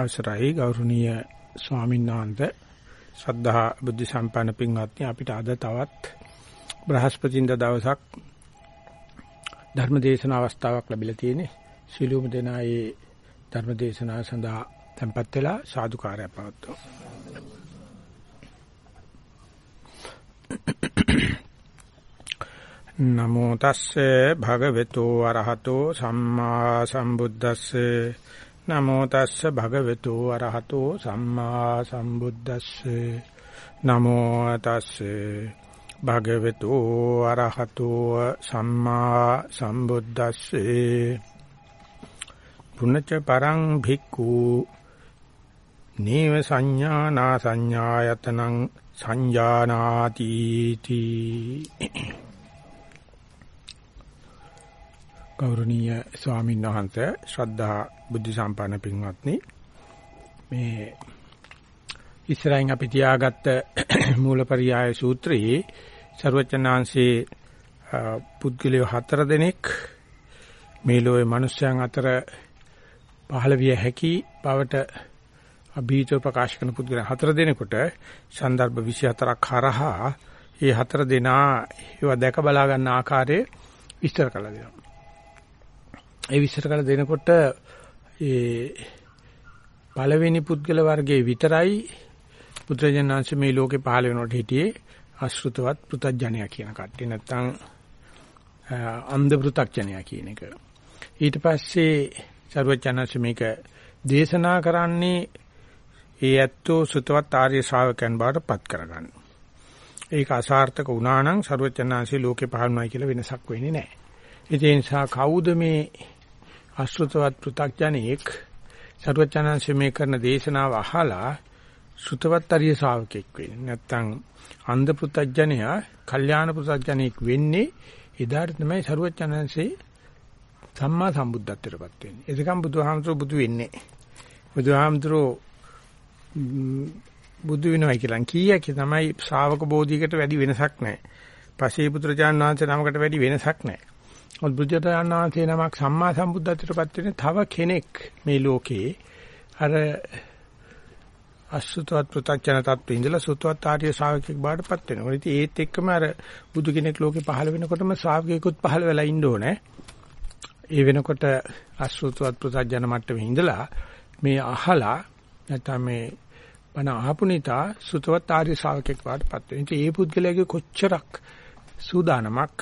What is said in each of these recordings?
අවසරයි ගෞරවනීය ස්වාමීන් වහන්සේ. ශ්‍රද්ධා බුද්ධ සම්පන්න පින්වත්නි අපිට අද තවත් බ්‍රහස්පතින්ද දවසක් ධර්ම දේශන අවස්ථාවක් ලැබිලා තියෙන්නේ. සිළුම දෙනා ඒ ධර්ම දේශනාව සඳහා tempත් වෙලා සාදුකාරය පවත්වමු. නමෝ තස්සේ භගවතු අරහතෝ සම්මා සම්බුද්දස්සේ නමෝ තස්ස භගවතු අරහතෝ සම්මා සම්බුද්දස්සේ. නමෝ තස්සේ භගවතු අරහතෝ සම්මා සම්බුද්දස්සේ. පුනච්ච පරං භික්ඛු නේව සංඥානා සංඥායතනං සංජානාති තී. ගෞරවනීය ස්වාමීන් වහන්සේ ශ්‍රද්ධා බුද්ධ සම්පන්න පින්වත්නි මේ ඉස්සරහින් අපි තියාගත්ත මූලපරියාය සූත්‍රයේ ਸਰවචනාංශේ පුද්ගලයෝ හතර දෙනෙක් මේ ලෝයේ මිනිස්යන් අතර පහළ විය හැකි බවට අභීතව ප්‍රකාශ කරන පුද්ගලයන් හතර දෙනෙකුට සන්දර්භ 24ක් හරහා මේ හතර දෙනා ඒවා දැක බලා ගන්න ආකාරයේ විස්තර කළා දෙනවා. ඒ විස්තර කළ දෙනකොට ඒ පළවෙනි පුද්ගල වර්ගයේ විතරයි පුත්‍රජනංශ මේ ලෝකේ පහළ වෙනකොට හිටියේ අශෘතවත් පෘතජ්ජනයා කියන කට්ටිය නැත්තම් අන්ධ පෘතජ්ජනයා කියන එක. ඊට පස්සේ සර්වචනංශ මේක දේශනා කරන්නේ ඒ ඇත්තෝ සුතවත් ආර්ය ශ්‍රාවකයන් බවට පත් කරගන්න. ඒක අසාර්ථක වුණා නම් සර්වචනංශේ ලෝකේ පහළනයි කියලා වෙනසක් වෙන්නේ නැහැ. ඒ නිසා කවුද මේ අශෘතවත් පෘ탁ජනෙක් සරුවචනංශ මේ කරන දේශනාව අහලා සුතවත් අරිය ශාවකෙක් වෙන්නේ නැත්නම් අන්ධ පෘ탁ජනයා කල්යාණ පෘ탁ජනෙක් වෙන්නේ එදාට තමයි සරුවචනංශේ සම්මා සම්බුද්ධත්වයටපත් වෙන්නේ. එදකම් බුදුහාමුදුරුවෝ බුදු වෙන්නේ. බුදුහාමුදුරුවෝ බුදු වෙනවා කියලා කීයක තමයි ශාවක බෝධියකට වැඩි වෙනසක් නැහැ. පසේ පුත්‍රජාන් වහන්සේ නමකට වැඩි වෙනසක් නැහැ. මොකද බුදුරජාණන් වහන්සේ නමක් සම්මා සම්බුද්ධත්වයටපත් වෙන්නේ තව කෙනෙක් මේ ලෝකේ අර අසුතවත් ප්‍රත්‍යක්ෂණ තත්ත්වෙ ඉඳලා සුතවත් ආර්ය ශ්‍රාවකෙක් බාටපත් වෙනවා. ඉතින් ඒත් එක්කම අර බුදු කෙනෙක් ලෝකේ පහළ වෙනකොටම ශ්‍රාවකයෙකුත් පහළ වෙලා ඉන්න ඕනේ. ඒ වෙනකොට අසුතවත් ප්‍රත්‍යක්ෂණ මට්ටමේ ඉඳලා මේ අහලා නැත්නම් මේ බණ අහපු නිසා සුතවත් ආර්ය ශ්‍රාවකෙක් බාටපත් වෙනවා. ඉතින් ඒ පුද්ගලයාගේ කොච්චරක් සූදානමක්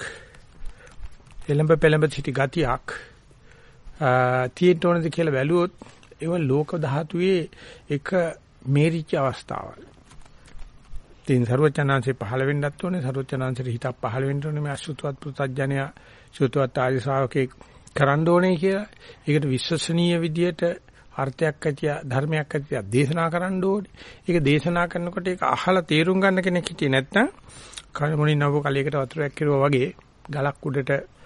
එළඹ පෙළඹ සිටි ගතියක් තියෙන්න ඕනද කියලා බැලුවොත් ඒව ලෝක ධාතුවේ එක මේරිච්ච අවස්ථාවක්. තින් ਸਰවචනාංශේ පහළ වෙන්නත් ඕනේ ਸਰවචනාංශේ හිතක් පහළ වෙන්න ඕනේ මේ අසුතවත් පුතඥයා සුතවත් ආදි ශ්‍රාවකෙක් කරන්න ඕනේ කියලා. ඒකට විශ්වසනීය විදියට අර්ථයක් ඇති ධර්මයක් ඇති දේශනා කරන්න ඕනේ. ඒක දේශනා කරනකොට ඒක අහලා තේරුම් ගන්න කෙනෙක් හිටියේ නැත්නම් කලමුණින් නව කලයකට වතුරක් කිරුවා වගේ ගලක් උඩට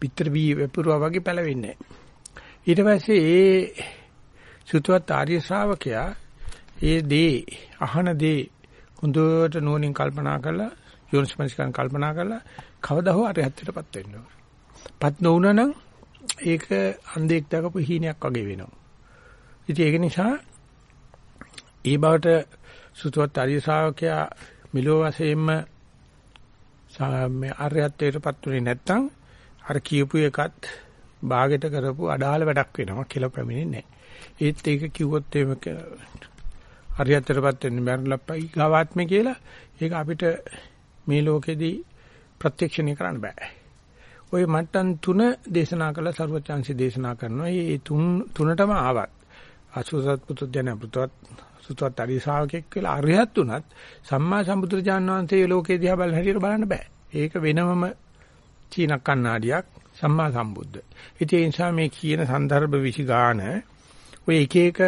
පිටර වී වෙපුරුවා වගේ පැලවෙන්නේ ඊට පස්සේ ඒ සුතවත් ආර්ය ශ්‍රාවකයා ඒ දේ අහන දේ හොඳට නුවණින් කල්පනා කරලා යෝනිස්මස්කන් කල්පනා කරලා කවදා හෝ අරහත්ත්වයටපත් වෙන්න ඕන. පත් නොවුනා නම් ඒක අන්ධෙක් දකපු හීනයක් වගේ වෙනවා. ඉතින් ඒක නිසා ඒ බවට සුතවත් ආර්ය ශ්‍රාවකයා මිලෝ වශයෙන්ම මේ අරහත්ත්වයටපත් වෙන්නේ නැත්නම් අර කියපු එකත් බාගෙට කරපු අඩාල වැඩක් වෙනවා කියලා පැමිණෙන්නේ නැහැ. ඒත් ඒක කිව්වොත් එහෙම හරියටපත් වෙන්නේ මරණලප්පයි ගාවාත්මේ කියලා ඒක අපිට මේ ලෝකෙදී ප්‍රත්‍යක්ෂණය කරන්න බෑ. ওই මට්ටම් තුන දේශනා කළ ਸਰවචාන්සි දේශනා කරනවා. මේ තුන් තුනටම ආවත් අසුසත් පුතු දැන පුතවත් සුතවත් අරිසාවකෙක් කියලා අරියත් උනත් සම්මා සම්බුදුරජාණන් වහන්සේ ලෝකෙ දිහා බලන හැටියට බලන්න බෑ. ඒක වෙනමම චීන කන්නාඩියක් සම්මා සම්බුද්ධ. ඉතින් ඒ නිසා මේ කියන સંદર્ભ 20 ගාන ඔය එක එක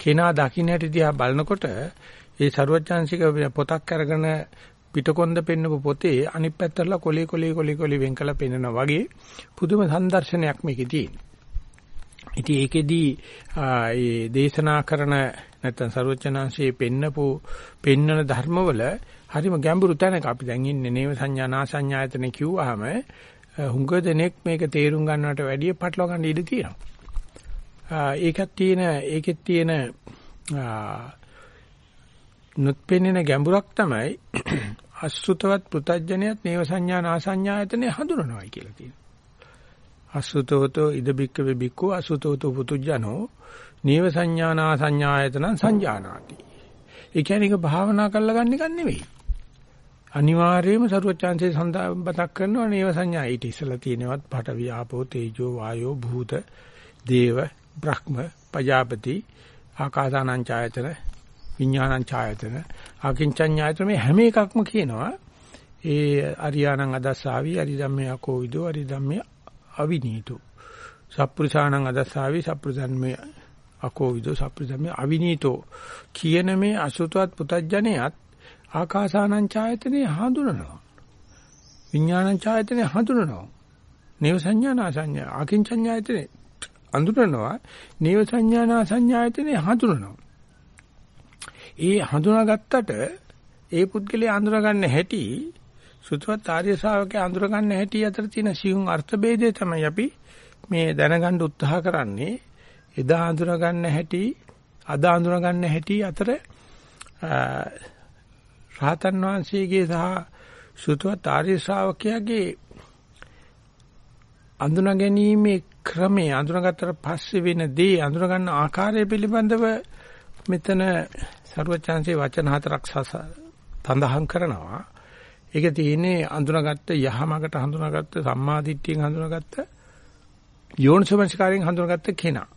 කෙනා දකින්නට දිහා බලනකොට ඒ ਸਰුවචාන්සික පොතක් අරගෙන පිටකොන්ද පෙන්නපු පොතේ අනිත් පැත්තටලා කොලේ කොලේ කොලේ කොලේ වෙන් කළ පෙන්නනා වගේ පුදුම සම්දර්ශනයක් මේකේ තියෙනවා. ඉතින් ඒකෙදී ඒ දේශනා කරන නැත්නම් ਸਰුවචනාංශයේ පෙන්නපු පෙන්නන ධර්මවල හරිම ගැඹුරු තැනක අපි දැන් ඉන්නේ නේව සංඥා නා සංඥායතන කිව්වහම හුඟ දෙනෙක් මේක තේරුම් ගන්නවට වැඩිය පටලවා ගන්න ඉඩ තියෙනවා. ඒකත් තියෙන ඒකෙත් තියෙන නොත්පෙනෙන ගැඹුරක් තමයි අසුතවත් පෘතජ්ජනයත් නේව සංඥා නාසඤ්ඤායතනේ හඳුනනවායි කියලා තියෙනවා. අසුතවතෝ ඉද බික්කවේ බික්කෝ අසුතවතෝ පුතුජනෝ නේව සංඥා නාසඤ්ඤායතන සංජානාති. ඒ කියන්නේ ඒක භාවනා කරලා ගන්න එක නෙවෙයි. අනිවාර්යයෙන්ම සරුවචාන්සේ සඳහන් කරනවා නේව සංඥා. ඊට ඉස්සලා තියෙනවත් පඨවි ආපෝ තේජෝ වායෝ භූත දේව බ්‍රහ්ම පජාපති ආකාසානං ඡායතන විඥානං ඡායතන. අකින්චඤ්ඤායතන මේ හැම එකක්ම කියනවා. ඒ අරියාණං අදස්සාවි අරිධම්මේ අකෝවිදෝ අරිධම්මේ අවිනීතු. සප්පුරුෂාණං අදස්සාවි සප්පුරුෂන්මේ අකෝවිදෝ සප්පුරුෂන්මේ අවිනීතෝ කියන මේ අසුතවත් පුතඥයත් ආකාසානං ඡායතනේ හඳුනනවා. විඥානං ඡායතනේ හඳුනනවා. නේව සංඥානා සංඥා අකින්චඤ්ඤායතනේ හඳුනනවා. නේව සංඥානා සංඥායතනේ හඳුනනවා. ඒ හඳුනාගත්තට ඒ පුද්ගලයා හඳුනාගන්න හැටි සුතවත් ආර්ය ශාවකයා හඳුනාගන්න හැටි අතර තියෙන සියුම් අර්ථ ભેදය තමයි අපි මේ දැනගන්න උත්සාහ කරන්නේ. එදා හඳුනාගන්න හැටි අද හඳුනාගන්න හැටි අතර රහතන් වහන්සේගේ සහ සුතවත් ආර්ය ශ්‍රාවකයාගේ අඳුනා ගැනීමේ ක්‍රමය අඳුනගත්තට පස්සේ වෙන දේ අඳුනගන්න ආකාරය පිළිබඳව මෙතන සරුවචාන්සේ වචන හතරක් සඳහන් කරනවා. ඒක තියෙන්නේ අඳුනගත්ත යහමකට හඳුනාගත්ත සම්මාදිට්ඨියෙන් හඳුනාගත්ත යෝනිසමස්කාරයෙන් හඳුනාගත්ත කෙනා.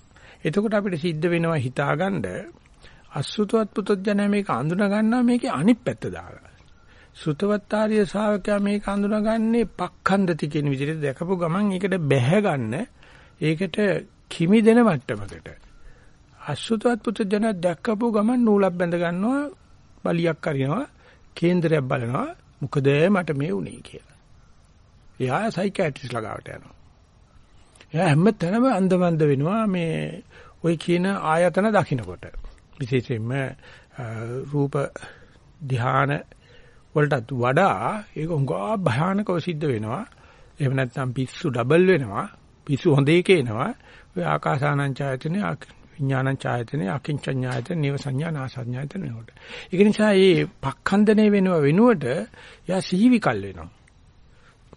එතකොට අපිට සිද්ධ වෙනවා හිතාගන්න අසුතවත් පුතොත්ජන මේක අඳුනා ගන්නවා මේකේ අනිත් පැත්ත දාලා. සුතවත්තාරිය ශාවකයා මේක අඳුනාගන්නේ පක්ඛන්දති කියන විදිහට දැකපු ගමන් ඒකට බැහැ ගන්න ඒකට කිමි දෙන මට්ටමකට අසුතවත් පුතොත්ජන දැක්කපු ගමන් නූලක් බැඳ ගන්නවා බලියක් අරිනවා කේන්දරයක් බලනවා මොකද මට මේ උනේ කියලා. එයා සයිකියාට්‍රිස්ට් ළඟාවට යනවා. එයා හැමතැනම අන්දමන්ද වෙනවා මේ ওই කියන ආයතන දකින්නකොට. විශේෂයෙන්ම රූප ධ්‍යාන වලටත් වඩා ඒක උඟා භයානකව සිද්ධ වෙනවා. එහෙම නැත්නම් පිස්සු ඩබල් වෙනවා. පිස්සු හොඳ එකේ එනවා. ඔය ආකාසානං ඡායතනේ විඥානං ඡායතනේ අකින්චඤ්ඤායතන නිව සංඥා නාසඤ්ඤායතන වෙනකොට. ඒක නිසා මේ පක්ඛන්දනේ වෙනව වෙනුවට එයා සිහිවිකල් වෙනවා.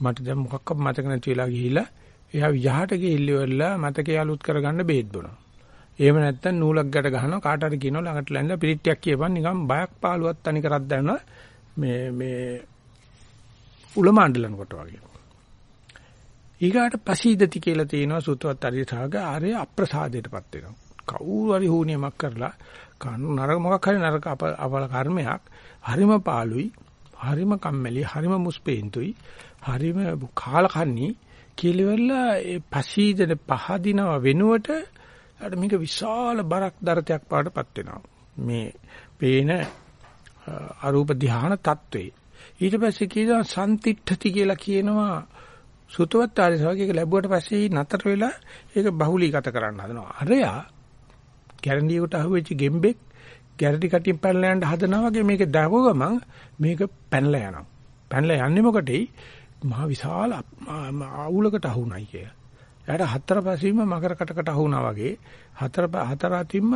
මට දැන් මොකක්වත් මතක නැති වෙලා ගිහිල්ලා එයා විජහට ගිහිල්ලා මතකේ අලුත් කරගන්න බේත් බොනවා. එහෙම නැත්නම් නූලක් ගැට ගහනවා කාට හරි කියනවා ළඟට ලැඳලා පිරිට්ටියක් කියපන් නිකන් බයක් පාළුවක් තනි කරක් දැනනවා මේ මේ උලම අඬලනකොට වගේ. ඊගාට පසීදති කියලා තියෙනවා සුතවත් අරිසාග ආර්ය අප්‍රසාදයටපත් වෙනවා. කවුරු හරි හුනියමක් කරලා කනු නරක මොකක් හරි නරක අපල කර්මයක් හරිම පාළුයි හරිම කම්මැලි හරිම මුස්පේන්තුයි හරිම කාලකන්ණි කියලා ඒ පසීදෙන පහදිනව වෙනුවට අර මේක විශාල බරක් දරතයක් පාඩපත් වෙනවා මේ පේන අරූප ධාන තත්වේ ඊට පස්සේ කියනවා සම්තිට්ඨති කියලා කියනවා සුතවත් ආරිසවකේක ලැබුවට පස්සේ නතර වෙලා ඒක බහුලීගත කරන්න හදනවා අරයා ගැරන්ඩියකට අහුවෙච්ච ගෙම්බෙක් ගැරටි කටින් පැනලා යන්න හදනවා වගේ මේක දැවුව ගමන් මේක පැනලා යනවා. පැනලා යන්නේ මොකටයි? මහ විශාල අවුලකට අහුණයි කිය. එයාට හතර පස්සෙම මකර කටකට අහුණා වගේ හතර හතර අතින්ම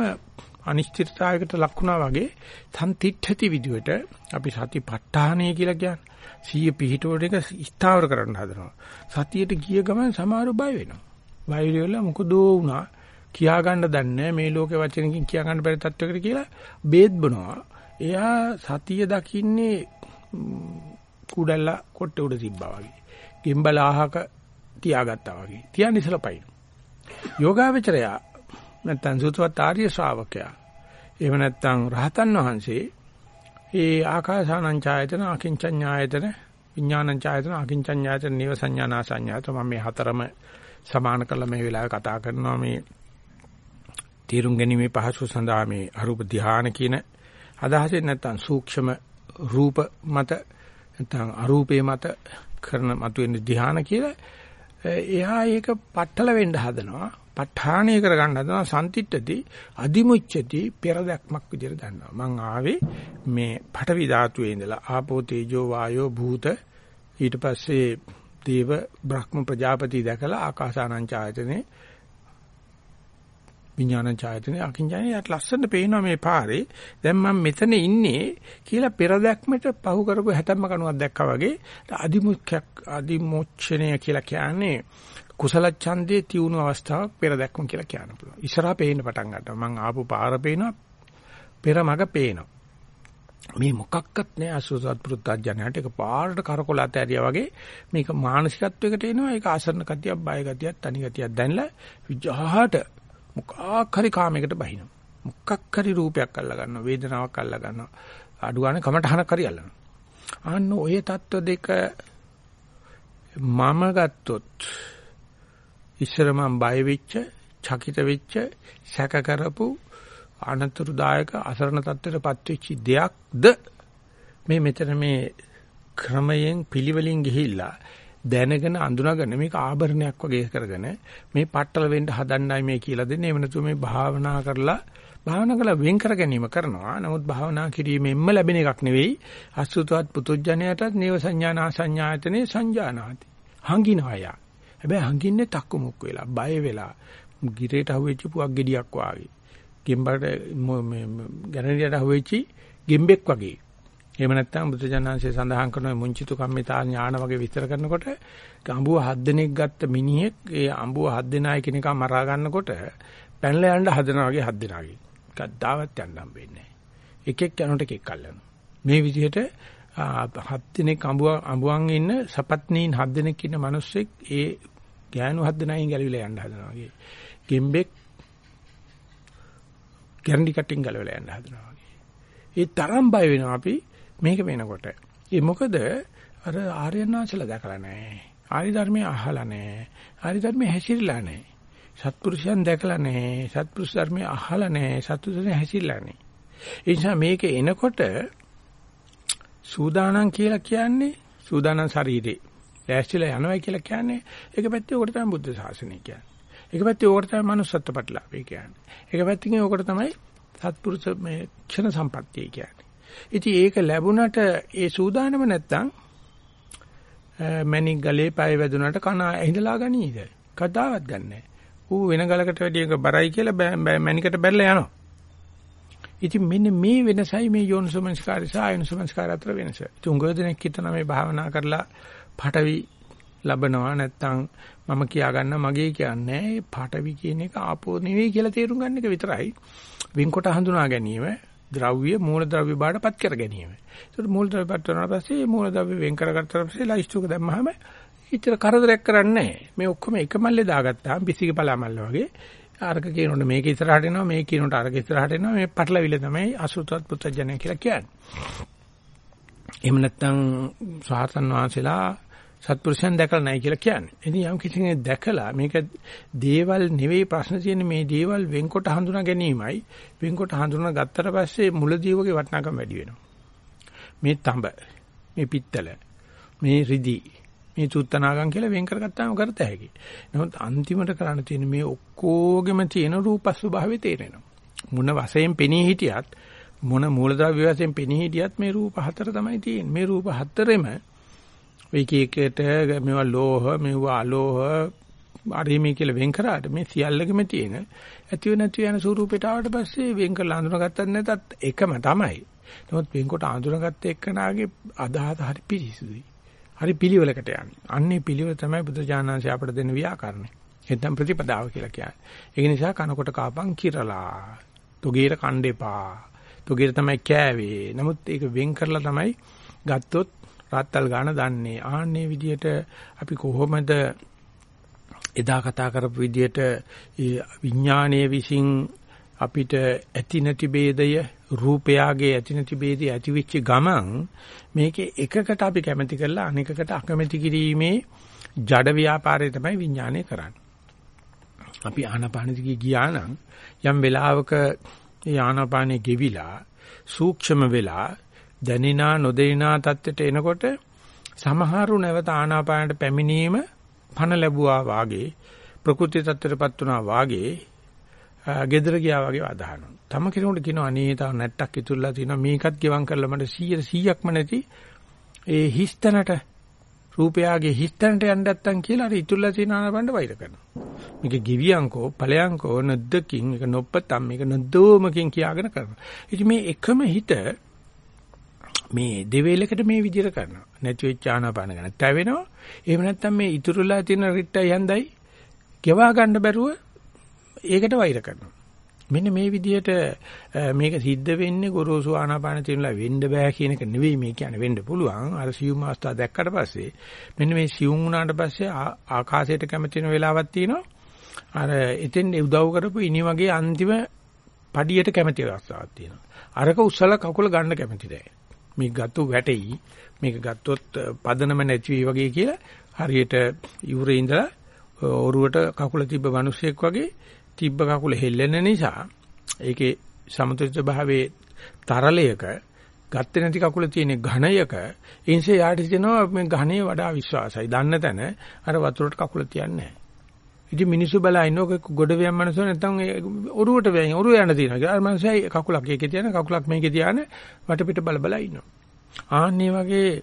අනිශ්චිතතාවයකට ලක් වුණා වගේ සම්තිත්‍ත්‍ති විදියට අපි සතිපට්ඨානය කියලා කියන්නේ. සීය පිහිටුවට එක ස්ථාවර කරන්න හදනවා. සතියට ගිය ගමන් සමහරව බය වෙනවා. බය වෙලා මොකද වුණා? කියා ගන්න දන්නේ මේ ලෝකේ වචනකින් කියා ගන්න බැරි තත්වයකට කියලා බේත් බොනවා. එයා සතිය දකින්නේ කුඩල්ල කොට්ට උඩ තිබ්බා වගේ. ගෙම්බල ආහක තියාගත්තා වගේ. තියන්නේ ඉස්සලපයින්. යෝගාවචරය නැත්තම් සුතවත් ආර්ය ශ්‍රාවකයා. එහෙම නැත්තම් රහතන් වහන්සේ ඒ ආකාසානං ඡායතන අකින්චඤ්ඤායතන විඥානං ඡායතන අකින්චඤ්ඤායතන නිව සංඥානා සංඥාත මම මේ හතරම සමාන කරලා මේ වෙලාවේ කතා කරනවා මේ තීරුම් ගැනීමේ පහසු සඳහා මේ අරූප ධානය කියන අදහසෙන් නැත්තම් සූක්ෂම රූප මත නැත්තම් අරූපේ මත කරන මතුවෙන ධානය කියලා එයා ඒක පట్టල වෙන්න හදනවා. පඨාණය කරගන්න හදනවා. සම්තිට්ඨති අදිමුච්ඡති පෙරදක්මක් විදිහට දන්නවා. මං ආවේ මේ පඨවි ධාතුවේ ඉඳලා ආපෝ තේජෝ වායෝ භූත. ඊට පස්සේ දේව බ්‍රහ්ම ප්‍රජාපති දැකලා ආකාසානං ඡායතනේ විඥාන ඡායතනේ අකින්ජනේ යට ලස්සනට පේනවා මේ පාරේ දැන් මම මෙතන ඉන්නේ කියලා පෙර දැක්මට පහු කරපු හැතැම්ම කණුවක් දැක්කා වගේ අදිමුඛයක් අදිමොච්චනය කියලා කියන්නේ කුසල ඡන්දේ තියුණු අවස්ථාවක් පෙර දැක්ම කියලා කියන්න පුළුවන්. ඉස්සරහා පේන්න පටන් ගන්නවා. මම ආපු පාර පේනවා පෙර මග පේනවා. මේ මොකක්වත් නෑ අසුසත් පුරුද්දජනයට එක පාරට කරකොල ඇතරියා වගේ මේක මානසිකත්වයකට එනවා ඒක ආසරණ ගතියක් බය ගතියක් තනි ගතියක් දැනලා විජහාට මොකක් හරි කාමයකට බහිනවා. මොකක් හරි රූපයක් අල්ලා ගන්නවා, වේදනාවක් අල්ලා ගන්නවා. අඩු ගන්න කමටහනක් හරි අල්ලනවා. අන්න ඔය தত্ত্ব දෙක මම ගත්තොත් ඉස්සර මම බය වෙච්ච, චකිත වෙච්ච, සැක කරපු අනතුරුදායක අසරණ තත්ත්වයටපත් වෙච්ච දෙයක්ද මේ මෙතන මේ ක්‍රමයෙන් පිළිවෙලින් ගිහිල්ලා දැනගෙන අඳුනගෙන මේක ආභරණයක් වගේ කරගෙන මේ පట్టල වෙන්න හදන්නයි මේ කියලා දෙන්නේ. එහෙම නැතුව මේ භාවනා කරලා භාවනා කරලා වෙන් කර ගැනීම කරනවා. නමුත් භාවනා කිරීමෙන්ම ලැබෙන එකක් නෙවෙයි. අසුතවත් පුතුජණයටත් නේව සංඥානා සංඥායතනේ සංජානාති. හංගිනවා යා. හැබැයි හංගින්නේ තක්කමුක් වෙලා, බය වෙලා, ගිරේට අහුවෙච්ච පුවක් ගෙඩියක් වාගේ. ගෙම්බරට මේ ගැරන්ඩියට අහුවෙච්ච ගෙම්බෙක් වගේ. එහෙම නැත්නම් බුදුජානන්සේ සඳහන් කරන මුංචිතු කම්මිතා ඥාන වගේ විස්තර කරනකොට අඹුව හත් දෙනෙක් ගත්ත මිනිහෙක් ඒ අඹුව හත් දෙනායි කෙනෙක් මරා ගන්නකොට පැනලා යන්න හදනවා වගේ හත් දෙනාගේ. කද්දාවත් යන්න හම්බෙන්නේ නැහැ. එකෙක් යනකොට එකෙක් අල්ලනවා. මේ විදිහට හත් දෙනෙක් අඹුව අඹුවන් ඉන්න සපත්නීන් හත් දෙනෙක් ඉන්න මිනිස්සෙක් ඒ ගෑනු හත් දෙනායින් ගැලවිලා යන්න හදනවා වගේ. ගෙම්බෙක් ගැරන්ටි කටින් ගැලවිලා යන්න හදනවා වගේ. ඒ තරම් බය වෙනවා අපි මේක වෙනකොට. ඒ මොකද අර ආර්යනාචල දැකලා නැහැ. ආරි ධර්මයේ අහලා නැහැ. ආරි ධර්මයේ හැසිරලා නැහැ. සත්පුරුෂයන් දැකලා නැහැ. සත්පුරුෂ ධර්මයේ අහලා නැහැ. සත්පුරුෂයන් හැසිරලා නැහැ. ඒ නිසා මේක එනකොට සූදානම් කියලා කියන්නේ සූදානම් ශරීරේ. ලෑස්තිලා යනවා කියලා කියන්නේ ඒක පැත්තේ උකට තමයි බුද්ධ ශාසනය කියන්නේ. ඒක පැත්තේ උකට තමයි manussත්ව ප්‍රතිලාභය කියන්නේ. ඒක පැත්තකින් උකට තමයි සත්පුරුෂ මේ ක්ෂණ සම්පත්තිය කියන්නේ. ඉතින් ඒක ලැබුණට ඒ සූදානම නැත්තම් මැණික් ගලේ පය වැදුනට කන ඇහිඳලා ගනීද? කතාවක් ගන්නෑ. ඌ වෙන ගලකට වැඩි එක බරයි කියලා මැණිකට බැලලා යනවා. ඉතින් මෙන්න මේ වෙනසයි මේ යෝනිසෝමනස්කාරය සහ අයෝනිසෝමනස්කාරය අතර වෙනස. තුංගෝදෙනෙක් හිතන මේ භාවනා කරලා පටවි ලබනවා නැත්තම් මම කියා ගන්න මගේ කියන්නේ පටවි කියන එක ආපෝ නෙවෙයි කියලා තේරුම් ගන්න එක විතරයි. වින්කොට හඳුනා ගැනීම ද්‍රව්‍ය මූලද්‍රව්‍ය බාටපත් කර ගැනීම. ඒකට මූලද්‍රව්‍යපත් කරනාට පස්සේ මූලද්‍රව්‍ය වෙන් කරගත්තාට පස්සේ ලයිස්තුක දැම්මහම ඉතර කරදරයක් කරන්නේ නැහැ. මේ ඔක්කොම එක මල්ලේ දාගත්තාම පිසික පලාමල්ල වගේ අරක කියනොට මේක ඉස්සරහට එනවා මේ කියනොට අරක ඉස්සරහට එනවා මේ පටලවිල තමයි අසුතවත් පුත්‍ජජනය කියලා කියන්නේ. එහෙම නැත්නම් සාතන් වහන්සේලා සත්පුරුෂයන් දැකලා නැහැ කියලා කියන්නේ. ඉතින් යම් කිසි කෙනෙක් දැකලා මේක දේවල් නෙවෙයි ප්‍රශ්න තියෙන්නේ මේ දේවල් වෙන්කොට හඳුනා ගැනීමයි. වෙන්කොට හඳුනා ගත්තට පස්සේ මුලදී වගේ වටිනාකම වැඩි වෙනවා. මේ තඹ, මේ පිත්තල, මේ රිදි, මේ තුත්තනාගම් කියලා වෙන් කරගත්තාම කරත හැකියි. නමුත් අන්තිමට කරන්න තියෙන මේ ඔක්කොගෙම තියෙන රූප ස්වභාවය තේරෙනවා. මොන වශයෙන් පෙනී හිටියත් මොන මූලද්‍රව්‍ය වශයෙන් පෙනී හිටියත් මේ රූප හතර තමයි තියෙන්නේ. මේ රූප හතරෙම එක එකට මේවා ලෝහ මේවා අලෝහ අරීමේ කියලා වෙන් කරාට මේ සියල්ලකම තියෙන ඇතිව නැති යන ස්වරූපයට ආවට පස්සේ වෙන් කරලා අඳුනගත්තත් නැතත් එකම තමයි. නමුත් වෙන්කොට අඳුනගත්ත එක්කනාගේ අදහස හරි පිළිසුදුයි. හරි පිළිවෙලකට යන්නේ. අන්නේ පිළිවෙල තමයි බුදුජානනාංශය අපට දෙන ව්‍යාකරණය. එතන ප්‍රතිපදාව කියලා කියන්නේ. ඒක නිසා කනකොට කාපන් කිරලා. තොගේර කණ්ඩේපා. තොගේර තමයි කෑවේ. නමුත් ඒක වෙන් කරලා තමයි ගත්තොත් රාත්තල් ගාන දන්නේ. ආන්නේ විදියට අපි කොහොමද එදා කතා කරපු විදියට විඥානයේ විසින් අපිට ඇති නැති ભેදය රූපයාගේ ඇති නැති ભેදය ඇති වෙච්ච ගමන් මේකේ එකකට අපි කැමති කරලා අනෙකකට අකමැති කිරීමේ ජඩ ව්‍යාපාරය තමයි විඥානය කරන්නේ. අපි ආනාපානෙදි ගියා නම් යම් වෙලාවක ඒ ආනාපානෙ ගෙවිලා සූක්ෂම වෙලා දැනිනා නොදෙනිනා தත්ත්වයට එනකොට සමහරු නැවත ආනාපානට පැමිණීම පණ ලැබුවා වාගේ ප්‍රකෘති தත්ත්වයටපත් වුණා වාගේ gedara ගියා වගේ අදහනවා. තම කෙනෙකුට කියනවා අනේ තාම නැට්ටක් ඉතුරුලා තියෙනවා මේකත් ගෙවම් කරලා මට 100 100ක්ම නැති ඒ හිස්තැනට රූපයාගේ හිස්තැනට යන්න නැත්තම් කියලා අර ඉතුරුලා තියෙන ආනපනට වෛර කරනවා. මේක ගිවියංකෝ ඵලයන්කෝ නද්දකින් මේක නොප්පතම් මේක නද්දෝමකින් කියාගෙන කරනවා. ඉතින් මේ එකම හිත මේ දෙවේලකට මේ විදිහට කරනවා. නැති වෙච්ච ආනාපාන ගැන තැවෙනවා. එහෙම නැත්නම් මේ ඉතුරුලා තියෙන රිට්ටයි හන්දයි ගෙවා ගන්න බැරුව ඒකට වෛර කරනවා. මෙන්න මේ විදිහට මේක සිද්ධ වෙන්නේ ගොරෝසු ආනාපාන තියෙනලා වෙන්න බෑ කියන එක නෙවෙයි මේ කියන්නේ වෙන්න පුළුවන්. අර සියුම් අවස්ථා දැක්කට පස්සේ මෙන්න මේ සියුම් වුණාට පස්සේ ආකාශයට කැමති වෙන වෙලාවක් තියෙනවා. අර එතෙන් උදව් කරපු ඉනි වගේ අන්තිම පඩියට කැමති අවස්ථාවක් තියෙනවා. අරක උස්සලා කකුල ගන්න කැමති නැහැ. මේක ගත්තු වැටෙයි. මේක ගත්තොත් පදනම නැති වෙයි වගේ කියලා හරියට ඉවුරේ ඉඳලා ඔරුවට කකුල තිබ්බ මිනිහෙක් වගේ තිබ්බ කකුල හෙල්ලෙන නිසා ඒකේ සමතුලිත භාවයේ තරලයක ගත්තේ නැති කකුල තියෙන ඝණයක ඉන්සේ යාට හිතෙනවා මේ ඝණය වඩා විශ්වාසයි. දන්න තැන අර වතුරට කකුල තියන්නේ නැහැ. ඉතින් මිනිස්සු බලා ඉන්නෝක ගොඩ වියන් මනසෝ නැත්තම් ඔරුවට වැයින් ඔරුව යන තියෙනවා. අර මනුස්සයයි කකුලක් ඒකේ තියන කකුලක් මේකේ තියාන වටපිට බල බල ඉන්නවා. ආන්නේ වගේ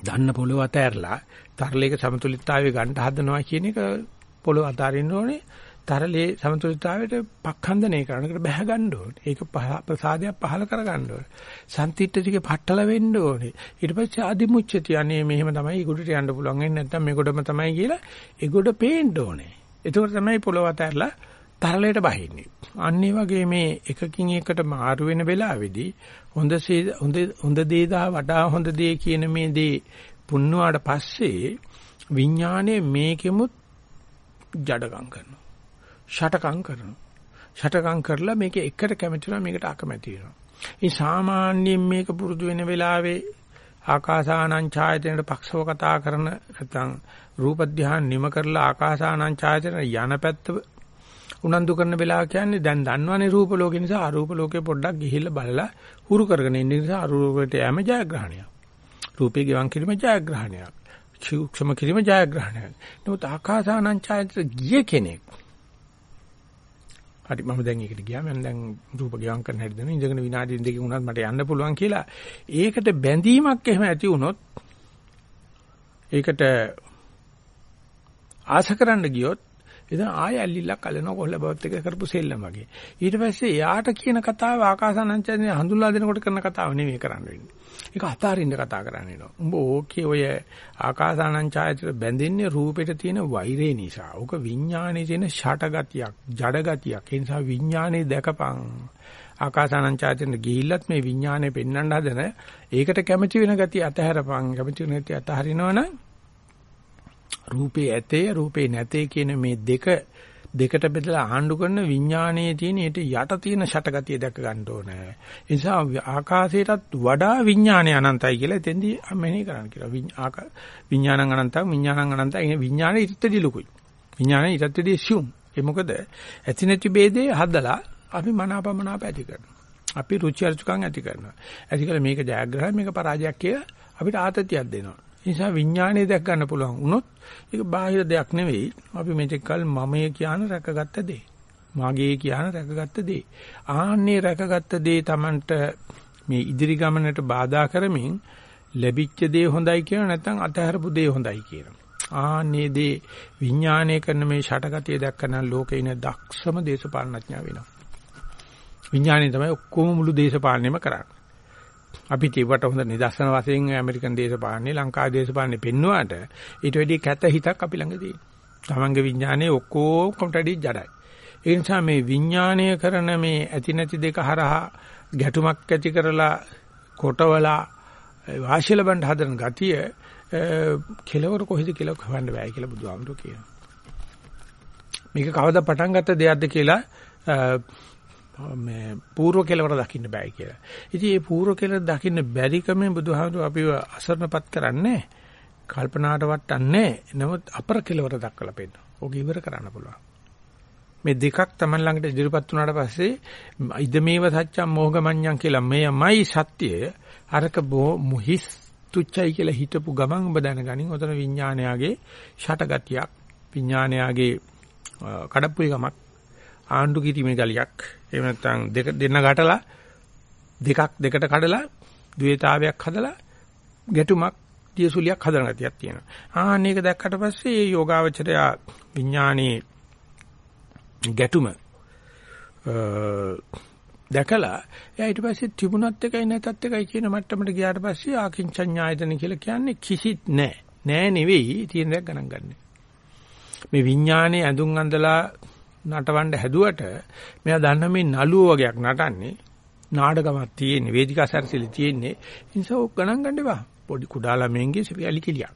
දන්න පොළොව අතෑරලා තරලයක සමතුලිතතාවය ගන්න හදනවා කියන එක පොළොව අතාරින්න ඕනේ. තරලේ සමතුලිතතාවයට පක්ඛන්දනය කරනකට බැහැ ගන්න ඕනේ. ඒක ප්‍රසාදයක් පහල කර ගන්න ඕනේ. සම්තිත්‍ත්‍තික පట్టල වෙන්න ඕනේ. ඊට පස්සේ අදිමුච්චති අනේ මෙහෙම තමයි ඒගොඩට යන්න පුළුවන් වෙන්නේ නැත්නම් මේකොඩම තමයි කියලා ඒගොඩ පේන්න ඕනේ. එතකොට තමයි පොළොව අතහැරලා තරලයට බහින්නේ. අන්න වගේ මේ එකකින් එකට මාරු වෙන වෙලාවේදී හොඳ හොඳ හොඳ දේ දා වඩා හොඳ දේ කියන මේ දේ පුන්නුවාට පස්සේ විඥානයේ මේකෙමුත් ජඩකම් කරනවා. ෂටකම් කරනවා. ෂටකම් කරලා මේක එකට කැමති වෙනවා මේකට අකමැති වෙනවා. ඉතින් සාමාන්‍යයෙන් මේක පුරුදු වෙන වෙලාවේ ආකාසානං ඡායතනට පක්ෂව කතා කරන නැත්නම් රූප ධ්‍යාන නිම කරලා ආකාසානං ඡායතන යන පැත්ත උනන්දු කරන වෙලාව කියන්නේ දැන් දන්නවනේ රූප ලෝකේ නිසා අරූප ලෝකේ පොඩ්ඩක් ගිහිල්ලා බලලා හුරු කරගෙන ඉන්න නිසා අරූපයට යෑම ජයග්‍රහණයක්. රූපේ ගෙවන් කිරීම ජයග්‍රහණයක්. සූක්ෂම කිරීම ජයග්‍රහණයක්. නමුත් ආකාසානං ඡායතන ගිය කෙනෙක් හරි මම දැන් ඒකට ගියා මම දැන් රූප ගෙවම් කරන හැටි දන්න ඉඳගෙන විනාඩි දෙකකින් උනත් මට යන්න පුළුවන් කියලා. ඒකට බැඳීමක් එහෙම ඇති වුණොත් ඒකට ආශ කරන්න ගියොත් එතන ආය ඇල්ලිලා කලන කොල්ල බවත් එක කරපු සෙල්ලම් වගේ. ඊට පස්සේ එයාට කියන කතාව ආකාසානංචයන් හඳුන්ලා දෙනකොට කරන කතාව නෙමෙයි කරන්න වෙන්නේ. ඒක අතාරින්න කතා කරන්න වෙනවා. උඹ ඕකේ ඔය ආකාසානංචයතර බැඳෙන්නේ රූපෙට තියෙන වෛරය නිසා. ඕක විඥානයේ තියෙන ෂටගතියක්, ජඩගතියක්. ඒ නිසා විඥානේ දැකපන්. ආකාසානංචයතර ගිහිල්ලත් මේ විඥානේ පෙන්වන්න හදන ඒකට කැමති වෙන ගතිය අතහැරපන්. කැමති වෙන ගතිය අතහරිනවනම් රූපේ ඇතේ රූපේ නැතේ කියන මේ දෙක දෙකට බෙදලා ආණ්ඩු කරන විඥානයේ තියෙන ඊට යට තියෙන ෂටගතිය දැක ගන්න ඕනේ. ඒ නිසා ආකාශයටත් වඩා විඥානය අනන්තයි කියලා එතෙන්දී මෙහෙණි කරන්න කියලා. විඥානං අනන්තං විඥානං අනන්තං ඒ විඥානය ඊටදී ලොකුයි. විඥානය ඊටදී සියුම්. ඒ මොකද ඇති නැති ભેදේ හදලා අපි මනාපමනාප ඇති කරනවා. අපි රුචි අරුචිකම් ඇති කරනවා. ඇති කළ මේක ජයග්‍රහය මේක පරාජයක් කියලා අපිට ආතතියක් දෙනවා. නිසා විඥානය දැක් ගන්න පුළුවන් වුණොත් ඒක බාහිර දෙයක් නෙවෙයි. අපි මෙතෙක් කල මමයේ කියන රැකගත්ත දේ. මාගේ කියන රැකගත්ත දේ. ආන්නේ රැකගත්ත දේ Tamanට මේ ඉදිරි ගමනට බාධා කරමින් ලැබිච්ච දේ හොඳයි කියන නැත්නම් අතහැරපු දේ හොඳයි කියන. ආන්නේ දේ විඥානය කරන මේ ෂටගතිය දැක්කන ලෝකේ ඉන දක්ෂම දේශපාලනඥයා වෙනවා. විඥානය තමයි ඔක්කොම මුළු දේශපාලනයම කරන්නේ. අපි තිබ්බට හොඳ නිදර්ශන වශයෙන් ඇමරිකන් දේශපාලනේ ලංකාවේ දේශපාලනේ පෙන්නුවාට ඊට වැඩි කැත හිතක් අපි ළඟ තියෙනවා. තමන්ගේ විඥානයේ ඔක්කොම කොටඩි ජඩයි. ඒ නිසා මේ විඥානය කරන මේ ඇති නැති දෙක හරහා ගැටුමක් ඇති කරලා කොටවලා වාසිය ලබන්න හදන ගතිය කෙලවර කොහෙද කියලා හොයන්න බෑ කියලා බුදුහාමුදුරුවෝ කියනවා. මේක කවදා පටන් ගත්ත දෙයක්ද කියලා මේ පූර්ව කෙලවර දකින්න බෑ කියලා. ඉතින් මේ පූර්ව කෙලවර දකින්න බැරි කමෙන් බුදුහාමුදුරුවෝ අපිව අසරණපත් කරන්නේ කල්පනාට වටන්නේ නමුත් අපර කෙලවර දක්වලා පෙන්නනවා. ඕක ඉවර කරන්න පුළුවන්. මේ දෙකක් Taman ළඟට ඉදිරිපත් වුණාට පස්සේ ඉදමේව සත්‍යම් මොහගමඤ්ඤම් කියලා මෙයමයි සත්‍යය අරක මුහිස් තුච්චයි කියලා හිතපු ගමන් ඔබ දැනගනින් ඔතන විඥානයාගේ ෂටගතියක් විඥානයාගේ කඩප්පුලි ගමක් ආණ්ඩු කිරීමේ ගලියක් එහෙම නැත්නම් දෙක දෙන්න ගැටලා දෙකක් දෙකට කඩලා ද්වේතාවයක් හදලා ගැටුමක් දියසුලියක් හදන ගතියක් තියෙනවා. ආන්න ඒක දැක්කට පස්සේ මේ යෝගාවචරය විඥානයේ ගැටුම දැකලා එයා ඊට පස්සේ තිබුණත් එකයි නැතත් එකයි කියන මට්ටමට ගියාට පස්සේ ආකින්චඤ්ඤායතන කියලා කියන්නේ කිසිත් නැහැ. නෑ නෙවෙයි තියෙන දයක් ගණන් ගන්න. මේ විඥානයේ ඇඳුම් අඳලා නටවන්න හැදුවට මෙයා දන්න මේ නළුව වගේක් නටන්නේ නාඩගමක් තියෙන්නේ වේදිකා සැරසිලි තියෙන්නේ ඒ නිසා ඔක් ගණන් ගන්න එපා. පොඩි කුඩා ළමයින්ගේ වැලි කිලියක්.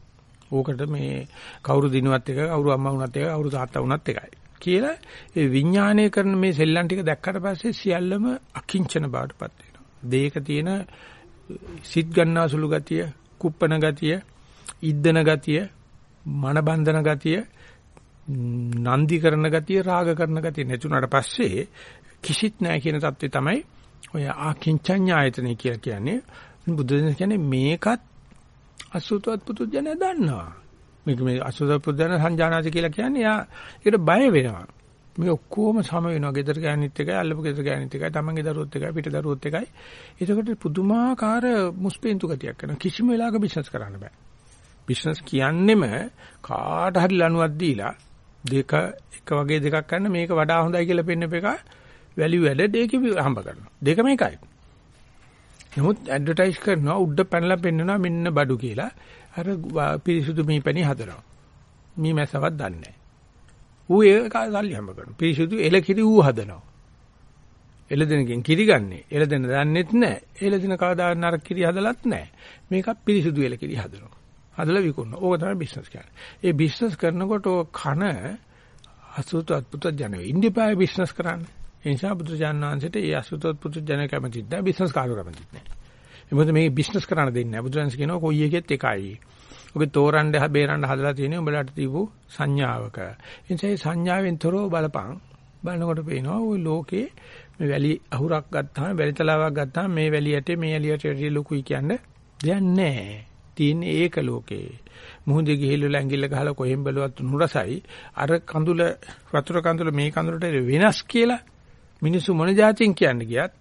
ඕකට මේ කවුරු දිනුවත් එකයි කවුරු අම්මා වුණත් එකයි කවුරු තාත්තා වුණත් එකයි. කියලා ඒ විඥානය කරන මේ සෙල්ලම් ටික දැක්කට පස්සේ සියල්ලම අකිංචන බවටපත් වෙනවා. දෙයක තියෙන සිත් ගන්නාසුළු ගතිය, කුප්පන ගතිය, ඉද්දන ගතිය, මන බන්ධන ගතිය, නන්දි කරන ගතිය, රාග කරන ගතිය නැතුණාට පස්සේ කිසිත් නැහැ කියන தත්ත්වය තමයි ඔය ආකින්චඤ්ඤායතනෙ කියලා කියන්නේ. බුදුදෙන කියන්නේ මේකත් අසුතවත් පුදුජන දන්නවා. මේක මේ අසුත පුදුජන සංජානාති කියලා කියන්නේ යා ඒකට බය වෙනවා. මේ ඔක්කොම සම වෙනවා. ගෙදර ගෑනිත් එකයි, අල්ලපු ගෙදර ගෑනිත් එකයි, තමන්ගේ දරුවොත් එකයි, පිට දරුවොත් එකයි. ඒකට පුදුමාකාර මුස්පේන්තු ගතියක් කරනවා. කිසිම වෙලාවක බිස්නස් කරන්න බෑ. බිස්නස් කියන්නෙම කාට හරි ලණුවක් දීලා දෙක එක වගේ දෙකක් ගන්න මේක වඩා හොඳයි කියලා පෙන්නප එක වැලියු ඇඩ් දෙක හම්බ කරනවා. දෙක මේකයි. නමුත් ඇඩ්වර්ටයිස් කරනවා උඩ පැනලා පෙන්නනවා මෙන්න බඩු කියලා. අර පිරිසුදු මීපැණි හදනවා. මී මැසවත් දන්නේ නැහැ. ඌ ඒක සල්ලි හම්බ කරනවා. පිරිසුදු එලකිරි ඌ හදනවා. එළදෙනකින් කිරි ගන්නෙ. එළදෙන දන්නෙත් නැහැ. එළදෙන කවදා නරක කිරි හදලත් නැහැ. මේක පිරිසුදු එලකිරි හදනවා. හදලා විකුණන. ඕක තමයි බිස්නස් කියන්නේ. ඒ බිස්නස් කරනකොට කන අසුත අද්භූත ජනව ඉන්දියාවේ බිස්නස් කරන්න. ඒ නිසා බුදුජානන වහන්සේට ඒ අසුත අද්භූත ජන කැමති නැහැ. බිස්නස් කාර්ය කැමති නැහැ. ඒ මොකද මේ බිස්නස් කරන්න දෙන්නේ නැහැ. බුදුරජාණන් කියනවා කොයි එකෙත් එකයි. ඔබ තෝරන්න බේරන්න හදලා තියෙන්නේ උඹලාට තිබු සංඥාවක. ඒ නිසා මේ සංඥාවෙන් තොරව බලපං. බලනකොට පේනවා ওই ලෝකේ මේ වැලි අහුරක් ගත්තාම වැලි තලාවක් ගත්තාම මේ වැලියට මේ ඇලියට ලොකුයි කියන්නේ දෙයක් නැහැ. තියෙන්නේ ඒක ලෝකේ. මුහුදේ ගිහිල්ලා ඇඟිල්ල ගහලා කොහෙන් බැලුවත් නුරසයි. අර කඳුල වතුර කඳුල මේ කඳුලට වෙනස් කියලා මිනිස්සු මොන જાතියෙන් කියන්නේ ගියත්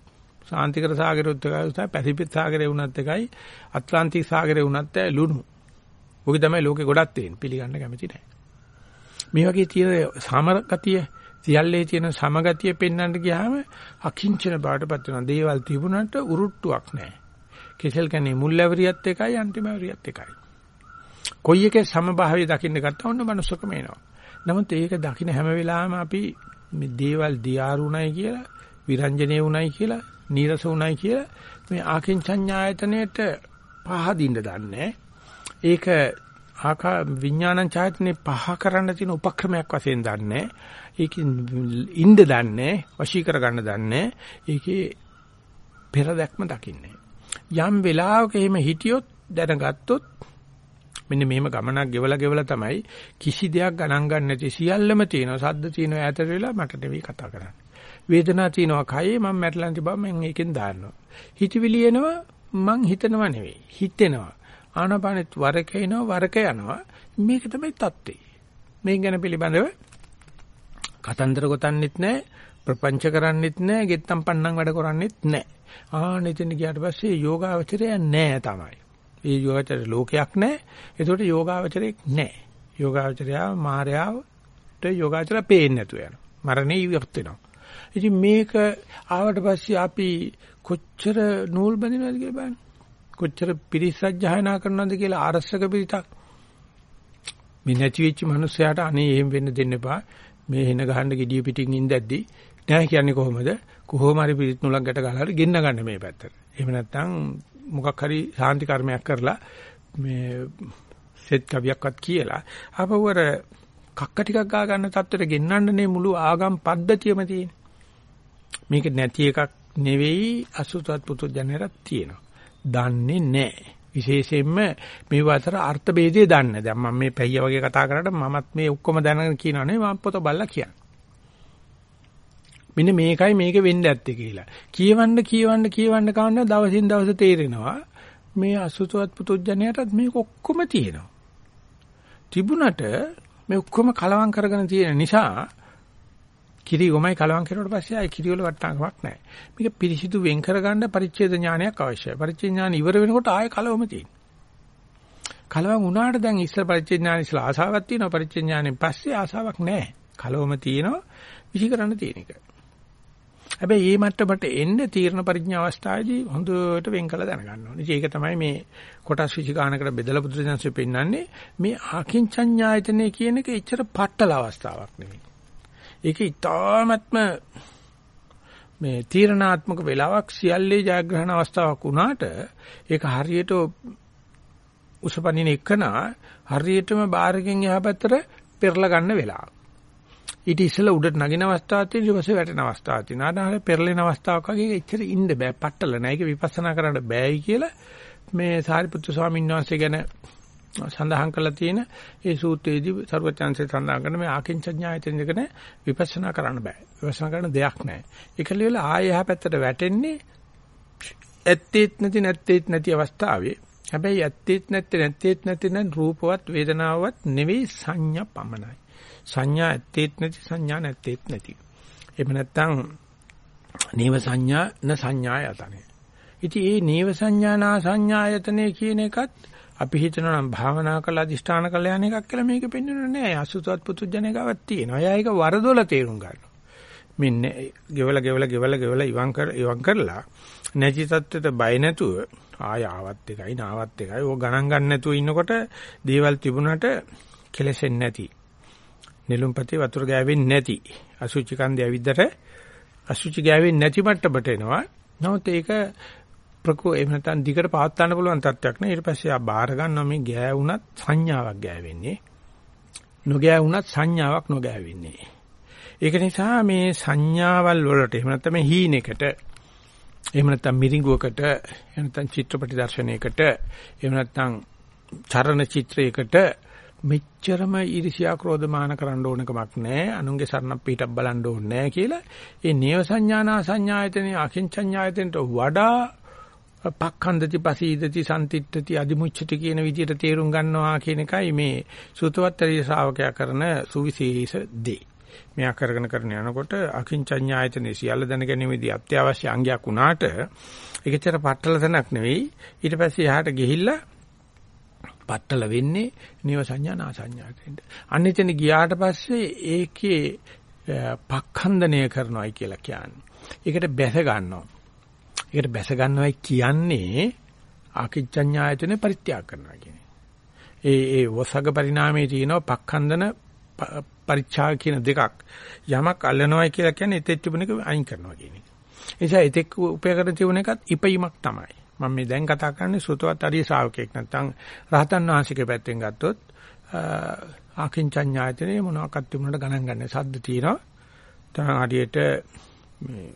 සාන්තිකර සාගරෙත් එකයි පැසිෆික් සාගරේ වුණත් එකයි ඇට්ලාන්ටික් සාගරේ වුණත් ලුණු. ඔක තමයි ලෝකේ ගොඩක් තියෙන්නේ. පිළිගන්න කැමති නැහැ. මේ වගේ තියෙන සමගතිය සියල්ලේ තියෙන සමගතිය පෙන්වන්න ගියාම අකිංචන බාටපත් වෙනවා. දේවල් තිබුණාට උරුට්ටුවක් නැහැ. කෙසෙල් කන්නේ මුල් ඇවරියත් එකයි අන්තිම ඇවරියත් එකයි. කොයි එකේ සමභාවය දකින්න ගත්තා ඔන්න මනුස්සකම එනවා. නමුත් ඒක දකින්න හැම වෙලාවෙම අපි මේ දේවල් දියාරුණයි කියලා, විරංජනේ උණයි කියලා, නීරස උණයි කියලා මේ ආකින්චඤ්ඤායතනෙට පහදින්න දන්නේ. ඒක ආකා විඥානං ඡායතනේ පහ කරන්න තියෙන උපක්‍රමයක් වශයෙන් දන්නේ. ඒකින් ඉන්න දන්නේ, වශී කරගන්න දන්නේ. ඒකේ පෙර දැක්ම දකින්නේ. යම් වෙලාවක එහෙම හිටියොත් දැනගත්තොත් මෙන්න මෙහෙම ගමනක් ගෙවලා ගෙවලා තමයි කිසි දෙයක් ගණන් ගන්න නැති සියල්ලම තියෙනවා. සද්ද තියෙනවා ඈතට වෙලා මට නෙවෙයි කතා කරන්නේ. වේදනාව තියෙනවා කයේ මම මැරලා නැති බව මම ඒකෙන් දාන්නවා. හිතවිලි එනවා මං හිතනවා නෙවෙයි. හිතෙනවා. ආනාපානෙත් වරක එනවා වරක යනවා. මේක තමයි தත්ත්වය මේක ගැන පිළිබඳව කතන්දර ගොතන්නෙත් නැහැ. ප්‍රපංච කරන්නෙත් නැහැ ගෙත්තම් පන්නම් වැඩ කරන්නෙත් නැහැ ආන එතන ගියාට පස්සේ යෝගාවචරය නැහැ තමයි. ඒ යෝගාවචර ලෝකයක් නැහැ. ඒකට යෝගාවචරයක් නැහැ. යෝගාවචරය මායාවට යෝගාවචර පේන්නේ නැතුව යනවා. මරණේ ඉවත් වෙනවා. ඉතින් මේක ආවට පස්සේ අපි කොච්චර නූල් බඳිනවද කියලා බලන්න. කොච්චර පිරිසජ්ජායනා කරනවද කියලා ආරස්සක පිරිතක්. මේ නැති වෙච්ච මිනිස්සයාට අනේ එහෙම වෙන්න දෙන්න එපා. මේ හින ගහන්න gediya පිටින් ඉඳද්දි නැහැ කියන්නේ කොහොමද? කොහොම හරි පිළිත් නුලක් ගැට ගහලා හරි ගෙන්න ගන්න මේ පැත්තට. එහෙම නැත්නම් මොකක් හරි සාන්ති කර්මයක් කරලා මේ සෙත් කවියක්වත් කියලා අපවර කක්ක ටිකක් ගා ගන්න තත්ත්වෙට ගෙන්නන්නනේ මුළු ආගම් පද්ධතියම තියෙන්නේ. මේක නැති එකක් නෙවෙයි අසුතවත් පුතු ජනරක් තියෙනවා. දන්නේ නැහැ. විශේෂයෙන්ම මේ අතර අර්ථ ભેදය දන්නේ. දැන් මම මේ පැయ్య වගේ කතා කරාට මමත් මේ ඔක්කොම දැනගෙන කියනවා නේ මම පොත බලලා කියන්නේ. මෙන්න මේකයි මේක වෙන්න ඇත්තේ කියලා. කියවන්න කියවන්න කියවන්න කවන්න දවසින් දවස තේරෙනවා මේ අසුතවත් පුතුජණයටත් මේක ඔක්කොම තියෙනවා. තිබුණට මේ ඔක්කොම කලවම් කරගෙන තියෙන නිසා කිරි ගොමයි කලවම් කරුවට පස්සේ ආයි කිරි වල වටාකමක් නැහැ. මේක පිරිසිදු වෙන් කරගන්න පරිච්ඡේද ඥානයක් අවශ්‍යයි. පරිච්ඡේද ඥාන ඉවර වෙනකොට ආයෙ කලවම තියෙනවා. කලවම් වුණාට දැන් ඉස්සර පරිච්ඡේඥාන ඉස්සලා ආසාවක් තියෙනවා පරිච්ඡේඥානෙන් පස්සේ ආසාවක් නැහැ. කලවම තියෙනවා විසි කරන්න තියෙන එක. හැබැයි මේ මට්ටමට එන්න තීර්ණ පරිඥා අවස්ථාවේදී හොඳට වෙන් කළ දැනගන්න ඕනේ. ඒක තමයි මේ කොටස් විචිකානකට බෙදලා බුදුසසුනේ පෙන්වන්නේ මේ ආකින්චඤ්ඤායතනය කියන එක එච්චර පට්ටල අවස්ථාවක් නෙවෙයි. ඒක ඊටාත්ම මේ තීරණාත්මක වෙලාවක් සියල්ලේ ජයග්‍රහණ අවස්ථාවක් වුණාට ඒක හරියට උසපනින එකනා හරියටම බාරකින් යහපැත්තට පෙරලා ගන්න වෙලාව. ඊට ඉස්සෙල්ලා උඩට නගින අවස්ථාවක් තියෙන ඊට පස්සේ වැටෙන අවස්ථාවක් තියෙනවා. අනාහර පෙරලෙන අවස්ථාවක් වගේ එච්චර ඉන්න බෑ. පట్టල නෑ. ඒක විපස්සනා කරන්න බෑයි කියලා මේ සාරිපුත්තු ස්වාමීන් වහන්සේ ගැන සඳහන් කරලා තියෙන ඒ සූත්‍රයේදී සර්වචන්සේ සඳහන් කරන මේ ආකින්චඤ්ඤායතන දෙකන විපස්සනා කරන්න බෑ. විපස්සනා කරන්න දෙයක් නෑ. ඒකල වෙල ආයෙ එහා පැත්තට වැටෙන්නේ ඇත්තේත් නැති නැත්තේත් නැති අවස්ථාවේ. හැබැයි ඇත්තේත් නැත්තේ නැත්තේත් නැති නම් රූපවත් වේදනාවක් නෙවෙයි සංඥා පමණයි. සංඥා ඇත්තේත් නැති සංඥා නැත්තේත් නැති. එහෙම නැත්නම් නේව සංඥා න සංඥායතනෙ. ඉතින් මේ නේව සංඥා නා සංඥායතනෙ කියන එකත් අපි හිතනවා නම් භාවනා කළ අදිෂ්ඨාන කළ යන එකක් කියලා මේක පෙන්වන්නේ නැහැ. අසුතවත් පුතුජනකවක් තියෙනවා. එයා ඒක වරදොල තේරුම් ගන්නවා. මෙන්න ගෙවල ගෙවල ගෙවල ගෙවල ඉවන් කර ඉවන් කරලා නැති තත්ත්වයට බය නැතුව ආය ආවත් එකයි නාවත් එකයි ඕක ගණන් ගන්න නැතුව ඉන්නකොට දේවල් තිබුණට කෙලෙසෙන්නේ නැති නෙළුම්පතේ වතුර ගෑවෙන්නේ නැති අසුචි කන්දේ ඇවිද්දට අසුචි ගෑවෙන්නේ නැති මට්ටමට එනවා. නමුත් ඒක ප්‍රකෝ එහෙම නැත්නම් දිගට පවත් ගන්න පුළුවන් තත්ත්වයක් නේ. ඊට පස්සේ ආ බාර ගන්නවා මේ ගෑවුණත් සංඥාවක් ගෑවෙන්නේ. නොගෑවුණත් සංඥාවක් නොගෑවෙන්නේ. ඒක නිසා මේ සංඥාවල් වලට එහෙම නැත්නම් මේ හීනෙකට එහෙම නැත්නම් මිරිඟුවකට එහෙම නැත්නම් චිත්‍රපටි දර්ශනයකට එහෙම නැත්නම් චරණ චිත්‍රයකට මෙච්චරම ඊර්ෂ්‍යා ක්‍රෝධ මාන කරන්න ඕනකමක් නැහැ. අනුන්ගේ සරණක් පිටක් බලන්න ඕනේ නැහැ කියලා. ඒ නේව සංඥානා සංඥායතනේ අකින්චඤ්ඤායතනට වඩා පක්ඛන්දති පසීදති සම්තිට්ඨති අදිමුච්ඡති කියන විදිහට තේරුම් ගන්නවා කියන එකයි මේ සූතවත්තරී ශ්‍රාවකයා කරන සුවිශේෂ දේ. මෙයා කරගෙන කරන යනකොට අකින්චඤ්ඤායතනේ සියල්ල දැනගැනීමේදී අත්‍යවශ්‍ය අංගයක් වුණාට ඒකතර පట్టල තැනක් නෙවෙයි. ඊට පස්සේ එහාට ගිහිල්ලා පట్టල වෙන්නේ නිව සංඥා නා සංඥාට. අන්න එතන ගියාට පස්සේ ඒකේ පක්ඛන්දනය කරනවායි කියලා කියන්නේ. ඒකට බැස ගන්නවා. ඒකට බැස ගන්නවයි කියන්නේ ආකිච්ඡඤ්ඤායතනේ පරිත්‍යාග කරනවා කියන්නේ. ඒ ඒ වසග පරිණාමයේ තියෙන පක්ඛන්දන පරිච්ඡාග කියන දෙකක්. යමක් අල්ලනවයි කියලා කියන්නේ එතෙත් තිබුණේක අයින් කරනවා කියන එක. ඒ නිසා එතෙක් උපයකට තිබුණ එකත් ඉපීමක් තමයි. මම මේ දැන් කතා කරන්නේ සුතවත් අරිය ශ්‍රාවකෙක් නැත්නම් රහතන් වහන්සේගේ පැත්තෙන් ගත්තොත් ආකින්චඤ්ඤායතනේ මොනවාක්වත් තිබුණාට ගණන් ගන්න. සද්ද තියෙනවා. තන හරියට මේ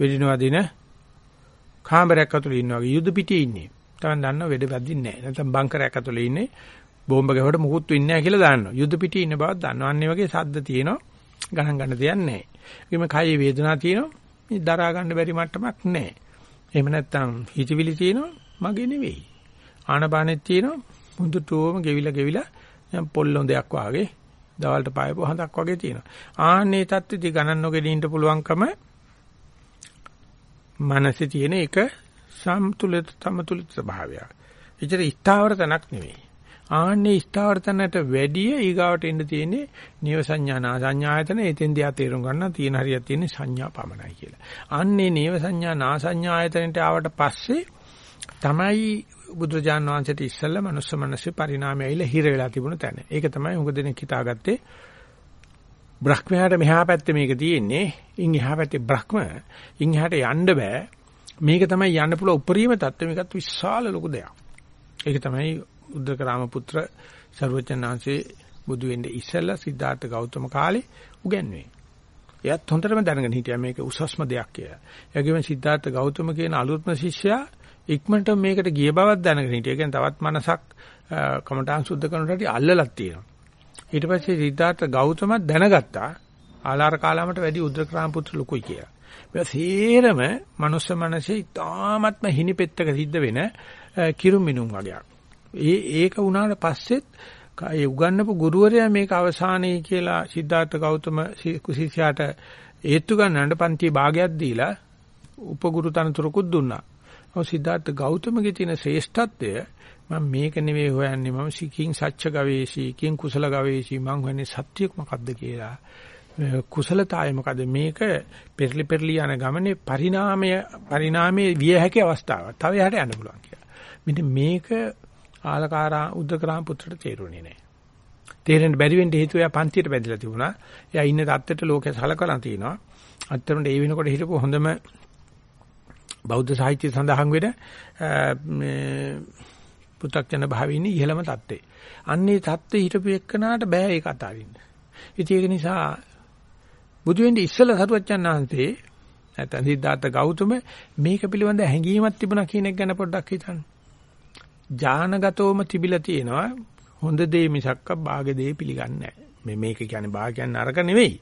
වෙදිනවා දින කාමරයක් ඇතුළේ ඉන්නවා වගේ යුද පිටියේ ඉන්නේ. තමන් දන්නව වෙඩ වැදින්නේ නැහැ. නැත්නම් බංකරයක් ඇතුළේ ඉන්නේ බෝම්බ ගහවට මුකුත් වෙන්නේ නැහැ කියලා දාන්නවා. යුද පිටියේ ඉන්න බවක් දන්නවා. අන්නේ වගේ සද්ද තියෙනවා. ගණන් ගන්න දෙයක් නැහැ. ඒකම කයේ වේදනාව තියෙනවා. මේ දරා ගන්න බැරි මට්ටමක් නැහැ. එහෙම නැත්නම් හිතවිලි තියෙනවා. මගේ නෙවෙයි. ආනපානෙත් තියෙනවා. මුදුටෝම ගෙවිලා ගෙවිලා දැන් පොල්ලොන්දයක් වාගේ දවල්ට පායපු හඳක් වගේ තියෙනවා. ආන්නේ தත්ත්වෙදි ගණන් නොගෙන ඉන්න පුළුවන්කම මනසේ තියෙන එක සම්තුලිත සමතුලිත ස්වභාවයක්. ඒතර ස්ථාවර තනක් නෙවෙයි. ආන්නේ ස්ථාවර තනට වැඩිය ඊගාවට එන්න තියෙන්නේ නිව සංඥා නා සංඥායතන එතෙන්දී ආ තේරුම් ගන්න තියෙන හරියක් තියෙන්නේ සංඥා පමණයි කියලා. ආන්නේ නිව සංඥා නා සංඥායතනට ආවට පස්සේ තමයි බුදුරජාන් වහන්සේට ඉස්සෙල්ලා මනුස්ස මනසේ පරිණාමය ඇවිල්ලා හිර වෙලා තිබුණ තැන. ඒක තමයි උඟ දෙනෙක් හිතාගත්තේ බ්‍රහ්මයාට මෙහා පැත්තේ මේක තියෙන්නේ. ඉන් එහා පැත්තේ බ්‍රහ්ම. ඉන් එහාට යන්න බෑ. මේක තමයි යන්න පුළුවන් උපරිම தත්ත්වය. මේකත් විශාල ලොකු දෙයක්. ඒක තමයි උද්දක රාමපුත්‍ර සර්වචනාංශේ බුදු වෙන්නේ ඉස්සෙල්ලා සිද්ධාර්ථ ගෞතම කාලේ උගන්වන්නේ. එයාත් හොඳටම දැනගෙන හිටියා මේක උසස්ම දෙයක් කියලා. එයාගේම සිද්ධාර්ථ ගෞතම කියන අලුත්ම ශිෂ්‍යයා ඉක්මනට මේකට ගිය බවක් දැනගෙන හිටියා. ඒ කියන්නේ තවත් මනසක් කමඨාන් සුද්ධ කරනට අල්ලලක් තියෙනවා. ඊට පස්සේ සිද්ධාර්ථ ගෞතමත් දැනගත්තා ආලාර කාලාමට වැඩි උද්දකරාම පුත්‍ර ලොකුයි කියලා. මේ සේරම මනුස්ස මනසේ ඉතාමත්ම හිනිපෙත්තක සිද්ධ වෙන කිරුමිනුම් වගේක්. ඒ ඒක වුණාට පස්සෙත් ඒ උගන්නපු ගුරුවරයා මේක අවසානයේ කියලා සිද්ධාර්ථ ගෞතම කුසිසියාට ඒත්තු ගන්නට පන්ති භාගයක් දීලා උපගුරු තනතුරකුත් දුන්නා. ඔව් සිද්ධාර්ථ ගෞතමගේ තියෙන ශ්‍රේෂ්ඨත්වය මම මේක නෙවෙයි හොයන්නේ මම සිකින් සත්‍ය ගවේෂී කින් කුසල ගවේෂී මම හොයන්නේ සත්‍ය මොකද්ද කියලා කුසලතාවය මොකද මේක පෙරලි පෙරලි යන ගමනේ පරිණාමය පරිණාමයේ විය හැකි අවස්ථාවක්. තව එහාට යන්න පුළුවන් කියලා. මෙන්න මේක ආලකාරා උද්දකරාම පුත්‍රට තේරුණේ නැහැ. තේරෙන්න බැරි වෙන්න හේතුව එයා පන්තියට බැඳලා තිබුණා. එයා ඉන්න තත්ත්වයට ලෝකේ සලකලා තිනවා. අත්‍තරම ඒ වෙනකොට හිටපු හොඳම බෞද්ධ සාහිත්‍ය සඳහන් වෙන මේ පු탁ජන භාවීනි ඉහළම தත්තේ. අන්නේ தත්තේ හිටපු එක්කනාට බෑ ඒක අතාරින්න. ඉතින් ඒක නිසා බුදු වෙන්නේ ඉස්සෙල්ලා සරුවච්චන් ආන්තේ නැත්නම් සිද්ධාර්ථ ගෞතම මේක පිළිබඳ හැඟීමක් තිබුණා කියන එක ගැන පොඩ්ඩක් හිතන්න. ඥානගතවම තිබිලා තියෙනවා හොඳ දේ මිසක්ක භාග දේ පිළිගන්නේ නැහැ. මේ මේක කියන්නේ භාග කියන්නේ අරක නෙවෙයි.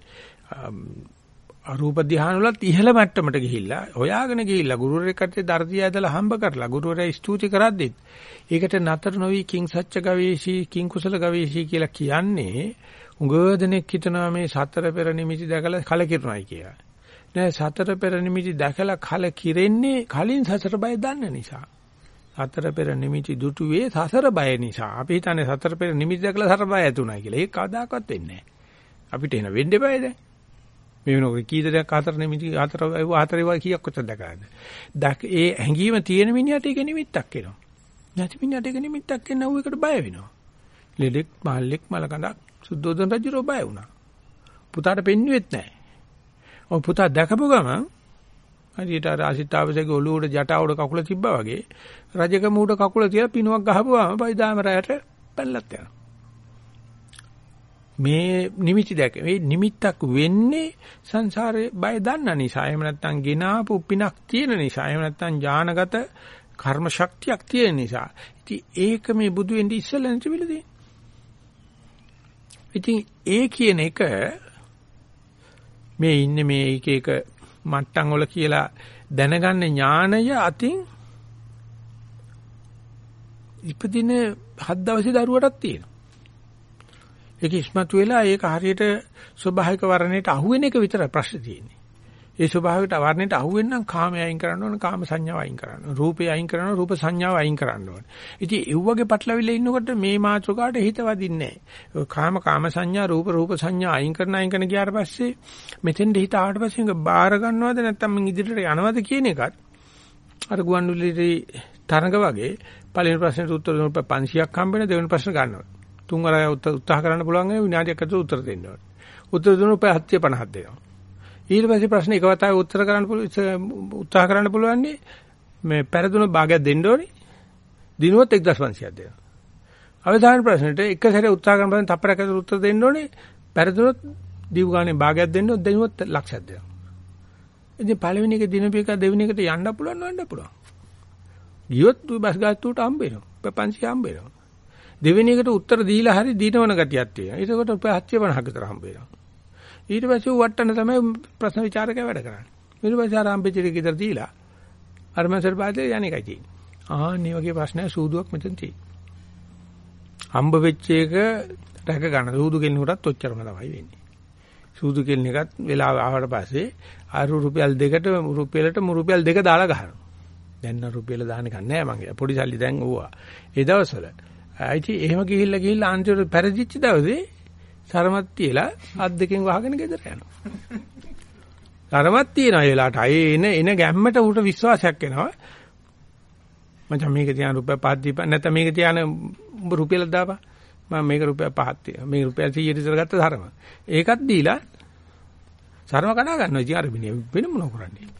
අරූප ධ්‍යාන වලත් ඉහළ මට්ටමට ගිහිල්ලා හොයාගෙන ගිහිල්ලා ගුරුවරයෙක්ට දර්දිය ඇදලා හම්බ කරලා ගුරුවරයා ස්තුති කරද්දිත් ඒකට නතර නොවි කිං සච්ච ගවේෂී කිං කුසල ගවේෂී කියලා කියන්නේ උගදෙනෙක් හිතනවා මේ සතර පෙර නිමිති දැකලා කලකිරුණයි කියලා. නෑ සතර පෙර නිමිති දැකලා කලකිරෙන්නේ කලින් සතර බය දන්න නිසා. සතර පෙර නිමිති දුටුවේ සසර බය නිසා. අපි හිතන්නේ සතර පෙර නිමිති දැකලා සතර බය ඇතුණයි කියලා. ඒක කවදාකවත් වෙන්නේ නෑ. අපිට එන වෙන්න බෑ දැන්. මේ වෙනකොට කී දෙයක් හතර නිමිති හතර හතරේ වගේ කීයක් කොච්චර දැකලාද? දැක් ඒ හැංගීම තියෙන මිනිහට ඒක නිමිත්තක් එනවා. නැති මිනිහට ඒක නිමිත්තක් එන්න ඌ එකට බය වෙනවා. ලෙඩෙක් මහල්ලෙක් මලකඳක් සුද්ධෝදන රජුරෝ බය වුණා. පුතාට පෙන්වෙත් නැහැ. ඔව් පුතා දැකපු ගමන් හරියට අර ආසිතාවසේගේ ඔළුවට ජටාවට කකුල තිබ්බා වගේ රජකම උඩ කකුල තියලා පිනුවක් ගහපුවාම පයිදාම රැයට පැල්ලත් යනවා. මේ නිමිති දැක මේ නිමිත්තක් වෙන්නේ සංසාරේ බය දන්න නිසා. එහෙම නැත්නම් ගෙනාපු පිනක් තියෙන නිසා. එහෙම නැත්නම් ඥානගත කර්ම ශක්තියක් තියෙන නිසා. ඉතින් ඒක මේ බුදු වෙන්නේ ඉස්සෙල්ලා නැතිවිලා තියෙන්නේ. ඉතින් ඒ කියන එක මේ ඉන්නේ මේ එක එක මට්ටම් වල කියලා දැනගන්න ඥානය අතින් ඉපදින හත් දවසේ දරුවටත් තියෙනවා ඒක ඉස්මතු වෙලා ඒක හරියට ස්වභාවික වර්ණයට අහු වෙන එක විතරයි ප්‍රශ්නේ තියෙන්නේ. ඒ ස්වභාවිකට වර්ණයට අහු වෙන්න නම් කාමය අයින් කරන්න ඕන කාම සංඥාව අයින් කරන්න ඕන රූපය අයින් කරන්න රූප සංඥාව අයින් කරන්න ඕන. ඉතින් ඒ වගේ පටලවිල්ල ඉන්නකොට මේ මාත්‍රකාට හිත වදින්නේ නැහැ. කාම කාම සංඥා රූප රූප සංඥා අයින් කරන අයින් කරන ගියාට පස්සේ මෙතෙන්ද හිත ආවට පස්සේ ඒක බාර ගන්නවද නැත්නම් මං ඉදිරියට යනවද කියන එකත් අර ගුවන්විදුලි තරඟ වගේ පළවෙනි ප්‍රශ්නෙට උත්තර දුන්නොත් 500ක් හම්බ වෙන දෙවෙනි ප්‍රශ්න ගන්නවා. තුන් වරයි උත්සාහ කරන්න පුළුවන් වෙන විනාඩියක් ඇතුළත උත්තර දෙන්න ඕනේ. උත්තර දුන්නොත් 750ක් දෙනවා. ඊට පස්සේ ප්‍රශ්න එක වතාවේ උත්තර කරන්න උත්සාහ කරන්න පුළුවන් මේ පෙරදුන භාගයක් දෙන්න ඕනේ. දිනුවත් 1500ක් දෙනවා. අවධාන ප්‍රශ්නෙට එක සැරේ උත්සාහ කරන ප්‍රශ්න තප්පරයක් ඇතුළත උත්තර දෙන්න ඕනේ. පෙරදුනොත් දීපු ගානේ භාගයක් දෙන්න ඕනේ. දිනුවත් ලක්ෂයක් දෙනවා. ඉතින් පළවෙනි එක දිනපේක දෙවෙනි එකට යන්න පුළුවන් නෝන්න පුළුවන්. ගියොත් බස් ගාස්තුවට හම්බ වෙනවා. 500 හම්බ වෙනවා. දෙවෙනි එකට උත්තර දීලා හරි දිනවන ගතියක් තියෙනවා. ඒකකොට උපය 750ක විතර හම්බ වෙනවා. ඊට පස්සේ වට්ටන තමයි ප්‍රශ්න විචාරකයා වැඩ කරන්නේ. ඊට පස්සේ ආර හම්බෙච්ච ගෙදර දීලා අර මසර් පාදේ යන්නේ කයි තියෙන්නේ. ආන්නේ වගේ ප්‍රශ්නයක් සූදුවක් මෙතන තියෙනවා. හම්බ වෙච්ච එක රැක ගන්න සූදු කෙලිනුටත් ඔච්චරම තමයි වෙන්නේ. සූදු කෙලින එකත් වෙලාව ආවට පස්සේ අර රුපියල් දෙකට රුපියලට රුපියල් දෙක දාලා ගහනවා. දැන් නම් රුපියල දාන්න ගන්නෑ මගේ. පොඩි සල්ලි දැන් ඕවා. ඒ දවස්වල අයිති එහෙම ගිහිල්ලා ගිහිල්ලා අන්තිමට පෙරදිච්ච දවසේ සරමත් තියලා අත් දෙකෙන් වහගෙන ගෙදර යනවා. සරමත් තියන ඒ වෙලාවට අයේ එන එන ගැම්මට උට විශ්වාසයක් එනවා. මචං මේක තියන රුපියල් පහක් දීපන් නැත්නම් මේක තියන රුපියල් දාපන්. මම මේක රුපියල් පහක් තියනවා. මේ රුපියල් 100 ඉතර ගත්ත සරම. ඒකත් දීලා සරම කඩා ගන්නවා. ඉතින් අර වෙන මොනව කරන්නේ?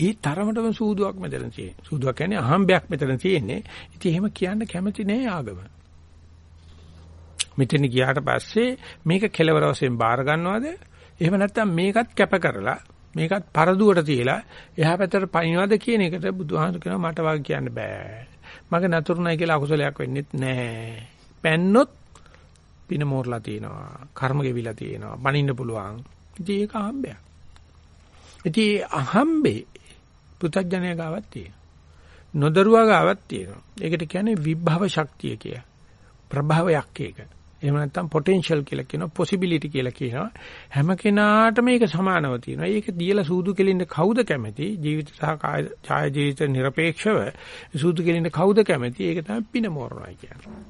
ඒ තරමටම සූදුවක් මෙතන තියෙන්නේ. සූදුවක් කියන්නේ අහම්බයක් මෙතන තියෙන්නේ. ඉතින් එහෙම කියන්න කැමති නෑ ආගම. මෙතන ගියාට පස්සේ මේක කෙලවර වශයෙන් බාර ගන්නවද? එහෙම නැත්නම් මේකත් කැප කරලා මේකත් පරදුවට තියලා එහා පැත්තට පනිනවද කියන එකට බුදුහාමුදුර කියනවා මට වාගේ කියන්න බෑ. මගේ නතුරුණයි කියලා අකුසලයක් වෙන්නෙත් නෑ. පැන්නොත් පින මෝරලා තියෙනවා. කර්ම ගෙවිලා තියෙනවා. බනින්න පුළුවන්. ඉතින් ඒක අහම්බයක්. ඉතින් අහම්බේ පුතඥය ගාවත් තියෙනවා. නොදරුවා ගාවත් තියෙනවා. ඒකට කියන්නේ විභව ශක්තිය කිය. ප්‍රභවයක් ඒක. එහෙම නැත්නම් පොටෙන්ෂල් කියලා කියනවා, පොසිබිලිටි කියලා කියනවා. හැම කෙනාටම ඒක සමානව තියෙනවා. ඒක දීලා සූදු කෙලින්ද කවුද කැමති? ජීවිත සහ කාය ඡාය ජීවිත নিরপেক্ষව සූදු කෙලින්ද කවුද කැමති? ඒක තමයි පින මෝරණයි කියන්නේ.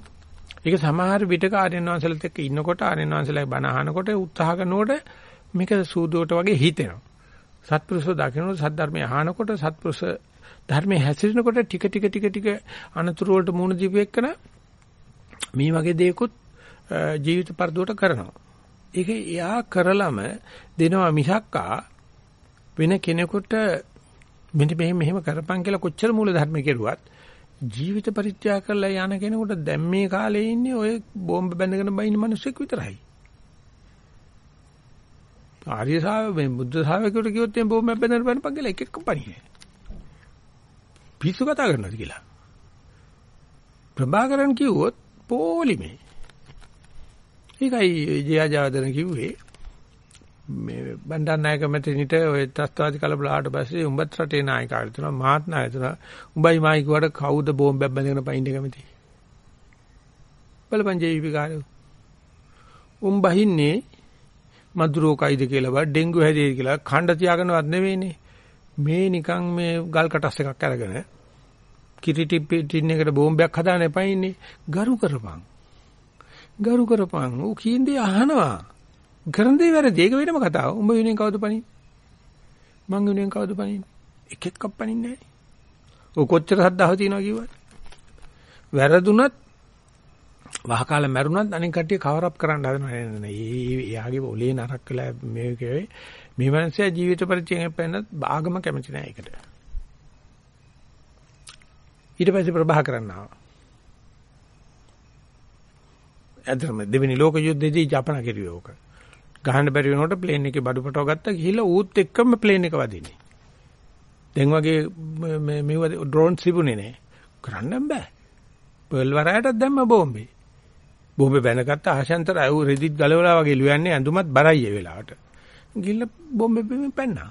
ඒක සමහර විටක ආර්යනවංශලත් එක්ක ඉන්නකොට ආර්යනවංශලයි බණ අහනකොට උත්සාහ කරනකොට මේක සූදුවට වගේ හිතෙනවා. සත්පුරුෂෝ දකින්නකොට සද්ධර්මය අහනකොට සත්පුරුෂ ධර්මයේ හැසිරෙනකොට ටික ටික ටික ටික අනතුරු වලට මුහුණ දීපු එක්කන මේ වගේ දේකුත් ජීවිත පරදුවට කරනවා. ඒක එයා කරලම දෙනවා මිසක්කා වෙන කෙනෙකුට මෙන්න මෙහෙම මෙහෙම කරපන් කියලා කොච්චර මූල ධර්ම කෙරුවත් ජීවිත පරිත්‍යාග කරලා යන කෙනෙකුට දැන් මේ කාලේ ඉන්නේ ඔය බෝම්බ බැඳගෙන බයින මිනිස්සෙක් විතරයි. ආර්ය ශාව මේ බුද්ධ ශාවකයෝට කිව්වොත් මේ බෝම්බ බැඳගෙන බැනපන් කියලා එක එක පණිනේ. පිස්සු කතා කරනවාද කියලා. ප්‍රභාකරන් කිව්වොත් පොලිමේ. ඒකයි ජයජාවදන කිව්වේ මේ බණ්ඩාරනායක මැතිනිට ඔය තස්වාදි කලබල ආවට පස්සේ උඹත් රටේ නායකයෙක් තුන මාත් නායකතුන උඹයි මායි කිව්වට කවුද බෝම්බයක් බැඳගෙන පයින් කැමති බලපන් ජීවි කාර්යෝ උඹහින්නේ මදුරෝ කයිද කියලා බා ඩෙන්ගු හැදෙයි කියලා ඛණ්ඩ තියාගෙනවත් නෙවෙයිනේ. මේ නිකන් මේ ගල් කටස් එකක් අරගෙන කිරිටි ටින් එකට බෝම්බයක් හදාන්න එපයින්නේ ගරු කරපන්. ගරු කරපන්. ඌ කීන්දේ අහනවා. කරන දේ වැරදි. ඒක වෙනම කතාව. උඹ වෙනුවෙන් කවුද පණින්නේ? මං වෙනුවෙන් කවුද පණින්නේ? එක එකක් පණින්නේ නැහැ. ඔය කොච්චර සද්දාව තියනවා කිව්වද වැරදුනත් වහකාල මැරුණත් අනික කට්ටිය කවර් අප් කරන්න හදනවා. නේද ඒ එයාගේ ඔලේ නරක් වෙලා මේ කියවේ මේ මනුස්සයා ජීවිත පරිචයෙන් පෙන්නත් ආගම කැමති නෑ ඒකට. ඊට පස්සේ ප්‍රභා කරන්න ආවා. ඇත්තටම දෙවෙනි ලෝක යුද්ධයේදී ජපාන කිරුවේ ඕක. ගහන්න බැරි වෙනකොට ප්ලේන් එකේ බඩුපටව ගත්තා ගිහිල්ලා ඌත් එක්කම ප්ලේන් එක වදින්නේ. දැන් වගේ මේ මේව ඩ්‍රෝන් තිබුණේ නෑ. කරන්න බෑ. පර්ල් වරයටත් දැම්ම බෝම්බේ. බෝම්බේ බැනගත්ත ආශාන්තර අය රෙදිත් ගලවලා වගේ ලුයන්නේ ඇඳුමත් බරයි ඒ වෙලාවට. ගිහිල්ලා බෝම්බේ බිමින් පැන්නා.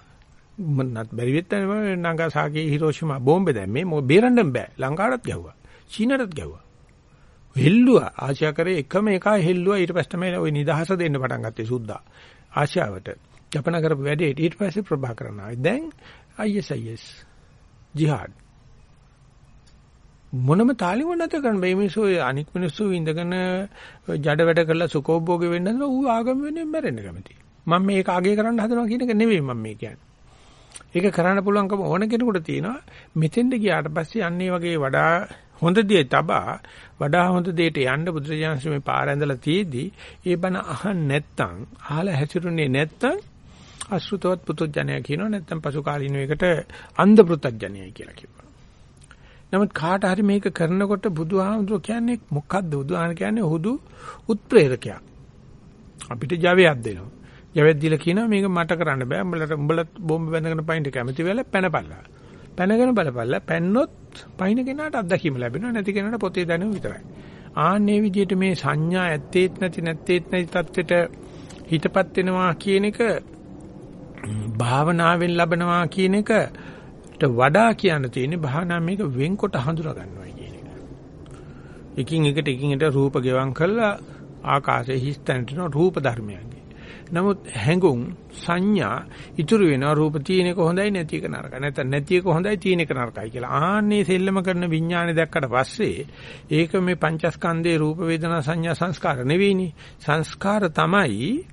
මන්නත් බැරි වෙත් නගාසාකි හිරෝෂිමා බෝම්බේ දැම්මේ මො බේරන්න බෑ. ලංකාවටත් ගැහුවා. චීනටත් ගැහුවා. හෙල්ලුවා. ආසියා කරේ එකම එකයි හෙල්ලුවා ඊට පස්සේ තමයි ওই නිදහස දෙන්න පටන් ගත්තේ සුද්දා. ආසියාවට. ජපන කරපු වැඩේ ඊට පස්සේ ප්‍රභාකරන් ආවේ. දැන් ISIS ජිහාඩ් මොනම තාලිම නැත කරන මේ මිනිස්සු අනික් මිනිස්සු ඉඳගෙන ජඩ වැඩ කරලා සුකෝභෝග වෙන්න හදන ඌ ආගම වෙනුවෙන් මැරෙන්න කැමති. මම මේක අගය කරන්න හදනවා කියන එක නෙවෙයි මම මේ කියන්නේ. ඒක කරන්න පුළුවන්කම ඕන කෙනෙකුට තියෙනවා. මෙතෙන්ද ගියාට පස්සේ අන්නේ වගේ වඩා හොඳ දේ තබා වඩා හොඳ දෙයට යන්න බුදුරජාණන් මේ පාර ඇඳලා තියේදී ඒ බණ අහන්න නැත්තම් අහලා හැසිරුනේ නැත්තම් අසුතවත් පුතුජණය කියනවා නැත්තම් පසු කාලින එකට අන්ධ පුතුජණයයි කියලා කිව්වා. නමුත් කාට හරි මේක කරනකොට බුදුහාමුදුරුවෝ කියන්නේ මොකක්ද? බුදුහාම කියන්නේ හුදු උත්ප්‍රේරකයක්. අපිට ජවයක් දෙනවා. ජවයක් දීලා කියනවා මේක මට කරන්න බෑ. උඹලට උඹලත් බෝම්බ බැඳගෙන පයින්ට කැමති වෙලා පැනපල්ලා. පැනගෙන බලපල්ලා පැන්නොත් පයින් කෙනාට අත්දැකීම ලැබෙනවා නැති කෙනාට පොතේ දැනුම විතරයි. ආන්නේ විදිහට මේ සංඥා ඇත්තේත් නැති නැත්තේත් නැති தත්වෙට හිතපත් වෙනවා කියන එක භාවනාවෙන් ලබනවා කියන එක වඩා කියන්න තියෙන්නේ භාවනා මේක වෙන්කොට හඳුනා ගන්නවා කියන එක. එකින් එකට එකින් එකට රූප ගෙවම් කරලා ආකාශයේ හිස්තැනට රූප ධර්මයන්ගේ. නමුත් හැඟුම් සංඥා ඉතුරු වෙනවා රූප තියෙන එක හොඳයි නැති එක නරකයි. නැත්නම් නැති එක හොඳයි තියෙන එක නරකයි කියලා. ආන්නේ සෙල්ලම කරන විඥානේ දැක්කට පස්සේ ඒක මේ පංචස්කන්ධේ රූප වේදනා සංඥා සංස්කාර නෙවෙයිනේ. සංස්කාර තමයි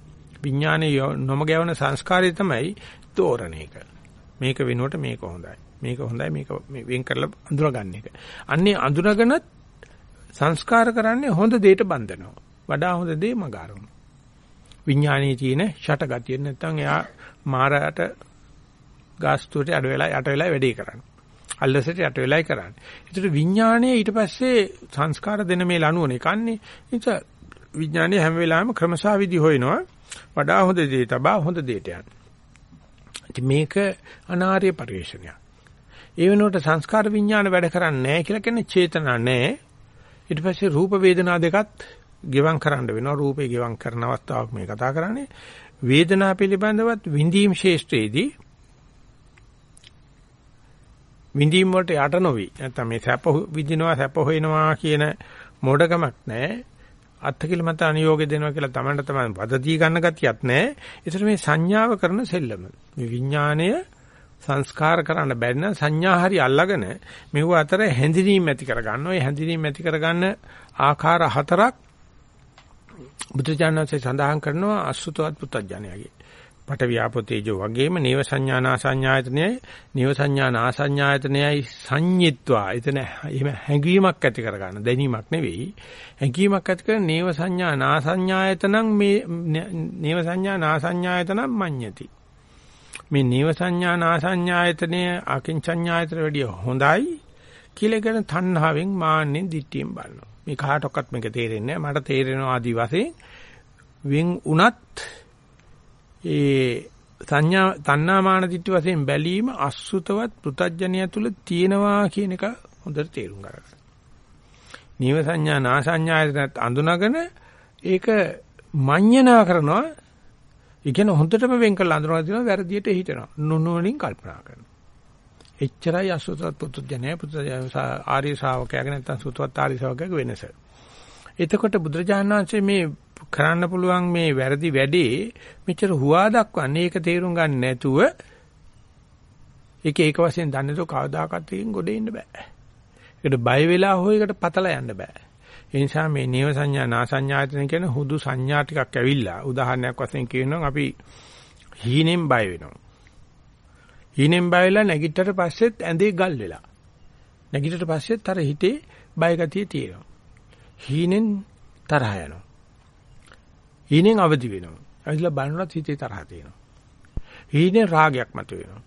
විඥානේ නොම ගැවන සංස්කාරය තමයි තෝරණ එක. මේක වෙනුවට මේක හොඳයි. මේක හොඳයි මේක වෙන් කරලා අඳුරගන්න එක. අන්නේ අඳුරගෙනත් සංස්කාර කරන්නේ හොඳ දෙයට බඳිනවා. වඩා හොඳ දේ මගාරනවා. විඥානයේ තියෙන ෂටගතිය නැත්තම් එයා මාරයට ගාස්තුවට අඩ වෙලා යට වෙලා වැඩේ කරන්නේ. අල්ලසට යට වෙලායි කරන්නේ. ඒතර විඥානයේ ඊට පස්සේ සංස්කාර දෙන මේ ලණුවනේ කන්නේ. නිසා විඥානයේ හැම වෙලාවෙම ක්‍රමසාවිදි හොයනවා. වඩා හොඳ දේ තබා හොඳ දෙයට යන්න. ඉතින් මේක අනාර්ය පරිශ්‍රණයක්. ඒ වෙනුවට සංස්කාර විඥාන වැඩ කරන්නේ නැහැ කියලා කියන්නේ චේතනා නැහැ. ඊට පස්සේ රූප වේදනා දෙකත් ගෙවම් කරන්න වෙනවා. රූපේ ගෙවම් කරන අවස්ථාවක් මේ කතා කරන්නේ. වේදනා පිළිබඳවත් විඳීම් ශේෂ්ත්‍රයේදී විඳීම් වලට යට නොවි. නැත්නම් මේ සැප විඳිනවා සැප හොයනවා කියන මොඩකමක් නැහැ. අත්කිලමත අනියෝගය දෙනවා කියලා Tamanට තමයි පදදී ගන්න ගතියක් නැහැ. ඒතර මේ සංඥාව කරන සෙල්ලම. මේ විඥාණය සංස්කාර කරන්න බැරි නම් සංඥා හරි අල්ලගෙන මෙව අතර හැඳිනීම් ඇති කරගන්න. ওই හැඳිනීම් ඇති කරගන්න ආකාර හතරක් බුදුචානන්සේ සඳහන් කරනවා අසුතවත් පුත්තජනයාගේ. පට ව්‍යාපෝතේජෝ වගේම නේව සංඥානා සංඥායතනයයි නේව සංඥානා සංඥායතනයයි සංඤිත්වා. එතන එහෙම හැඟීමක් ඇති කරගන්න දැනීමක් නෙවෙයි. හැඟීමක් ඇති කරන නේව සංඥානා සංඥායතනං මේ නේව සංඥානා සංඥායතනං මඤ්ඤති. මේ නේව සංඥානා සංඥායතනය අකින්චඤ්ඤායතන වැඩිය හොඳයි කියලා කියන තණ්හාවෙන් මාන්නෙන් දිට්ඨියෙන් බලනවා. මේ කාටවත් මේක තේරෙන්නේ නැහැ. මට තේරෙනවා ආදි වශයෙන්. වෙන් උනත් ඒ සංඥා තණ්හාමාන දිට්ඨි වශයෙන් බැලීම අසුතවත් පෘතජ්ජනිය තුල තියෙනවා කියන එක හොඳට තේරුම් ගන්න. නීව සංඥා නා සංඥායතනත් අඳුනගෙන ඒක මඤ්ඤණා කරනවා. ඒ කියන්නේ හොඳටම වෙන් කරලා අඳුනලා දිනවා වැරදියට හිතනවා. නුනුවණින් කල්පනා කරනවා. එච්චරයි අසුතවත් පුතුජනය පුතුජ ආර්ය ශ්‍රාවකයාගේ නැත්නම් සුතවත් ආර්ය ශ්‍රාවකයාගේ වෙනස. එතකොට බුදුරජාණන් වහන්සේ මේ කරන්න පුළුවන් මේ වැරදි වැඩේ මෙච්චර හුවා දක්වන්නේ ඒක තේරුම් ගන්න නැතුව ඒක ඒක වශයෙන් දන්නේ તો කවදාකවත් එකෙන් ගොඩ එන්න බෑ. ඒකට බය වෙලා හෝ ඒකට පතලා යන්න බෑ. ඒ නිසා මේ නේව සංඥා නා සංඥායතන කියන හුදු සංඥා ටිකක් ඇවිල්ලා උදාහරණයක් වශයෙන් කියනවා අපි හීනෙන් බය වෙනවා. හීනෙන් බය වෙලා නැගිටතර පස්සෙත් ඇඳේ ගල් වෙලා. නැගිටතර පස්සෙත් අර හිතේ බය ගතිය තියෙනවා. හීනෙන් තරහ යනවා. හීනෙන් අවදි වෙනවා. ඇවිල්ලා බලනකොට හිතේ තරහ තියෙනවා. හීනෙන් රාගයක් මතුවෙනවා.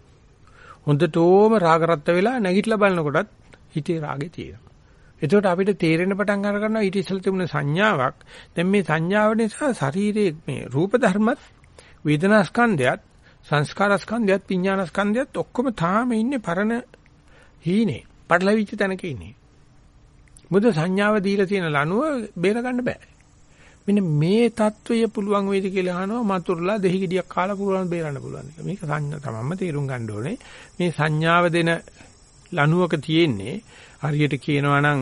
හොඳටම රාග රත් වෙලා නැගිටලා බලනකොටත් හිතේ රාගේ තියෙනවා. එතකොට අපිට තේරෙන පටන් අර ගන්නවා ඊට ඉස්සෙල්ලා තිබුණ සංඥාවක් දැන් මේ සංඥාව නිසා ශරීරයේ මේ රූප ධර්මත් වේදනා ස්කන්ධයත් සංස්කාර ස්කන්ධයත් විඥාන ස්කන්ධයත් ඔක්කොම තාම ඉන්නේ පරණ හීනේ. පටලවිච්ච තැනක ඉන්නේ. මොකද සංඥාව දීලා තියෙන ලනුව බේර ගන්න බෑ. මෙන්න මේ தত্ত্বය පුළුවන් වේද කියලා අහනවා මතුරුලා දෙහි ගෙඩියක් කාලා පුළුවන් බේරන්න පුළුවන්. මේක සංඥා තමන්ම තේරුම් ගන්න ඕනේ. මේ සංඥාව දෙන ලනුවක තියෙන්නේ හරියට කියනවා නම්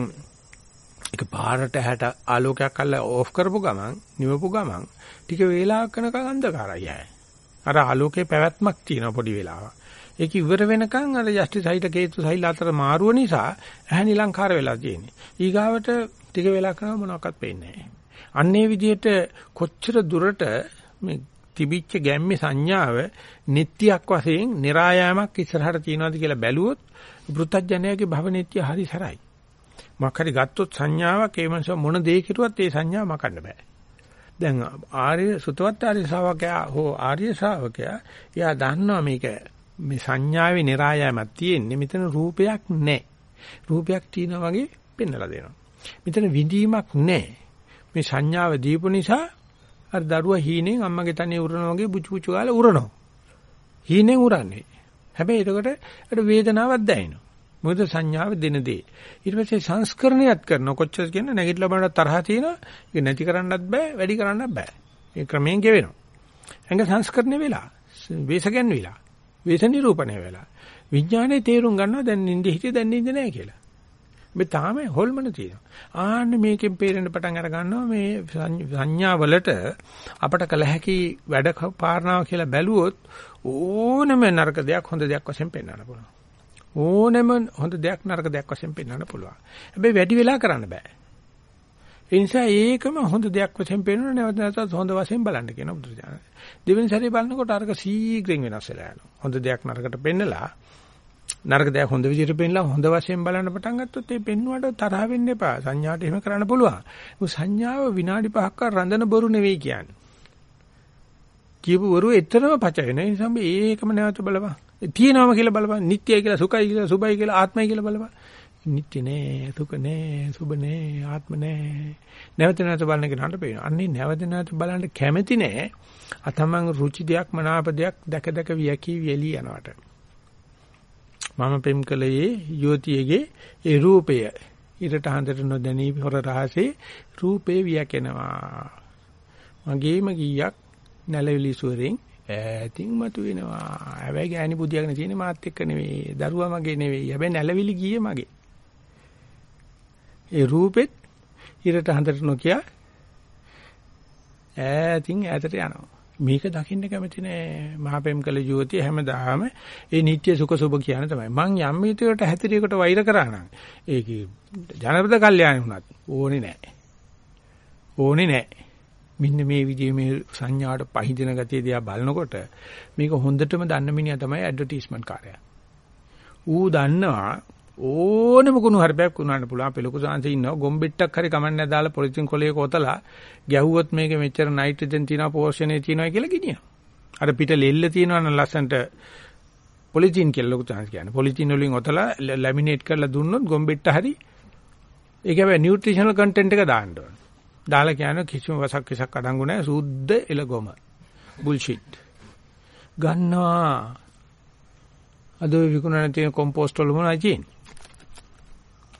එක පාරට හැට ආලෝකයක් අල්ල ඕෆ් කරපු ගමන් නිවපු ගමන් ටික වේලාවක් යනකම් අන්ධකාරයි ආය. අර ආලෝකේ පැවැත්මක් තියෙනවා පොඩි වෙලාවක්. ඒක ඉවර වෙනකන් අර යෂ්ටි සහිත කේතු සහිත අතර මාරුව නිසා ඇහැ නිලංකාර වෙලා තියෙන්නේ. ඊගාවට ටික වෙලා කරා මොනවක්වත් පේන්නේ නැහැ. අන්නේ විදිහට කොච්චර දුරට මේ තිබිච්ච ගැම්මේ සංඥාව නිට්ටියක් වශයෙන් નિરાයාමක් ඉස්සරහට තියනවාද කියලා බැලුවොත් වෘත්තජනයාගේ භවනිට්‍ය හරි සරයි. මොකක් හරි ගත්තොත් සංඥාවක් ඒ මනස මොන දේ කිරුවත් ඒ සංඥාව මකන්න බෑ. දැන් ආර්ය සුතවත් ආර්ය ශ්‍රාවකයා හෝ ආර්ය ශ්‍රාවකයා එයා දන්නවා මේක මේ සංඥාවේ નિરાයමක් තියෙන්නේ මෙතන රූපයක් නැහැ. රූපයක් තියෙනා වගේ පෙන්වලා දෙනවා. මෙතන විඳීමක් නැහැ. මේ සංඥාව දීපු නිසා අර දරුවා හීනෙන් අම්මගේ තනේ උරනවා වගේ බුචු බුචු ගාලා උරනවා. හීනෙන් උරන්නේ. හැබැයි එතකොට ඒකට වේදනාවක් දැනෙනවා. මොකද සංඥාව දෙන දේ. ඊට පස්සේ සංස්කරණයත් කරන කොච්චර කියන නැගිටලා බලන තරහ තියෙනවා. ඒක නැති කරන්නත් බෑ, වැඩි කරන්නත් බෑ. ඒ ක්‍රමයෙන් ගෙවෙනවා. ඇඟ සංස්කරණය වෙලා, වේස ගැන්විලා, වේස නිරූපණය වෙලා. විඥානේ තේරුම් ගන්නවා දැන් නිින්ද හිටියේ දැන් නිින්ද නැහැ කියලා. මේ තාම හොල්මන තියෙනවා. ආන්න මේකෙන් පේරෙන්න පටන් අර ගන්නවා මේ සංඥාවලට අපට කළ හැකි වැඩ පාරණාව කියලා බැලුවොත් ඕනම නරක දෙයක් හොඳ දෙයක් වශයෙන් පෙන්වන්න පුළුවන්. ඕනම හොඳ දෙයක් නරක දෙයක් වශයෙන් පෙන්වන්න පුළුවන්. හැබැයි වැඩි වෙලා කරන්න බෑ. ඒ නිසා ඒකම හොඳ දෙයක් වශයෙන් පෙන්වන නැවත නැවතත් හොඳ වශයෙන් බලන්න කියන බුදුරජාණන්. දෙවෙනි සැරේ බලනකොට අරක සීඝ්‍රයෙන් වෙනස් වෙලා යනවා. හොඳ දෙයක් නරකට පෙන්නලා නරක දෙයක් හොඳ විදිහට පෙන්නලා හොඳ වශයෙන් බලන්න පටන් ගත්තොත් ඒ පෙන්වුවට තරහ වෙන්න එපා. සංඥාට එහෙම කරන්න පුළුවන්. මොකද සංඥාව විනාඩි 5ක් රඳන බොරු නෙවෙයි කියන්නේ. කියපු වරු එතරම් පච වෙන නිසා මේකම නැවත බලපන්. තියෙනවම කියලා බලපන්. නිට්ටයයි කියලා සුඛයි කියලා සුබයි කියලා ආත්මයි කියලා බලපන්. නිට්ටි නෑ, සුඛ නෑ, සුබ නෑ, ආත්ම නෑ. නැවත නැවත බලන කෙනාට පේනවා. අන්නේ නැවත නැවත බලන්න කැමැති නෑ. අතමං රුචි දෙයක් මනාප දෙයක් දැක දැක වියකී වියලී යනවට. මම පෙම් කලේ යෝතියගේ ඒ රූපය ඉරට හඳට නොදැනී හොර රහසේ රූපේ වියකෙනවා මගේම ගීයක් නැලවිලි සුවරෙන් ඈතින් මතු වෙනවා හැබැයි ගෑණි බුදියාගෙන තියෙන මාත් එක්ක නෙවෙයි දරුවා මගේ නෙවෙයි හැබැයි නැලවිලි ගියේ මගේ ඒ රූපෙත් ඉරට හඳට නොකිය ඈතින් ඈතට යනවා. මේක දකින්න කැමති නෑ. මහපෙම් කළ ජෝතිය හැමදාම ඒ නිට්ටය සුඛ සුභ කියන තමයි. මං යම් මිත්‍රයට හැතිරියකට වෛර කරා නම් ඒක ජනපද කල්යාණි වුණත් ඕනේ නෑ. ඕනේ නෑ. මෙන්න මේ විදිහේ මේ සංඥාවට පහඳින ගතිය දිහා බලනකොට මේක හොඳටම දන්න මිනිහා තමයි ඇඩ්වර්ටයිස්මන්ට් කාර්යය. ඌ දන්නවා ඕනම කුණු හරිපයක් වුණාන්න පුළුවන් අපේ ලොකු සංසි ඉන්නවා ගොම්බෙට්ටක් හරි කමන්නේ දාලා පොලිතින් කොලයක ඔතලා ගැහුවොත් මේක මෙච්චර නයිට්‍රජන් තියෙනවා පෝෂණේ තියෙනවා කියලා කියනවා. අර පිට ලෙල්ල තියෙනවා නම් ලස්සන්ට පොලිතින් කියලා ලොකු සංසි කියන්නේ. පොලිතින් වලින් ඔතලා ලැමිනේට් කරලා දුන්නොත් ගොම්බෙට්ට හරි ඒක හැබැයි නියුට්‍රිෂනල් කන්ටෙන්ට් එක දාන්න ඕන. දාලා කියන කිසිම වසක් විසක් අඩංගු නැහැ සුද්ධ එලගොම. බුල්ෂිට්. ගන්නවා. අද විකුණන තියෙන කොම්පෝස්ට් වල මොනවද තියෙන්නේ?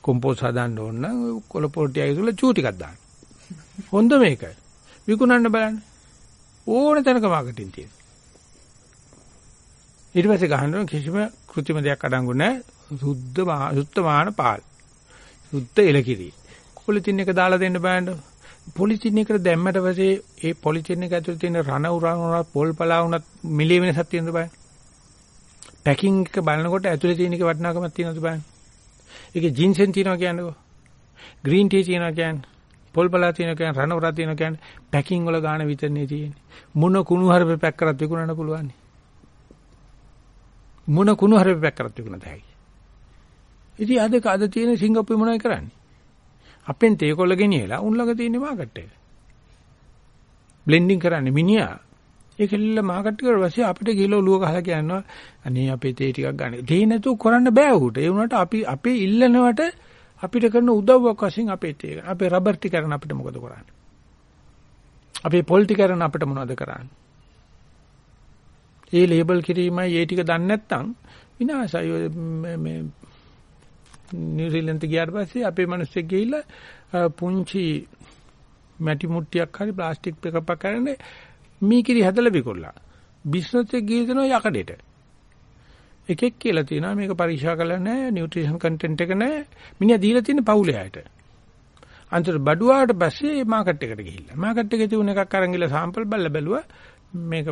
කොම්පෝස්ට් හදන්න ඕන නම් කොළ පොට්ටිය ඇතුළේ චූ ටිකක් දාන්න. හොඳ මේක. විකුණන්න බලන්න. ඕන තැනක මාකටිං තියෙන. ඊට පස්සේ ගහන්න කිසිම કૃත්‍රිම දෙයක් අඩංගු නැහැ. සුද්ධ සුද්ධ මාන පාල්. සුද්ධ එලකිරි. පොලිතින් එක දාලා දෙන්න බෑනද? පොලිතින් එකට දැම්මට පස්සේ ඒ පොලිතින් එක ඇතුළේ තියෙන රණ උරන් උනත් පොල් පලා උනත් මිලිය වෙනසක් තියෙනද බෑ. පැකින් එක බලනකොට ඇතුලේ තියෙන එක වටිනාකමක් තියෙනවද බලන්න. ඒකේ ජින්සෙන් තියනවා කියන්නකෝ. ග්‍රීන් ටී තියනවා කියන්නේ. පොල්පලා තියනවා කියන්නේ රණවරා තියනවා කියන්නේ පැකින් වල ගාන විතරනේ තියෙන්නේ. මොන කුණු හරපේ පැක් කරත් විකුණන්න පුළුවන්. මොන කුණු හරපේ පැක් කරත් විකුණන්න හැකියි. ඉතින් අද අද තියෙන සිංගප්පූරේ මොනවයි කරන්නේ? අපෙන් තේකොල්ල ගෙනියලා උන් ළඟ තියෙන මාකට් එක. බ්ලෙන්ඩින් කරන්නේ මිනිහා ඒකෙල්ල මාකට් එකට පස්සේ අපිට කිලෝ ලුව ගහලා කියනවා අනේ අපේ තේ ටිකක් ගන්න. තේ නැතුව කරන්න බෑ උට. ඒ වුණාට අපි අපේ ඉල්ලනවට අපිට කරන උදව්වක් වශයෙන් අපේ තේ අපේ රබර් ටික කරන අපිට මොකද කරන්නේ? අපේ පොල් ටික කරන අපිට මොනවද කරන්නේ? ඒ ලේබල් කිරීමයි ඒ ටික දන්නේ නැත්නම් විනාශයි මේ නිව්සීලන්ත ගියාට පස්සේ අපේ මිනිස්සෙක් ගිහිල්ලා පුංචි මැටි මුට්ටියක් හරි ප්ලාස්ටික් එකක් කරන්නේ මීකිරි හැදලා විකුණලා. බිස්නස් එක ගියේ දෙනවා යකඩේට. එකෙක් කියලා තියෙනවා මේක පරීක්ෂා කරලා නැහැ, නියුට්‍රිෂන් කන්ටෙන්ට් එක නැහැ. මිනිහා දීලා තියෙන පවුලේ අයට. අන්තර බඩුවාට පස්සේ මාකට් එකට ගිහිල්ලා. මාකට් එකේ තිබුණ එකක් අරන් ගිහලා සාම්පල් බලලා බැලුවා. මේක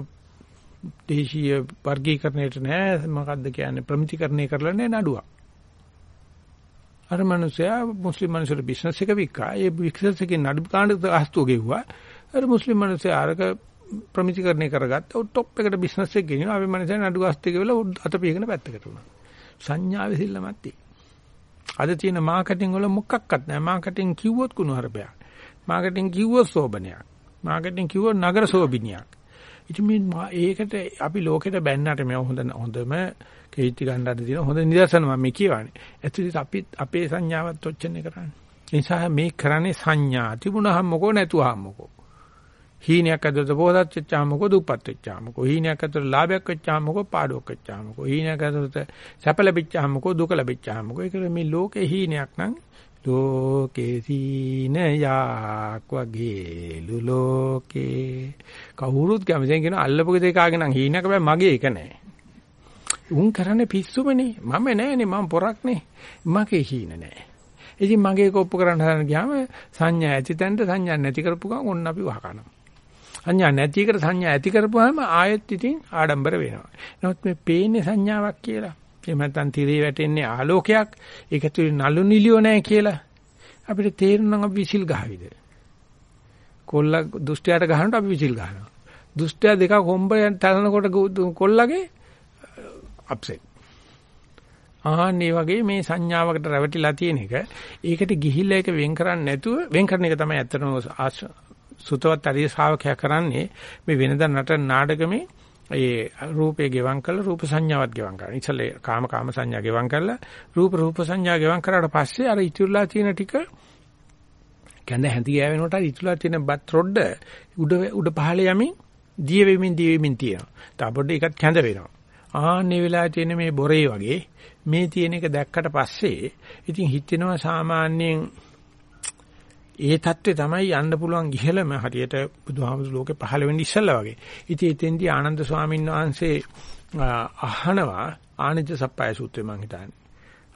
දේශීය වර්ගීකරණයට නෑ මොකද්ද කියන්නේ ප්‍රමිතිකරණය කරලා නෑ නඩුවක්. අර මිනිසයා මුස්ලිම් මිනිසුන්ට බිස්නස් එක වික්කා. ඒ බිස්නස් එකේ නඩු කාණ්ඩ අහස්තුව ගෙව්වා. අර මුස්ලිම් මිනිසයා අරක ප්‍රමිතිකරණය කරගත්ත උ টොප් එකට බිස්නස් එක ගෙනියනවා අපි මනසෙන් නඩු ගස්තේ කියලා අත පියගෙන පැත්තකට උනා සංඥාවේ සිල්ලමත් තියෙනවා අද තියෙන මාකටිං වල මොකක්වත් නැහැ. මාකටිං කිව්වොත් කුණු හරපයක්. මාකටිං කිව්වොත් සෝබනයක්. මාකටිං කිව්වොත් නගර සෝබිනියක්. ඉතින් මේ ඒකට අපි ලෝකෙට බැන්නට මේ හොඳ හොඳම කේච්චි ගන්නට තියෙන හොඳ නිදර්ශන මම මේ කියවන්නේ. ඇතුළේ අපි අපේ සංඥාවත් ඔච්චරනේ කරන්නේ. ඒ නිසා මේ කරන්නේ සංඥා. තිබුණාම මොකෝ නැතුවම මොකෝ. හීනයක් ඇතුළත පොහොසත් වෙච්චාම මොකද දුප්පත් වෙච්චාම මොකද හීනයක් ඇතුළත ලාභයක් වෙච්චාම මොකද පාඩුවක් වෙච්චාම මොකද හීනයක් ඇතුළත සැප ලැබිච්චාම මොකද දුක ලැබිච්චාම මොකද ඒක මේ ලෝකේ හීනයක් නම් ලෝකේ සීනයක් වගේ ලෝකේ. කවුරුත් කැමතිෙන් කියන අල්ලපු දෙය කාගෙන නම් හීනක බෑ. මගේ එක නෑ. උන් කරන්නේ පිස්සුමනේ. මම නෑනේ. මම පොරක්නේ මගේ හීන නෑ. ඉතින් මගේ කොප්පු කරන්න හදන ගියාම සංඥා ඇති තැනට සංඥා නැති කරපු ගමන් ඔන්න අපි වහකනවා. සංඥා නැති එකට සංඥා ඇති කරපුවාම ආයෙත් ඉතින් ආඩම්බර වෙනවා. නමුත් මේ පේන්නේ සංඥාවක් කියලා. එහෙම නැත්නම් තිරේ වැටෙන්නේ ආලෝකයක්. ඒක ඇතුලේ නලු නිලියෝ නැහැ කියලා. අපිට තේරෙනවා අපි විසිල් ගහවිද. කොල්ල දුෂ්ටයාට ගහනකොට අපි විසිල් ගහනවා. දුෂ්ටයා දෙක කොම්බෙන් තලනකොට කොල්ලගේ අප්සෙට්. ආන්නේ වගේ මේ සංඥාවකට රැවටිලා තියෙන එක ඒකට ගිහිල්ලා ඒක වෙන් කරන්නේ නැතුව වෙන් කරන එක තමයි ඇත්තටම සුතවත් අරිය ශ්‍රාවකයා කරන්නේ මේ වෙනදා නටන නාටකමේ ඒ රූපේ ගෙවම් කරලා රූප සංඥාවත් ගෙවම් කරනවා. ඉතලේ කාම කාම සංඥා ගෙවම් කරලා රූප රූප සංඥා ගෙවම් කරාට පස්සේ අර ඉතුරුලා තියෙන ටික කැඳ හැඳි ගෑවෙනකොට ඉතුරුලා තියෙන බත් රොඩ්ඩ උඩ උඩ පහළ යමින් දිය වෙමින් දිය වෙමින් තියෙනවා. තාපොඩ්ඩ ඒකත් කැඳ වෙනවා. ආන්නේ වෙලාවේ තියෙන මේ බොරේ වගේ මේ තියෙන එක දැක්කට පස්සේ ඉතින් හිතෙනවා සාමාන්‍යයෙන් ඒ தත්ත්වය තමයි යන්න පුළුවන් ගිහලම හරියට බුදුහාමුදුරු ලෝකේ පහළ වෙන්න ඉස්සෙල්ලා වගේ. ඉතින් එතෙන්දී ආනන්ද ස්වාමීන් වහන්සේ අහනවා ආනන්ද සප්පයි සූත්‍රය මම හිතන්නේ.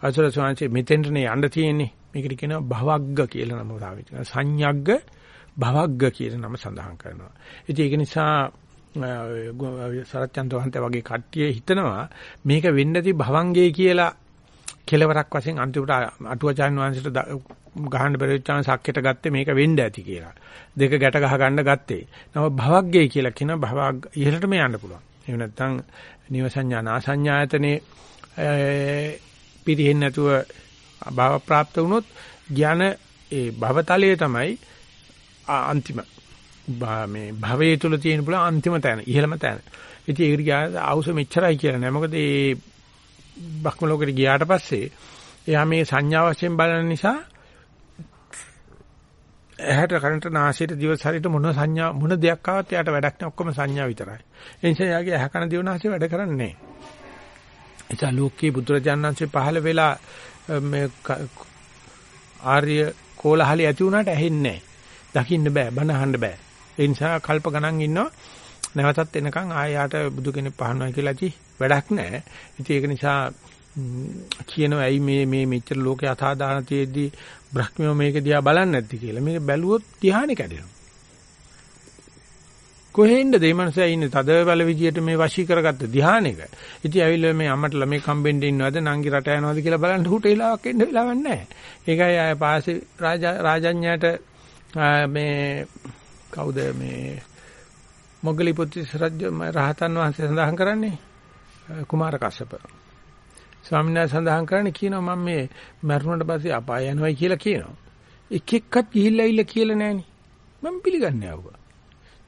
අසල ස්වාමීන් මෙතෙන්ටනේ යන්න තියෙන්නේ. මේකට කියනවා භවග්ග කියලා නම තාවිත. සංයග්ග භවග්ග කියන නම සඳහන් කරනවා. ඉතින් ඒක නිසා සරච්චන්ද වහන්සේ වගේ කට්ටිය හිතනවා මේක වෙන්න ඇති භවංගේ කියලා කෙලවරක් වශයෙන් අන්තිමට අටුවචාන් වහන්සේට ගහන්න බැරිච්චාන් සක්කෙට ගත්තේ මේක වෙන්න ඇති කියලා. දෙක ගැට ගහ ගන්න ගත්තේ. නම භවග්ගේ කියලා කියන භවග් ඉහළටම යන්න පුළුවන්. එහෙම නැත්නම් නිවසඤ්ඤා නාසඤ්ඤායතනේ පිරෙහෙන්නේ නැතුව භව પ્રાપ્ત වුණොත් ඥාන ඒ භවතලයේ තමයි අන්තිම මේ භවයේ තුල තියෙන පුළුවන් අන්තිම තැන ඉහළම තැන. ඉතින් ඒකට ගියාට ආවුස මෙච්චරයි කියලා නෑ. මොකද මේ බ්‍රහ්ම ලෝකෙට ගියාට පස්සේ එයා මේ සංඥා වශයෙන් බලන නිසා ඇහැට කරන්ට නාසයට දිව ශරීරයට මොන සංඥා මොන දෙයක් ආවත් එයාට වැඩක් නෑ ඔක්කොම සංඥා විතරයි. ඒ නිසා එයාගේ ඇහැ කන දිව නාසය වැඩ කරන්නේ නෑ. එතන ලෝකයේ බුදුරජාණන්සේ පහළ වෙලා මේ ආර්ය කෝලහලී ඇති වුණාට ඇහෙන්නේ නෑ. දකින්න බෑ, බන අහන්න බෑ. ඒ නිසා කල්ප ගණන් ඉන්නවා නැවතත් එනකන් ආයාට බුදු කෙනෙක් පහනවා කියලා ඇති වැඩක් නැහැ. ඉතින් ඒක නිසා කියනවා ඇයි මේ මේ මෙච්චර ලෝකේ අසාධාරණ තියෙද්දි බ්‍රහ්මියෝ මේක දිහා බලන්නේ නැද්ද කියලා. මේක බැලුවොත් ධ්‍යානෙ කැඩෙනවා. කොහෙන්ද මේ මනුස්සයා ඉන්නේ තද බල විදියට මේ වශී කරගත්ත ධ්‍යානෙක. ඉතින් ඇවිල්ලා මේ අම්මට ළමයි කම්බෙන්ඩ ඉන්නවද නංගි රට යනවද කියලා බලන්න හුට වෙලාවක් එන්න වෙලාවක් නැහැ. ඒකයි ආය පාසේ රාජඤ්ඤයට මේ කවුද මේ මොග්ගලි පුත්‍ර රජ රහතන් වහන්සේ සඳහන් කරන්නේ කුමාර කස්සප. ස්වාමීන් වහන්සේ සඳහන් කරන්නේ කියනවා මම මේ මරුණට පස්සේ අපාය යනවායි කියලා කියනවා. එක එක්කත් ගිහිල්ලා ඉල්ල කියලා නෑනේ. මම පිළිගන්නේ ආවුවා.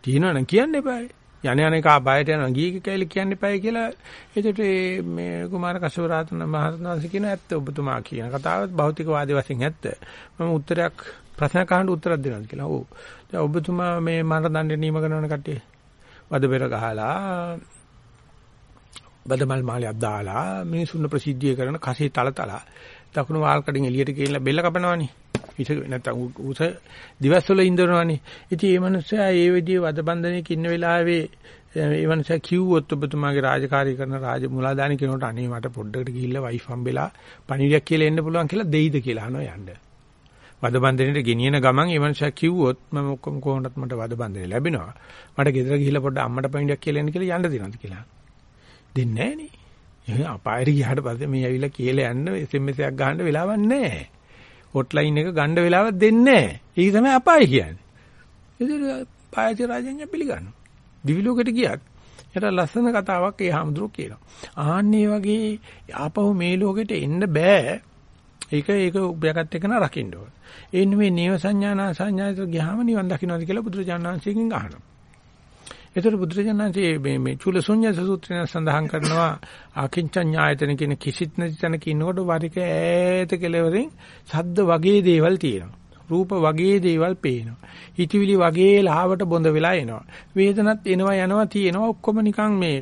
කියනවනම් කියන්න එපායි. යන යන එක අපායට යනවා ගියේ කියලා කියන්න එපායි කියලා එතකොට මේ කුමාර කස්සප රහතන් වහන්සේ කියන ඇත්ත ඔබතුමා කියන කතාවත් භෞතිකවාදී වශයෙන් ඇත්ත. මම උත්තරයක් ප්‍රශ්න කහන්න උත්තරයක් දෙනවා කියලා. ඔව්. දැන් ඔබතුමා මේ මර දණ්ඩේ නියම කරනවන කට්ටිය. වද පෙර ගහලා බදමල් මාලයක් දාලා මිනිසුන් ප්‍රසිද්ධිය කරන කසේ තලතල දකුණු වාල්කඩින් එළියට ගිහිල්ලා බෙල්ල කපනවනේ. ඉත නැත්තම් උස දිවස්වල ඉඳනවනේ. ඉතින් මේ මනුස්සයා ඒ විදිහේ වද බන්ධනයක ඉන්න වෙලාවේ ඒ මනුස්සයා කිව්වොත් ඔබතුමාගේ රාජකාරී කරන රාජ මුලාදානි කෙනෙකුට අනේ මට පොඩ්ඩකට ගිහිල්ලා වයිෆ් හම්බෙලා පණිවිඩයක් කියලා එන්න පුළුවන් කියලා දෙයිද කියලා අහනවා යන්න. වද බන්ධනෙට ගෙනියන ගමන් ඒ මනුස්සයා කිව්වොත් මම ඔක්කොම කොහොමවත් මට වද බන්ධනෙ ලැබෙනවා. මට ගෙදර ගිහිල්ලා පොඩ්ඩ අම්මට පණිවිඩයක් කියලා එන්න කියලා යන්න දෙනවද කියලා. දෙන්නේ නැහැ නේ. එහෙනම් අපායට ගියාට පස්සේ මේ ඇවිල්ලා කියලා යන්න SMS එකක් ගහන්න වෙලාවක් නැහැ. හොට්ලයින් එක ගන්න වෙලාවක් දෙන්නේ නැහැ. ඒක තමයි අපාය කියන්නේ. ඒතර පායති රාජඤ්ඤ පිළිගන්නවා. දිවි ලෝකෙට ගියත් යට ලස්සන කතාවක් ඒ හාමුදුරුවෝ කියනවා. ආන්නේ වගේ ආපහු මේ ලෝකෙට එන්න බෑ. ඒක ඒක උපයගත් එක නා රකින්න ඕන. ඒ නෙමෙයි නේව සංඥානා සංඥායතර ගියාම නිවන් දකින්නවාද කියලා බුදුරජාණන් වහන්සේගෙන් අහනවා. ඒතර බුදුරජාණන්සේ මේ මේ චුලසුඤ්ඤ සූත්‍රයෙන් සඳහන් කරනවා අකින්චඤ්ඤායතන කියන කිසිත් නැති තැනක ඉන්නකොට වරික ඈත කෙලවරින් සද්ද වගේ දේවල් තියෙනවා. රූප වගේ දේවල් පේනවා. හිතවිලි වගේ ලාවට බොඳ වෙලා එනවා. වේදනත් එනවා යනවා තියෙනවා ඔක්කොම නිකන් මේ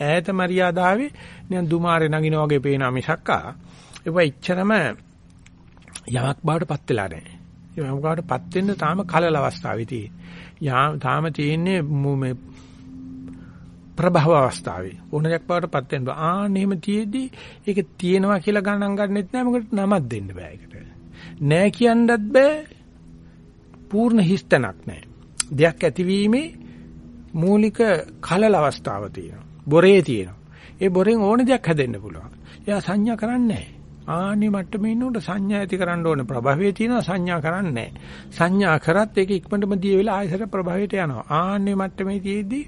ඈත මරියාදාවේ නිකන් දුමාරේ නගින වගේ පේනවා මිසක්කා. ඒවා ඉච්චරම යමක් බවට පත් වෙලා නැහැ. යමක් බවට පත් වෙන්න තාම කලල අවස්ථාවේ තියෙන්නේ. තාම තියෙන්නේ මේ ප්‍රභව අවස්ථාවේ ඕනයක් බවට පත් වෙන්න. ආන්න එහෙම තියේදී ඒක තියෙනවා කියලා ගණන් ගන්නෙත් නැහැ මොකද නමක් දෙන්න බෑ ඒකට. නෑ කියන්නත් බෑ. පූර්ණ හිස්තනක් නෑ. දෙයක් ඇතිවීමේ මූලික කලල අවස්ථාව තියෙනවා. බොරේ තියෙනවා. ඒ බොරෙන් ඕන දෙයක් හැදෙන්න පුළුවන්. එයා සංඥා කරන්නේ නැහැ. ආනි මට්ටමේ ඉන්නකොට සංඥා ඇති කරන්න ඕනේ. ප්‍රභවයේ තියෙනවා සංඥා කරන්නේ. සංඥා කරත් ඒක ඉක්මනටම දිය වෙලා ආයසර ප්‍රභවයට යනවා. ආනි මට්ටමේ තියේදී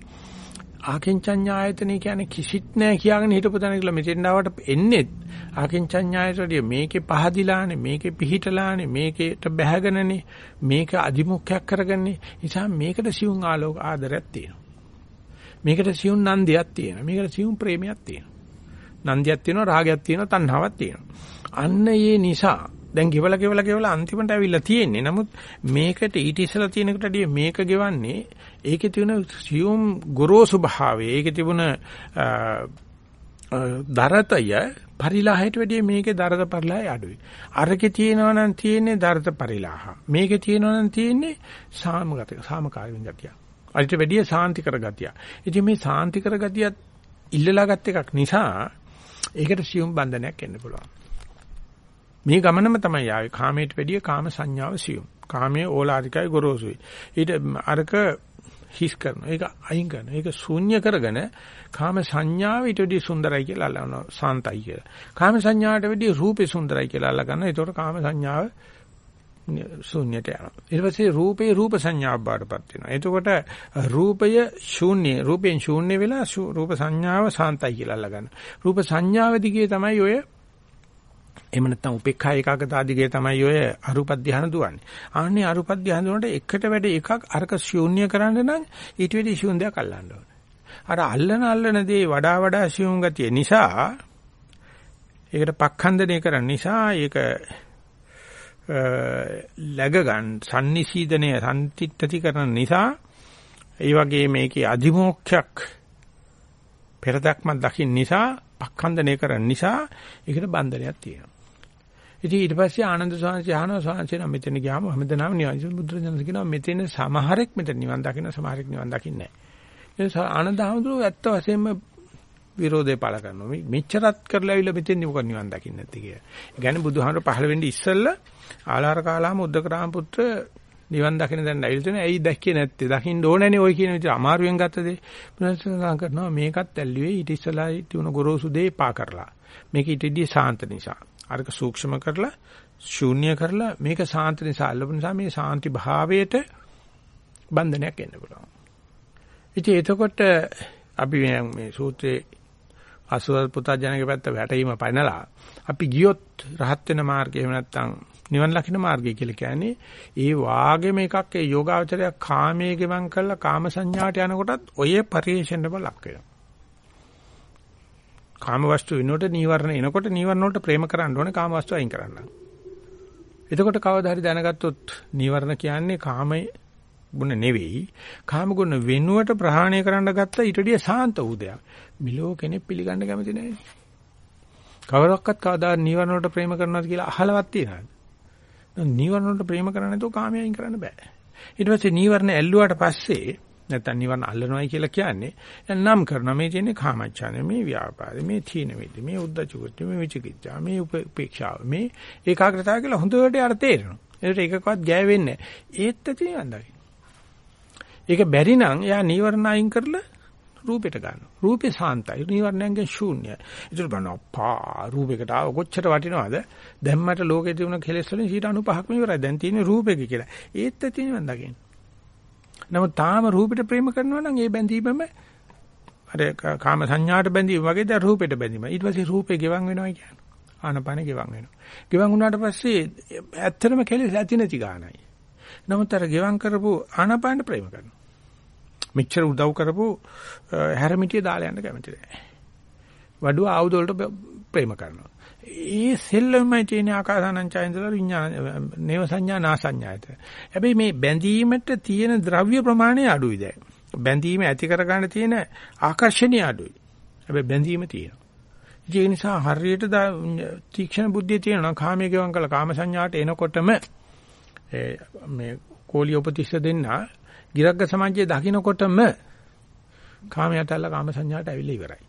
ආකින්චඤ්ඤායතනෙ කියන්නේ කිසිත් නැහැ කියාගෙන හිටපු තැන කියලා මෙතෙන් ආවට එන්නේ ආකින්චඤ්ඤායතනිය මේකේ පහදිලානේ මේකේ පිහිටලානේ මේකේට බැහැගෙනනේ මේක අදිමුඛයක් කරගන්නේ. නිසා මේකට සියුම් ආලෝක ආදරයක් තියෙනවා. මේකට සියුම් නන්දියක් තියෙනවා. මේකට සියුම් ප්‍රේමයක් තියෙනවා. නන්දියක් තියෙනවා රාගයක් තියෙනවා තණ්හාවක් තියෙනවා අන්න ඒ නිසා දැන් ගෙවලා ගෙවලා ගෙවලා අන්තිමට ඇවිල්ලා තියෙන්නේ. නමුත් මේකට ඊට ඉස්සලා තියෙනකට වැඩිය මේක ගෙවන්නේ ඒකේ තියෙන සියුම් ගොරෝසු භාවය. ඒකේ තිබුණ දරතය පරිලාහයට වැඩිය මේකේ දරත පරිලාහය අඩුයි. අරකේ තියෙනවා නම් තියෙන්නේ දරත පරිලාහ. මේකේ තියෙනවා නම් තියෙන්නේ සාමගත සාමකාරීන් ගතිය. අරිට වැඩිය සාන්ති කර ගතිය. ඉතින් මේ සාන්ති කර ගතියත් ඉල්ලලා ගත් එකක් නිසා ඒකට සියුම් බන්ධනයක් එන්න පුළුවන්. මේ ගමනම තමයි ආවේ කාමයට වැඩිය කාම සංඥාව සියුම්. කාමයේ ඕලාරිකයි ගොරෝසුයි. ඊට අරක හිස් කරනවා. ඒක අයින් කරනවා. ඒක ශූන්‍ය කරගෙන කාම සංඥාව ඊට වඩා සුන්දරයි කියලා අල්ලනවා. සාන්තයි කියලා. කාම සංඥාවට වැඩිය රූපේ සුන්දරයි කියලා අල්ල ගන්නවා. ඒතකොට කාම සංඥාව ශූන්‍යයට යනවා. ඊට පස්සේ රූපේ රූප සංඥාවක් බාටපත් වෙනවා. එතකොට රූපය ශූන්‍ය, රූපෙන් ශූන්‍ය වෙලා රූප සංඥාව සාන්තයි කියලා අල්ල ගන්නවා. රූප සංඥාව දිගේ තමයි ඔය එහෙම නැත්නම් උපේක්ඛා ඒකාගතා දිගේ තමයි ඔය අරූප ධානය දුවන්නේ. ආන්නේ අරූප ධානය දුන්නට එකට වැඩ එකක් අරක ශූන්‍ය කරන්න නම් ඊට වෙඩි ශූන්‍ය දෙයක් අල්ලන්න ඕනේ. අර අල්ලන අල්ලන දේ වඩා වඩා ශූන්‍ය ගතිය නිසා ඒකට පක්ඛන්දනය කරන්න නිසා ඒක läග ගන්න sannisidanaya සම්තිත්‍ති කරන නිසා ඒ වගේ මේකේ අධිමෝක්ෂයක් පෙරදක්ම දකින්න නිසා පක්ඛන්දනය කරන නිසා ඒකට බන්ධනයක් තියෙනවා. ඉතින් ඊට පස්සේ ආනන්ද සාංශය අහනවා සාංශය නම් මෙතන ගියාම හැමදෙනාම නිවන් බුදුරජාණන් කියනවා මෙතන සමහරෙක් මෙතන නිවන් දකින්න සමහරෙක් නිවන් දකින්නේ නැහැ. ඒ ආනන්ද හඳුරෝ ඇත්ත වශයෙන්ම විරෝධය පළ කරනවා. මෙච්චරත් කරලා ඇවිල්ලා මෙතෙන් මොකද නිවන් දකින්නේ නැති කිය. ඒ කියන්නේ බුදුහාමර පහළ වෙන්නේ ඉස්සෙල්ලා ආලාර කාලාම උද්දකරාම පුත්‍ර නිවන් දකින්න දැන් ඇවිල්ලා තියෙන ඇයි දැක්කේ නැත්තේ? දකින්න ඕනෑනේ ওই කියන විදිහ අමාරුවෙන් ගත්ත දේ. පුනස්සං කරනවා මේකත් ඇල්ලුවේ ඊට ඉස්සලා තියුණු ගොරෝසු දේ පා කරලා. මේක ඊටදී සාන්ත නිසා. අරක සූක්ෂම කරලා ශූන්‍ය කරලා මේක සාන්ත නිසා අල්ලපු නිසා මේ සාන්ති භාවයට බන්ධනයක් එන්න පුළුවන්. ඉතින් එතකොට අපි මේ සූත්‍රයේ අසුවල් පුතඥගේ පැත්ත වැටීම පනලා අපි ගියොත් රහත් වෙන මාර්ගය එහෙම නැත්නම් නිවන් ලකින මාර්ගය කියලා කියන්නේ ඒ වාගේම එකක් ඒ යෝගාවචරය කාමයේ ගෙවන් කරලා කාම සංඥාට යනකොටත් ඔය පරිේශණයම ලක් වෙනවා. කාම වස්තු වෙනකොට නීවරණ එනකොට නීවරණ වලට ප්‍රේම කරන්න ඕනේ කාම වස්තු අයින් කරන්න. එතකොට කවදා හරි දැනගත්තොත් නීවරණ කියන්නේ කාමයේ ගුණ නෙවෙයි කාම ගුණ වෙනුවට ප්‍රහාණය කරන්න ගත්ත ඊටදී සාන්ත උදයක්. මිලෝ කෙනෙක් පිළිගන්න කැමති නැහැ. කවරක්වත් කවදා නීවරණ වලට ප්‍රේම කරනවද කියලා අහලවත් තියනවාද? නීවරණ වලට ප්‍රේම කරන්නේ නැතුව කාමයෙන් කරන්න බෑ. ඊට පස්සේ නීවරණ ඇල්ලුවාට පස්සේ නැත්තම් නිවන අල්ලනවායි කියලා කියන්නේ නම් කරනවා මේ තියෙන්නේ කාමච්ඡාන මේ ව්‍යාපාද මේ තීන මිද්ද මේ උද්දච්ච මේ විචිකිච්ඡා මේ උපේක්ෂාව මේ ඒකාග්‍රතාව කියලා හොඳට යාර තේරෙනවා ඒකට එකකවත් ගෑවෙන්නේ නැහැ ඒත් තියෙන දකින්න ඒක බැරි නම් එයා නීවරණ අයින් කරලා රූපෙට ගන්නවා රූපේ සාන්තයි නීවරණයෙන් ශූන්‍යයි ඒකට බලනවා පා රූපයකට ආව කොච්චර වටිනවද දැම්මට ලෝකේ තිබුණ කෙලෙස් වලින් 95ක්ම ඉවරයි දැන් තියෙන්නේ රූපෙක කියලා ඒත් තියෙනවන් දකින්න නමුත් තාම රූපෙට ප්‍රේම කරනවා නම් ඒ බැඳීමම අර කාම සංඥාට බැඳීම වගේ දැන් රූපෙට බැඳීම. ඊට පස්සේ රූපේ ගෙවන් වෙනවා කියන්නේ. ආනපාන ගෙවන් වෙනවා. ගෙවන් වුණාට පස්සේ ඇත්තටම කෙලෙස් ඇති නැති ගානයි. නමුත් අර ගෙවන් කරපු ආනපානට ප්‍රේම කරනවා. මෙච්චර උදව් කරපු හැරමිටිය දාලා යන්න කැමති නැහැ. වඩුව ආයුධ වලට ප්‍රේම කරනවා. ඒ සෙල්ලමයි තියෙන ආකාසානං චෛන්දල විඥාන නේව සංඥා නා සංඥායත. හැබැයි මේ බැඳීමට තියෙන ද්‍රව්‍ය ප්‍රමාණය අඩුයි දැන්. බැඳීම ඇති කරගන්න තියෙන ආකර්ෂණීය අඩුයි. හැබැයි බැඳීම තියෙනවා. ඒ නිසා හරියට තීක්ෂණ බුද්ධිය තියෙනවා කාමයේ ගවන් කළ කාම සංඥාට එනකොටම මේ කෝලිය උපතිස්ස දෙන්න ගිරග්ග සමාජයේ දකින්නකොටම කාමයට ඇල්ල කාම සංඥාට ඇවිල්ලා ඉවරයි.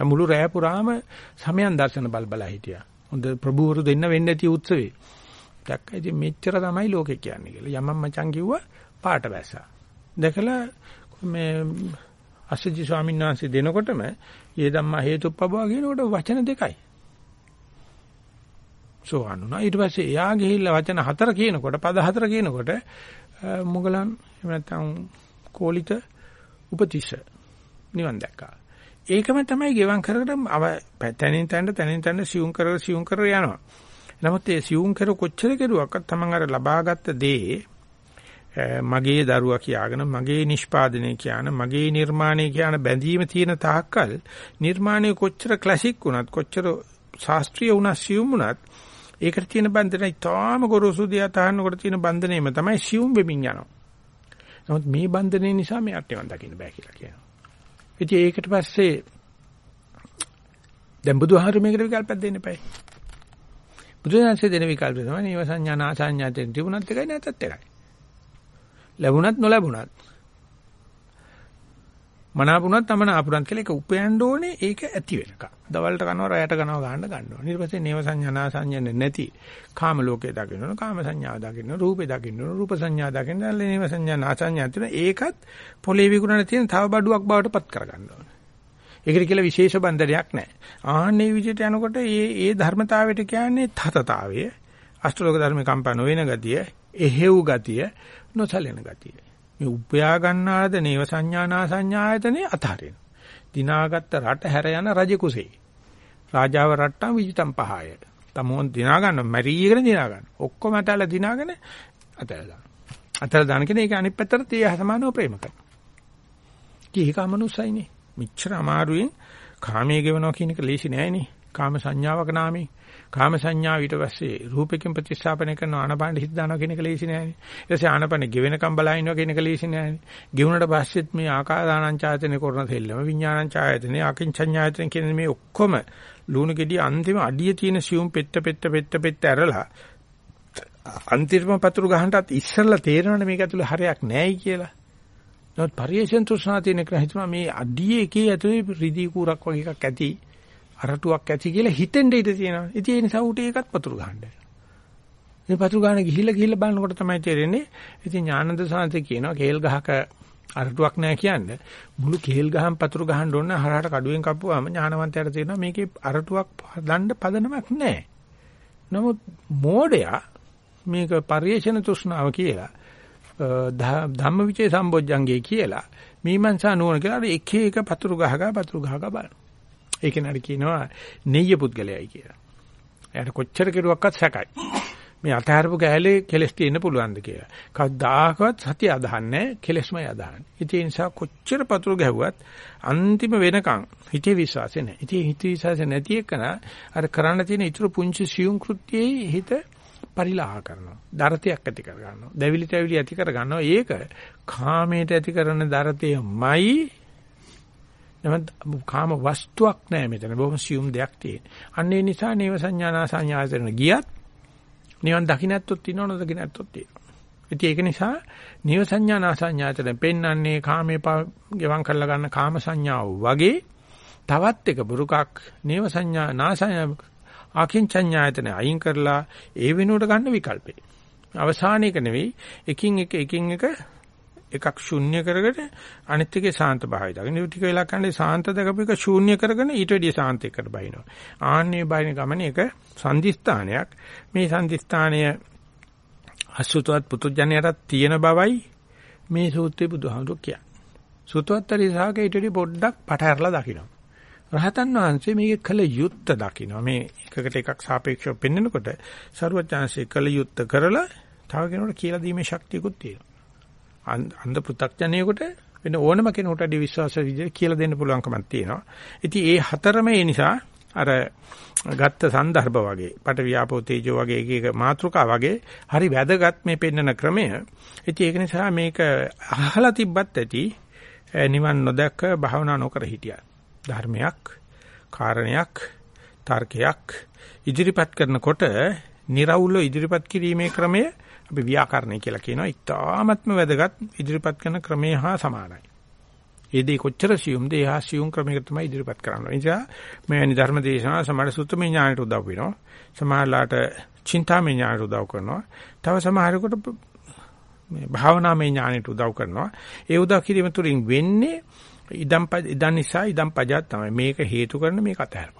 මුළු රෑ පුරාම සමයන් දර්ශන බල බල හිටියා. හොඳ ප්‍රභූවරු දෙන්න වෙන්නේ නැති උත්සවේ. දැක්කා ඉතින් මෙච්චර තමයි ලෝකේ කියන්නේ කියලා. යමම් මචං කිව්වා පාට වැස්සා. දැකලා මේ අසජි ස්වාමීන් වහන්සේ දෙනකොටම "යේ ධම්මා හේතුප්පබව" කියනකොට වචන දෙකයි. සෝවන්නා ඊට පස්සේ එයා ගිහිල්ලා වචන හතර කියනකොට පද හතර කියනකොට මුගලන් එහෙම නැත්නම් කෝලිත උපතිස්ස නිවන් දැක්කා. ඒකම තමයි ගෙවම් කරගෙන තැනින් තැනට තැනින් තැනට සියුම් කර සියුම් කර යනවා. නමුත් ඒ සියුම් කර කොච්චර කෙරුවක්වත් තමන් අර ලබාගත් දේ මගේ දරුවා කියාගෙන මගේ නිෂ්පාදනය කියන මගේ නිර්මාණය කියන බැඳීම තියෙන තාක්කල් නිර්මාණය කොච්චර ක්ලාසික් වුණත් කොච්චර ශාස්ත්‍රීය වුණත් සියුම් වුණත් ඒකට තියෙන බන්ධනයි තාම ගොරෝසු දියා තහන්නකොට තියෙන බන්ධනේම තමයි සියුම් වෙමින් යනවා. නමුත් මේ බන්ධනේ නිසා මේ අට්ටේවන් දකින්න බෑ කියලා කියනවා. ඉතින් ඒකට පස්සේ දැන් බුදුහාරු මේකට විකල්පයක් දෙන්න එපායි. බුදුහන්සේ දෙන විකල්පය තමයි නීව සංඥා නා සංඥා දෙන්න තිබුණත් එකයි නැතත් එකයි. ලැබුණත් නොලැබුණත්. මනාපුණත් තමනාපුණත් කියලා ඒක උපයන්න ඕනේ ඒක ඇති වෙනකම්. දවල්ට කනවා රැයට කනවා ගන්න ගන්නවා. ඊට පස්සේ නේව සංඥා නා සංඥා නැති කාම ලෝකේ දකින්න කාම සංඥාව දකින්න රූපේ දකින්න රූප සංඥා දකින්න නේව සංඥා නා සංඥා තියෙන ඒකත් පොලේ විකුණන තියෙන තව බඩුවක් බවට පත් කරගන්න ඕනේ. ඒකට කියලා විශේෂ බන්ධනයක් නැහැ. ආන්නේ විදිහට යනකොට මේ මේ ධර්මතාවයට කියන්නේ තතතාවය. අෂ්ටලෝක ධර්ම කම්පා නොවන ගතිය, එහෙව් ගතිය, නොසලෙන ගතිය. මේ උපයා ගන්නාද නේව සංඥානා සංඥායතනේ අතහරින. දිනාගත්ත රට හැර යන රජ කුසේ. රාජාව රට්ටම් විජිතම් පහය. තමෝන් දිනා ගන්න මැරීගෙන දිනා ගන්න. ඔක්කොම අතල දිනාගෙන අතල දාන. අතල දාන කෙනේ ඒක අනිත් පැත්තට තේ සමානව ප්‍රේම කරනවා. කීක අමනුස්සයිනේ. මිච්ඡර අමාරුවෙන් කාමයේ ගෙවනවා කියන එක ලේසි නෑනේ. කාම සංඥාවක නාමේ. කාම සංඥාව ඊට පස්සේ රූපයෙන් ප්‍රතිස්ථාපනය කරන ආනපාන හිත දානවා කියන එක ලේසි නෑනේ. ඊට පස්සේ ආනපාන ගෙවෙනකම් බලහිනවා කියන එක ලේසි නෑනේ. ගෙවුනට පස්සෙත් මේ ආකාදානං ඡායතනෙ කරන තෙල්ලම විඥානං ඡායතනෙ අකින්චඤ්ඤායතනෙ කියන මේ ඔක්කොම ලුණු ගෙඩිය අන්තිම අඩිය තියෙන සියුම් පෙත්ත පෙත්ත පෙත්ත පෙත්ත ඇරලා අන්තිම පතුරු ගහන්නත් ඉස්සෙල්ලා තේරෙනවනේ මේක ඇතුලේ හරයක් නෑයි කියලා. නමුත් පරිේශන තෘෂ්ණා තියෙන කෙනා හිතනවා මේ අඩියේ එකේ ඇතුලේ රිදී කූරක් වගේ එකක් ඇති අරටුවක් ඇති කියලා හිතෙන්ද ඉඳ තියෙනවා. ඉතින් ඒ නිසා ඌට ඒකත් පතුරු ගහන්න. මේ පතුරු ගන්න ගිහිල්ලා ගිහිල්ලා බලනකොට තමයි තේරෙන්නේ. ඉතින් ඥානන්ද සාන්තේ කියනවා කේල් ගහක අරටුවක් නැහැ කියන්නේ. මුළු කේල් ගහම පතුරු ගහන්න ඕන හරහට කඩුවෙන් කපුවාම ඥානවන්තයාට තේරෙනවා මේකේ අරටුවක් දණ්ඩ පදනමක් නැහැ. නමුත් මෝඩයා මේක පරිේශන තෘෂ්ණාව කියලා ධම්මවිචේ සම්බොජ්ජංගේ කියලා මීමන්සා නුවණ කියලා එක එක පතුරු ගහගා පතුරු ගහගා බලන. ඒක නඩ කියනවා නෙయ్య පුද්ගලයයි කියලා. එයාට කොච්චර කෙරුවක්වත් සැකයි. මේ අතහැරපු ගෑලේ කෙලස් තියෙන්න පුළුවන්ද කියලා. කවදාකවත් සතිය අදහන්නේ කෙලස්මයි අදහන්නේ. ඒ නිසා කොච්චර පතුරු ගැහුවත් අන්තිම වෙනකන් හිතේ විශ්වාසය නැහැ. ඉතින් හිතේ විශ්වාසය නැති එකන අර කරන්න තියෙන ඊටු පුංචි සියුම් කෘත්‍යයේ හිත පරිලාහ කරනවා. දරතයක් ඇති කර ගන්නවා. දැවිලි තැවිලි ඇති කර ගන්නවා. ඒක කාමයට ඇති කරන දරතයමයි නමුත් කාම වස්තුවක් නෑ මෙතන. බොහොම සියුම් දෙයක් තියෙන. අන්න ඒ නිසා නේව සංඥානා සංඥායතන ගියත් නිවන් දකින්නැත්තොත් තියෙනව නොදකින්නැත්තොත් තියෙනවා. ඉතින් ඒක නිසා නේව සංඥානා සංඥායතන පෙන්වන්නේ කාමේ ගෙවම් කරලා ගන්න කාම සංඥාව වගේ තවත් එක බුරුකක් නේව සංඥා නාසඤ්ඤා ආකින්චඤ්ඤායතන අයින් කරලා ඒ වෙනුවට ගන්න විකල්පේ. අවසානයක නෙවෙයි එකින් එක එකින් එක එකක් ශුන්‍ය කරගෙන අනිත් එකේ සාන්ත භාවය දාගෙන ටික වෙලා කන්නේ සාන්ත දකපු එක ශූන්‍ය කරගෙන ඊට වැඩිය සාන්ත එකට බයිනවා. ආන්නේ බයින ගමනේ එක සංදිස්ථානයක්. මේ සංදිස්ථානය අසුතවත් පුතුජණයටත් තියෙන බවයි මේ සූත්‍රයේ බුදුහාමුදුරු කියන්නේ. සුතවත්තරී සාකේ ඊට වඩා පොඩ්ඩක් පටහැරලා දකිනවා. රහතන් වහන්සේ මේක කළ යුත්ත දකිනවා. මේ එකකට එකක් සාපේක්ෂව පෙන්වනකොට ਸਰවඥාන්සේ කළ යුත්ත කරලා තව කෙනෙකුට කියලා දීමේ ශක්තියකුත් තියෙනවා. අන්ධ පෘථග්ජනයෙකුට වෙන ඕනම කෙනෙකුට අඩි විශ්වාස විදිහ කියලා දෙන්න පුළුවන්කමක් තියෙනවා. ඉතින් ඒ හතරම ඒ නිසා අර ගත්ත સંદર્ભ වගේ පට වියාපෝ තේජෝ වගේ එක එක මාත්‍රිකා වගේ හරි වැදගත් මේ පෙන්වන ක්‍රමය. ඉතින් ඒක නිසා මේක අහලා තිබ්බත් ඇති නිවන් නොදැක භාවනා නොකර හිටියා. ධර්මයක්, කාරණයක්, තර්කයක් ඉදිරිපත් කරනකොට નિරවුල්ව ඉදිරිපත් කිරීමේ ක්‍රමය අපි ව්‍යාකරණය කියලා කියනවා. ඉතාමත්ම වැදගත් ඉදිරිපත් කරන ක්‍රමය හා සමානයි. ඒ දේ කොච්චර සියුම්ද ඒ හා සියුම් ක්‍රමයකට තමයි ඉදිරිපත් කරන්නේ. ඒ නිසා මේ ධර්ම දේශනා සමහර සුත්තමේ ඥානයට උදව් වෙනවා. සමහරලාට චින්තාමේ ඥානයට උදව් කරනවා. තව සමහරකට මේ භාවනාමය ඥානයට උදව් කරනවා. ඒ උදව් කිරීම තුළින් වෙන්නේ ඉදම් ඉදන් නිසා ඉදම් පජාත් තමයි. මේක හේතු කරන මේක අතහැරපන්.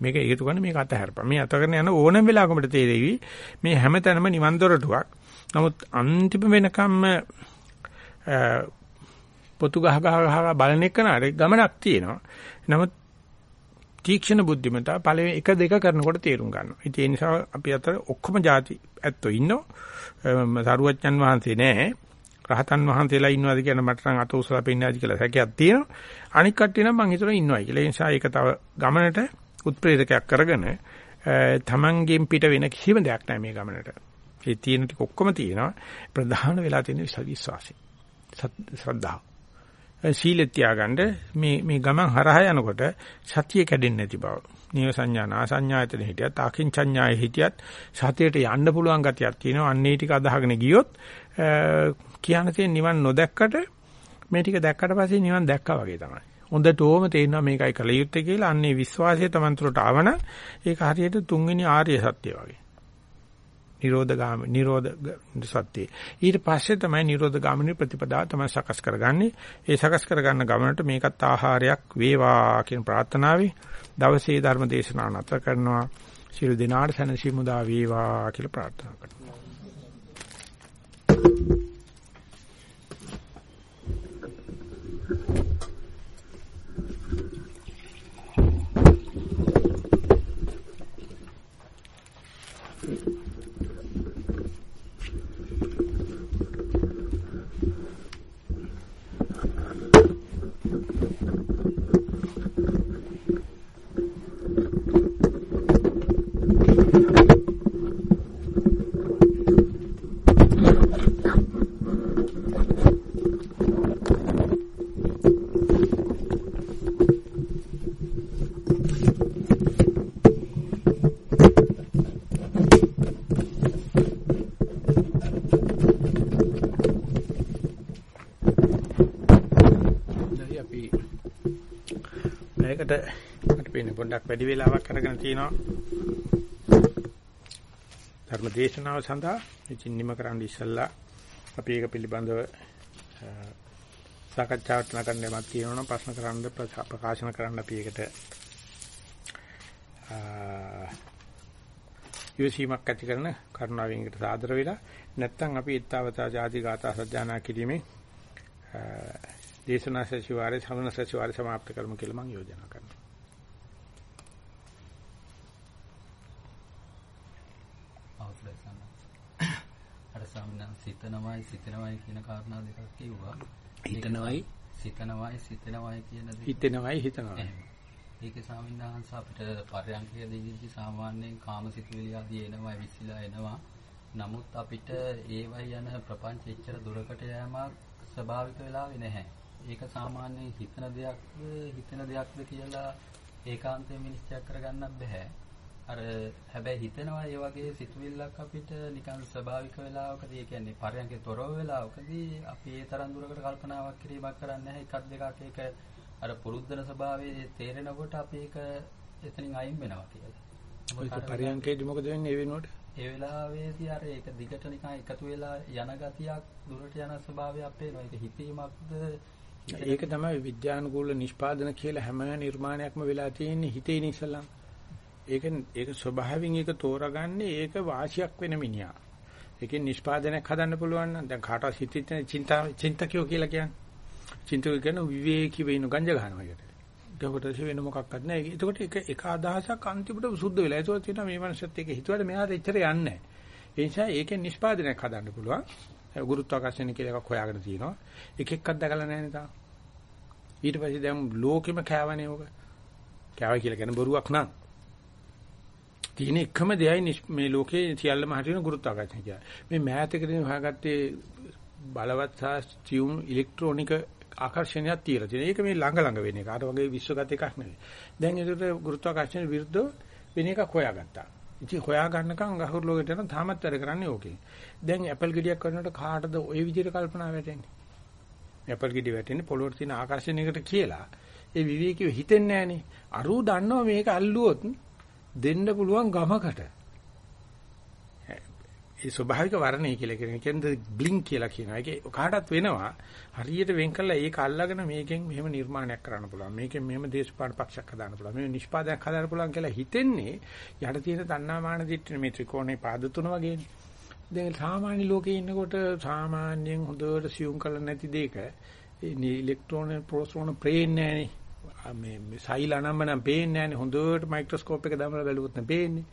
මේක හේතු කරන මේක අතහැරපන්. මේ අත කරන යන ඕනම වෙලාවකට තේරෙවි මේ හැමතැනම නිවන් දොරටුවක්. නමුත් අන්තිම වෙනකම්ම පොතු ගහ ගහ ගහ බලන එක නරේ ගමනක් තියෙනවා. නමුත් තීක්ෂණ බුද්ධිමතා ඵලයේ එක දෙක කරනකොට තේරුම් ගන්නවා. ඉතින් ඒ නිසා අපි අතර ඔක්කොම ಜಾති ඇත්තෝ ඉන්නෝ. සරුවච්චන් වහන්සේ නෑ. රහතන් වහන්සේලා ඉන්නවද කියන මට නම් අත උසලා පෙන්නෑද කියලා සැකයක් තියෙනවා. අනික් කට්ටිය නම් මං හිතනවා ඉන්නවයි කියලා. ඒ නිසා ඒක තව ගමනට උත්ප්‍රේරකයක් කරගෙන තමන්ගෙන් පිට වෙන කිසිම දෙයක් නැහැ මේ ගමනට. ඒ තියෙන ටික ඔක්කොම තියෙනවා. ප්‍රධාන වෙලා තියෙන විශ්වාසය. ශ්‍රද්ධාව. සීලෙත් තියාගන්න මේ මේ ගමන් හරහා යනකොට සතිය කැඩෙන්නේ නැති බව. නීව සංඥා නාසඤ්ඤායතන හිටියත් අකින්චඤ්ඤාය හිටියත් සතියට යන්න පුළුවන් ගතියක් තියෙනවා. අන්නේ ටික අදහගෙන ගියොත් කියන්න තියෙන නිවන් නොදැක්කට මේ ටික දැක්කට පස්සේ නිවන් දැක්කා වගේ තමයි. හොඳටම තේරෙනවා මේකයි කල යුත්තේ කියලා. අන්නේ විශ්වාසය තමන්තරට ආවන ඒක හරියට තුන්වෙනි ආර්ය සත්‍ය වගේ. නිරෝධ ගාම නිරෝධ සත්‍ය. ඊට පස්සේ තමයි නිරෝධ ගාමිනී ප්‍රතිපදාව තමයි සකස් කරගන්නේ. ඒ සකස් කරගන්න ගමනට මේකත් ආහාරයක් වේවා කියන ප්‍රාර්ථනාවයි දවසේ ධර්ම දේශනාව නැතර කරනවා. සියලු දෙනාට සැනසීම උදා වේවා කියලා ප්‍රාර්ථනා කරනවා. පොඩ්ඩක් වැඩි වෙලාවක් අරගෙන තිනවා. ධර්ම දේශනාව සඳහා ඉතින් නිම කරන්න ඉස්සෙල්ලා අපි ඒක පිළිබඳව සාකච්ඡාවට නගන්නවත් තියෙනවනම් ප්‍රශ්න කරන්න ප්‍රකාශන කරන්න අපි ඒකට යොසීමක් ඇති කරන කරුණාවෙන් ඒකට සාදර වෙලා නැත්නම් අපි ඊත්තාවතා ආදී ගාථා සජ්ජානා කිරීමේ දේශනා සැසිවාරයේ සමන සැසිවාරය સમાપ્ત කරමු කියලා මම යෝජනා කරනවා සිතනවයි සිතනවයි කියන කාරණා දෙකක් කිව්වා. හිතනවයි සිතනවයි සිතනවයි කියන දේ. හිතනවයි හිතනවයි. ඒකේ ස්වාමීන් වහන්සේ අපිට පරයන්කය දෙවිදි සාමාන්‍යයෙන් කාමසිතුවිලි ආදී එනවා විසිලා එනවා. නමුත් අපිට ඒවයි යන ප්‍රපංච එච්චර දුරකට යෑමක් ස්වභාවික වෙලාවේ නැහැ. ඒක සාමාන්‍යයෙන් හිතන දෙයක්ද හිතන දෙයක්ද කියලා ඒකාන්තයෙන් විනිශ්චය කරගන්නත් බෑ. අර හැබැයි හිතෙනවා ඒ වගේ සිතුවිල්ලක් අපිට නිකන් ස්වභාවික වෙලාවකදී ඒ කියන්නේ පරයන්කේ තොරව වෙලාවකදී අපි ඒ තරම් දුරකට කල්පනාවක් කිරීමක් කරන්නේ නැහැ එකක් දෙකක් ඒක අර පුරුද්දන ස්වභාවයේ තේරෙනකොට අපි ඒක එතනින් අයින් වෙනවා කියලා. මොකද පරයන්කේදී මොකද වෙන්නේ ඒ වෙනුවට? ඒ වෙලාවේදී අර ඒක දිගට නිකන් එකතු වෙලා යන ගතියක් දුරට යන ස්වභාවයක් පේනවා. ඒක හිතීමක්ද ඒක තමයි විද්‍යානුකූල නිෂ්පාදන කියලා හැම නිර්මාණයක්ම වෙලා තියෙන්නේ හිතේ ඉස්සලම්. ඒක ඒක ස්වභාවයෙන් ඒක තෝරගන්නේ ඒක වාසියක් වෙන මිනිහා. ඒකෙන් නිෂ්පාදනයක් හදන්න පුළුවන් නම් දැන් කාටවත් හිතෙන්නේ චින්තා චින්තකයෝ කියලා කියන්නේ. චින්තකයෝ කියන විවේකී වෙන ගංජ ගන්නවා ඒකට. ඒකට වෙන මොකක්වත් නැහැ. ඒකට එක එක අදහසක් අන්තිමට සුද්ධ වෙලා. ඒක තියෙනවා මේ මනසත් එක හිතුවට මෙයාට එච්චර යන්නේ නැහැ. ඒ නිසා ඒකෙන් නිෂ්පාදනයක් හදන්න පුළුවන්. ගුරුත්වාකර්ෂණ කියලා එකක් හොයාගෙන තියෙනවා. එක එකක් දැකලා නැහැ නේද? ඊට පස්සේ දැන් ලෝකෙම කෑවනේ ඕක. කෑවා කියලා කියන්නේ බොරුවක් නෑ. තියෙන එකම දෙයයි මේ ලෝකේ සියල්ලම හරින ගුරුත්වාකර්ෂණ කියන්නේ. මේ මෑතකදී හොයාගත්තේ බලවත් සහ ටියුම් ඉලෙක්ට්‍රොනික ආකර්ෂණයක් තියලා තියෙනවා. ඒක මේ ළඟ ළඟ වෙන එක. අර වගේ විශ්වගත එකක් නෙවෙයි. දැන් ඒකට ගුරුත්වාකර්ෂණ විරුද්ධව වෙන එකක් හොයාගත්තා. ඉතින් හොයා ගන්නකම් ගහුරු ලෝකෙට යන තාමත් වැඩ කරන්නේ ඕකේ. දැන් ඇපල් ගෙඩියක් කරනකොට කාටද ওই විදිහට කල්පනා වැටෙන්නේ? ඇපල් ගෙඩිය වැටෙන්නේ පොළොවට තියෙන ආකර්ෂණයකට කියලා. ඒ විවේකීව හිතෙන්නේ නැහනේ. අරූ දන්නවා මේක අල්ලුවොත් දෙන්න පුළුවන් ගමකට. ඒ ස්වභාවික වර්ණය කියලා කියන කියන්නේ බ්ලින්ක් කියලා කියනවා. ඒක කාටවත් වෙනවා. හරියට වෙන් කළා ඒක අල්ලගෙන මේකෙන් මෙහෙම නිර්මාණයක් කරන්න පුළුවන්. මේකෙන් මෙහෙම දේශපාලන පක්ෂයක් හදාන්න පුළුවන්. මේ නිෂ්පාදනයක් හදාන්න පුළුවන් කියලා හිතෙන්නේ යට තියෙන තණ්හාමාන දිට්ඨිය මේ ත්‍රිකෝණේ පාද තුන වගේනේ. දැන් සාමාන්‍ය ලෝකේ ඉන්නකොට සාමාන්‍යයෙන් හොඳට සියුම් කරලා නැති දෙයක ඉලෙක්ට්‍රෝන ප්‍රෝටෝන ප්‍රේන්නේ නැහනේ. මේ සෛල අනම්මනම් පේන්නේ නැහැනේ හොඳට මයික්‍රොස්කෝප් එක දාමලා බැලුවොත් නේ පේන්නේ.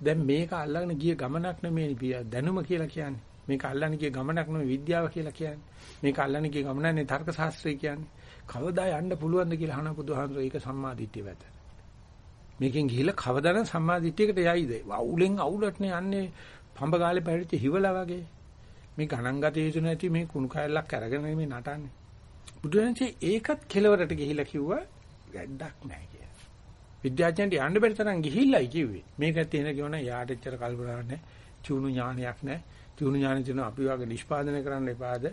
දැන් මේක අල්ලගෙන ගිය ගමනක් නෙමෙයි දැනුම කියලා කියන්නේ. මේක අල්ලන්නේ ගිය ගමනක් නෙමෙයි විද්‍යාව කියලා කියන්නේ. මේක අල්ලන්නේ ගිය ගමනක් නේ තර්ක ශාස්ත්‍රය කියන්නේ. කවදා යන්න පුළුවන්ද කියලා අහන බුදුහාමුදුරේ ඒක සම්මාදිට්ඨිය වැත. මේකෙන් ගිහිල්ලා කවදානම් සම්මාදිට්ඨියකට යයිද? අවුලෙන් අවුලටනේ යන්නේ පඹ ගාලේ පැරිච්ච හිවලා වගේ. මේ ගණන් ගත යුතු නැති මේ කුණු කැලලක් අරගෙන මේ නටන්නේ. බුදුරජාණන් ඒකත් කෙලවරට ගිහිල්ලා කිව්වා වැඩක් නැහැ කියලා. විද්‍යාඥයන්ට යන්න බැරි තරම් ගිහිල්ලයි කිව්වේ. මේක තියෙන කියවන යාට එච්චර කල්පනා නැහැ. චුණු ඥානයක් නැහැ. චුණු ඥානෙ තියෙන අපි වගේ නිෂ්පාදනය කරන්න එපාද.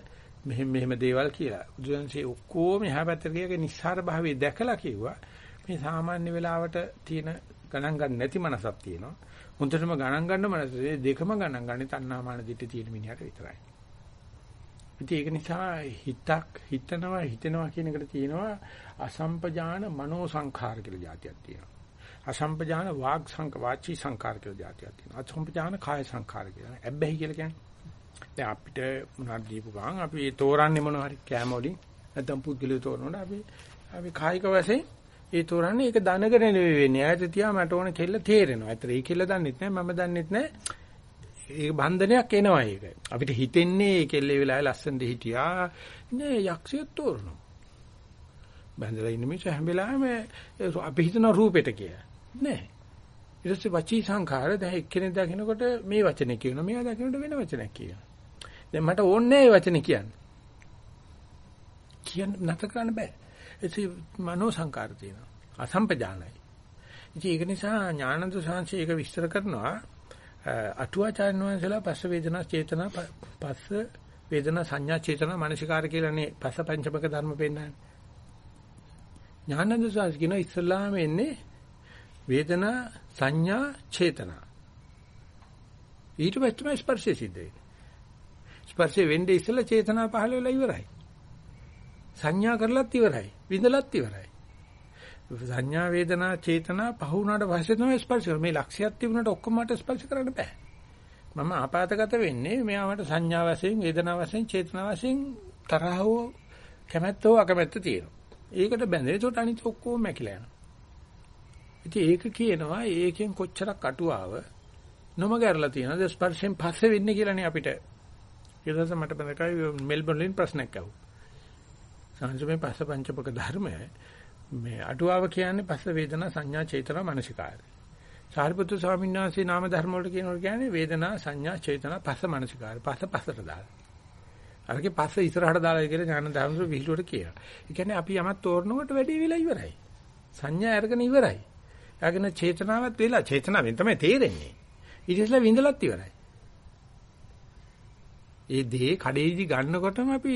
මෙහෙම මෙහෙම දේවල් කියලා. බුදුන්සේ ඔක්කොම එහා පැත්තට ගියගේ නිස්සාර භාවයේ දැකලා කිව්වා මේ සාමාන්‍ය වෙලාවට තියෙන ගණන් ගන්න නැති මනසක් තියෙනවා. හොඳටම ගණන් ගන්න මනස දෙකම ගණන් ගන්නේ තණ්හාමාන දිටි තියෙන මිනිහට විතරයි. ඉතින් ඒක නිසා හිතක් හිතනවා හිතනවා කියන එකට තියෙනවා අසම්පජාන මනෝ සංඛාර කියලා જાතියක් තියෙනවා. අසම්පජාන වාග් සංක වාචී සංඛාර කියලා જાතියක් තියෙනවා. අසම්පජාන කාය සංඛාර කියලා. ඇබ්බැහි කියලා කියන්නේ. දැන් අපිට මොනවද දීපු ගමන් අපි තෝරන්නේ මොන හරි කැම වලින් නැත්නම් පුද්ගලිය තෝරනකොට අපි අපි කායික වශයෙන් ඒ තෝරන්නේ ඒක දනගෙන නෙවෙයි වෙන්නේ. ඈත තියා මට ඕන කෙල්ල තේරෙනවා. ඇත්තට ඒ කෙල්ල දන්නෙත් නැහැ මම දන්නෙත් නැහැ. ඒ බන්ධනයක් එනවා ඒක. අපිට හිතෙන්නේ ඒ කෙල්ලේ වෙලාවේ ලස්සනට හිටියා. නෑ යක්ෂයෙක් තෝරනවා. බන්ධලා ඉන්න මිනිස්සු හැම වෙලාවෙම අපි හිතන රූපෙට කියලා. නෑ. ඊට පස්සේ වචී සංඛාර දැන් එක්කෙනෙක් දකිනකොට මේ වචනේ කියනවා. මෙයා දකිනකොට වෙන වචනයක් කියනවා. දැන් මට ඕනේ මේ වචනේ කියන්න. කියන්න නැත කරන්න බෑ. ඒ මනෝ සංකාර තියෙනවා. අසම්පජානයි. ඉතින් ඒක නිසා ඥානන්ද සාංශය ඒක විස්තර කරනවා අටුවාචාර්ය වහන්සේලා පස්ස වේදනා චේතනා පස්ස වේදනා සංඥා චේතනා මානසිකාර කියලානේ පස්ස පංචමක ධර්ම පෙන්නන්නේ. ඥානන්ද සාංශ කියන ඉස්ලාම එන්නේ වේදනා සංඥා චේතනා. ඊට පස්සේ තමයි ස්පර්ශය සිද්ධ වෙන්නේ. ස්පර්ශය වෙන්නේ ඉස්සෙල්ලා චේතනා පහළ වෙලා ඉවරයි. සංඥා කරලත් ඉවරයි. විඳලත් ඉවරයි. සංඥා වේදනා චේතනා පහ වුණාට පස්සේ තමයි ස්පර්ශ කරන්නේ. මේ ලක්ෂයක් තිබුණාට ඔක්කොම මට ස්පර්ශ කරන්න බෑ. මම ආපాతගත වෙන්නේ මෙයාට සංඥා වශයෙන් වේදනා වශයෙන් චේතනා වශයෙන් තරහ හෝ කැමැත්ත හෝ අකමැත්ත තියෙනවා. ඒකට බැඳෙන ඒකට අනිත් ඔක්කොම මැකිලා යනවා. ඉතින් ඒක කියනවා ඒකෙන් කොච්චරක් අටුවාව නොමගරලා තියෙනවද ස්පර්ශයෙන් පස්සේ වෙන්නේ කියලානේ අපිට. ඊට පස්සේ මට මතකයි මෙල්බන් වලින් ප්‍රශ්නයක් ආවා. සංසමේ පස්ස පංචපක ධර්මය මේ අටුවාව කියන්නේ පස්ස වේදනා සංඥා චේතනා මනසිකාරය. සාරිපුත්‍ර ස්වාමීන් වහන්සේ නාම ධර්ම වලට කියනකොට කියන්නේ වේදනා සංඥා චේතනා පස්ස මනසිකාරය. පස්ස පස්සට දාලා. අරගේ පස්ස ඉස්සරහට දාලා කියලා ඥාන ධර්මවල විහිළුවට කියනවා. ඒ කියන්නේ අපි යමක් තෝරනකොට වැඩි වෙලා ඉවරයි. සංඥා අරගෙන ඉවරයි. යාගෙන චේතනාවත් වෙලා චේතනාවෙන් තමයි තේරෙන්නේ. ඊට ඉස්සෙල්ලා විඳලත් ඉවරයි. ඒ දේ කඩේදී ගන්නකොටම අපි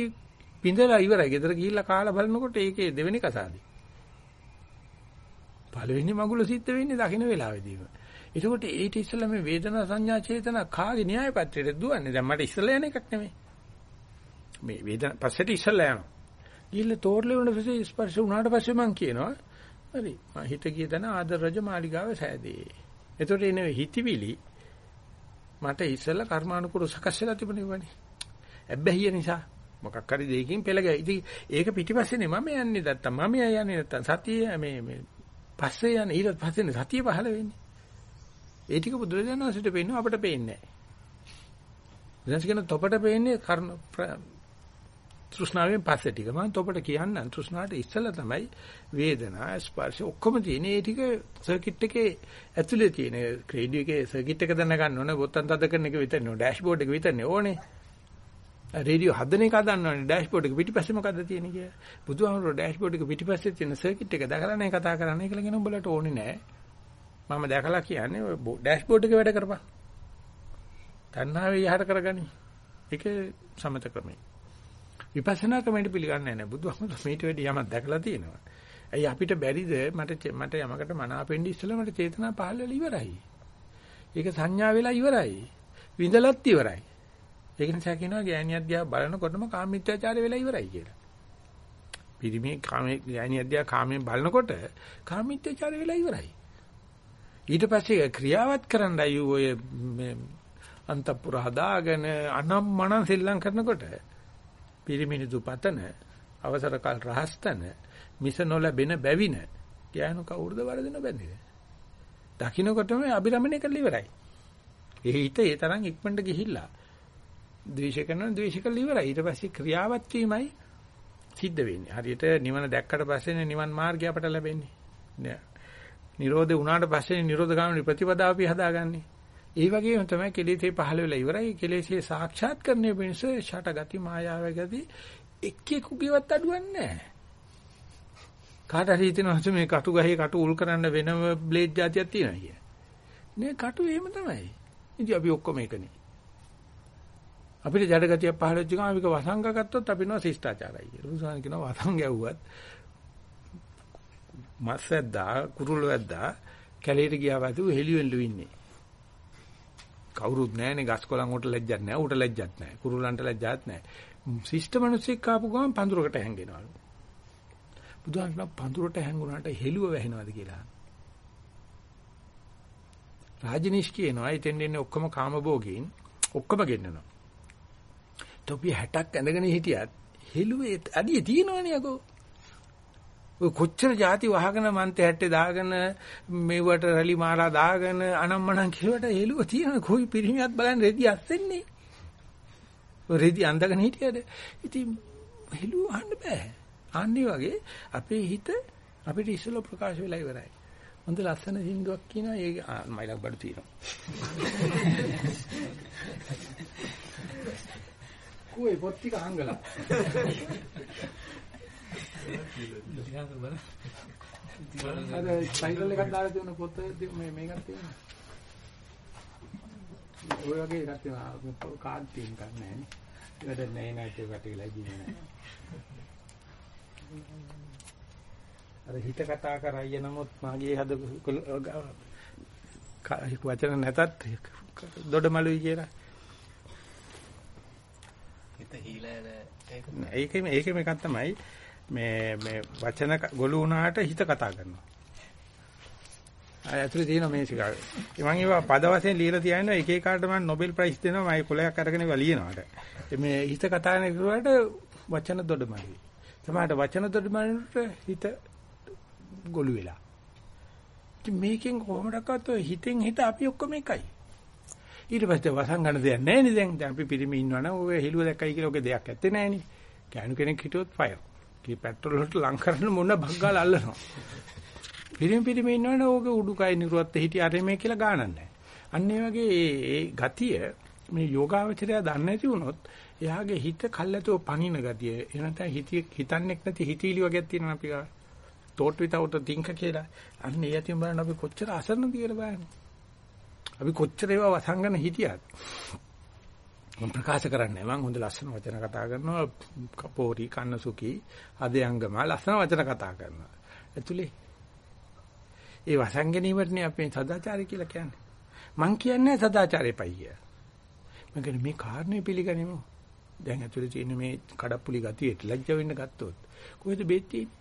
පිඳලා ඉවරයි. ගෙදර ගිහිල්ලා කාලා බලනකොට ඒකේ දෙවෙනි කසාදේ. පළවෙනි මගුල සිද්ධ වෙන්නේ දකින්න වෙලාවෙදීම. එතකොට ඊට ඉස්සෙල්ලා මේ වේදනා සංඥා චේතනා කාගේ න්‍යාය පත්‍රයට දුවන්නේ. දැන් මට ඉස්සෙල්ලා යන එකක් නෙමෙයි. මේ වේදනා පස්සට ඉස්සෙල්ලා යනවා. ගිහිල්ලා තෝරලා වුණ පස්සේ ස්පර්ශ වුණාට පස්සේ මම කියනවා හරි මම හිත ගිය තැන ආදර රජ මාලිගාව සෑදේ. එතකොට එනේ හිතවිලි මට ඉස්සෙල්ලා කර්මානුකූල සකස් වෙලා තිබුණේ වනේ. ඇබ්බැහිය නිසා මොකක් හරි දෙයකින් පෙළ ගැයි. ඉතින් ඒක පිටිපස්සේනේ මම යන්නේ නැත්තම් මම යන්නේ නැත්තම් සතිය මේ මේ පස්සේ යන්නේ ඊට පස්සේනේ සතිය පහළ වෙන්නේ. ඒ ටික බුදුරජාණන් වහන්සේට පෙන්නව අපිට පේන්නේ නැහැ. දැන් කියන තොපට පේන්නේ කර්ණ තෘෂ්ණාවෙන් පස්සේ ටික. මම තොපට කියන්නම් තෘෂ්ණාවට ඉස්සලා තමයි වේදනා ස්පර්ශ ඔක්කොම තියෙන. ඒ ටික සර්කිට් එකේ ඇතුලේ තියෙන ක්‍රේඩියෝ එකේ සර්කිට් එක දැන ගන්න ඕනේ. බොත්තම් තද කරන එක විතරනේ ඕනේ. ඩෑෂ්බෝඩ් එක විතරනේ ඕනේ. රේඩියෝ හදන එක හදන්නවනේ ඩෑෂ්බෝඩ් එක පිටිපස්සේ මොකද්ද තියෙන්නේ කියලා. බුදුහාමුදුරුවෝ ඩෑෂ්බෝඩ් එක පිටිපස්සේ තියෙන සර්කිට් එක දැකලානේ කතා කරන්නේ කියලා කියන උඹලට ඕනේ නෑ. මම දැකලා කියන්නේ ඔය ඩෑෂ්බෝඩ් එක වැඩ කරපන්. තණ්හාවේ යහට කරගනි. ඒක සමත ක්‍රමයි. විපස්සනා ක්‍රමයට පිළිගන්නේ නැහැ. බුදුහාමුදුරුවෝ මේට වැඩි යමක් දැකලා තියෙනවා. ඇයි අපිට බැරිද මට මට යමකට මනාපෙන්න ඉස්සෙල්ලා මට චේතනා පහළ වෙලා ඉවරයි. ඒක සංඥා වෙලා ඉවරයි. විඳලත් ඉවරයි. ඒක නිසා කියනවා ගෑණියක් දිහා බලනකොටම කාමීත්‍යාචාරය වෙලා ඉවරයි කියලා. පිරිමේ කාමේ ගෑණියක් දිහා කාමයෙන් බලනකොට කාමීත්‍යාචාරය වෙලා ඉවරයි. ඊට පස්සේ ක්‍රියාවත් කරන්නයි ඔය අන්තපුර හදාගෙන අනම්මන සෙල්ලම් කරනකොට පිරිමිනිදු පතන අවසර කල් රහස්තන මිස නොලැබෙන බැවින ගෑනු කවුරුද වරදින බැඳින. දකින්නකොටම අබිරමණය කරලා ඉවරයි. ඒ හිත ඒ තරම් ඉක්මනට ගිහිල්ලා ද්වේෂ කරනවා ද්වේෂ කළා ඉවරයි. ඊට පස්සේ ක්‍රියාවත් වීමයි සිද්ධ වෙන්නේ. හරියට නිවන දැක්කට පස්සේනේ නිවන් මාර්ගය අපට ලැබෙන්නේ. නිරෝධේ වුණාට පස්සේ නිරෝධ ගාමී ප්‍රතිපදාව අපි හදාගන්නේ. ඒ වගේම තමයි කෙලෙසේ පහළ වෙලා ඉවරයි. කෙලෙසේ සාක්ෂාත් කරන්නේ වෙනස ෂටගති මායාව ගති එක්කෙකුගේවත් අඩුවක් නැහැ. කාට හරි හිතෙනවා මේ කටු ගහේ කටු උල් කරන්න වෙනම බ්ලේඩ් జాතියක් තියෙනවා කිය. නේ කටු එහෙම තමයි. ඉතින් අපි ඔක්කොම එකනේ. අපිට ජඩගතියක් පහළ වෙච්ච ගමන් අපික වසංග ගත්තොත් අපි නෝ ශිෂ්ටාචාරයි කියලා. බුදුසාන කියනවා වසංග ඇව්වත් මස් වැද්දා කුරුළු වැද්දා කැලේට ගියා වතු හෙලියෙන්ලු ඉන්නේ. කවුරුත් නැහැනේ ගස් කොළන් උට ලැජ්ජත් නැහැ උට ලැජ්ජත් නැහැ කුරුල්ලන්ට ලැජ්ජත් නැහැ. ශිෂ්ට මිනිස්සෙක් ආපු ගමන් පඳුරකට හැංගෙනවලු. බුදුහාම කියන පඳුරට හැංගුණාට හෙළුව වැහෙනවද කියලා. රාජනිෂ් කියනවා එතෙන් එන්නේ ඔක්කොම කාමභෝගීන් ඔක්කොම ගෙන්නනවා. තොපි 60ක් ඇඳගෙන හිටියත් හෙළුවේ අඩිය තියෙනවනේ අකෝ. ඔය කොච්චර જાති වහගෙන මන්තේ හැට්ටේ දාගෙන මෙවට රැලි මාරා දාගෙන අනම්මනම් කිලුවට හෙළුව තියෙන කොයි පිරිමියක් බලන්න රෙදි අස්සෙන්නේ. ඔය රෙදි අඳගෙන හිටියද ඉතින් හෙළුව අහන්න බෑ. අන්නේ වගේ අපේ හිත අපිට ඉස්සෙල්ලා ප්‍රකාශ වෙලා ඉවරයි. හොඳ ලස්සන සින්දුවක් කියනවා ඒක මයිලක් බඩු තියෙනවා. කුවේ පොත් ටික අහංගලා. අර සයිකල් එකක් දාලා තියෙන පොත මේ මේකක් තියෙනවා. ඔය වගේ එකක් තියෙනවා කාඩ් තියෙන එකක් නැහැ නේ. වැඩ නැහැ නෑ ඒක කටිලා ඉන්නේ නැහැ. අර හිත කතා කරයි නමුත් මාගේ හද වචන නැතත් දොඩමලුයි කියලා. හිත හීලද ඒකෙම ඒකෙම එකක් තමයි මේ මේ වචන ගොළු වුණාට හිත කතා කරනවා. අය ඇතුලේ තියෙන මේ සිකා. මම ඒවා පද වශයෙන් ලියලා තියනවා එක එකාට මම නොබෙල් ප්‍රයිස් දෙනවා මම කොලයක් අරගෙන ඒවා ලියනවාට. මේ හිත කතා කරන කරුවාට වචන දොඩමලුයි. සමහරට වචන දොඩමලුට හිත ගොළු වෙලා. ඉතින් මේකෙන් කොහොමඩක්වත් ඔය හිතෙන් හිත අපි ඔක්කොම එකයි. ඊට පස්සේ වසංගන දෙයක් නැහැ නේ දැන්. දැන් අපි පිරිමි ඉන්නවනම් ඔය හෙළුව දැක්කයි කියලා ඔගේ දෙයක් ඇත්තේ නැහැ නේ. කෑනු කෙනෙක් හිටියොත් ෆයර්. කී පෙට්‍රල් වලට ලං කරන්න මොන බග්ගාල අල්ලනවා. පිරිමි පිරිමි ඉන්නවනම් ඕකේ උඩුකය නිරුවත් හිටිය අර මේ කියලා ගානක් නැහැ. අන්න ඒ වගේ ඒ ගතිය මේ යෝගාවචරය දන්නේ නැති වුණොත් එයාගේ හිත කල්ැතෝ පණින ගතිය එනතන හිතන්නේ නැති හිතීලි වගේක් තියෙනවා අපි ගා. thought without a thinker කියලා. අන්න ඒ යතින් බලන්න අපි කොච්චර අසරණද කියලා බලන්න. අපි කොච්චර ඒවා වසංගන හිටියත් මම ප්‍රකාශ කරන්නේ මම හොඳ ලස්සන වචන කතා කරනවා කපෝරි කන්නසුකි හදයංගම ලස්සන වචන කතා කරනවා. ඇතුලේ ඒ වසංගනීමටනේ අපි සදාචාරය කියලා කියන්නේ. මං කියන්නේ සදාචාරේ පයි කිය. මම කියන්නේ මේ කාරණේ පිළිගනිමු. දැන් ඇතුලේ තියෙන මේ කඩප්පුලි ගතියට ලැජ්ජ වෙන්න ගත්තොත් කොහෙද බේත් තියෙන්නේ?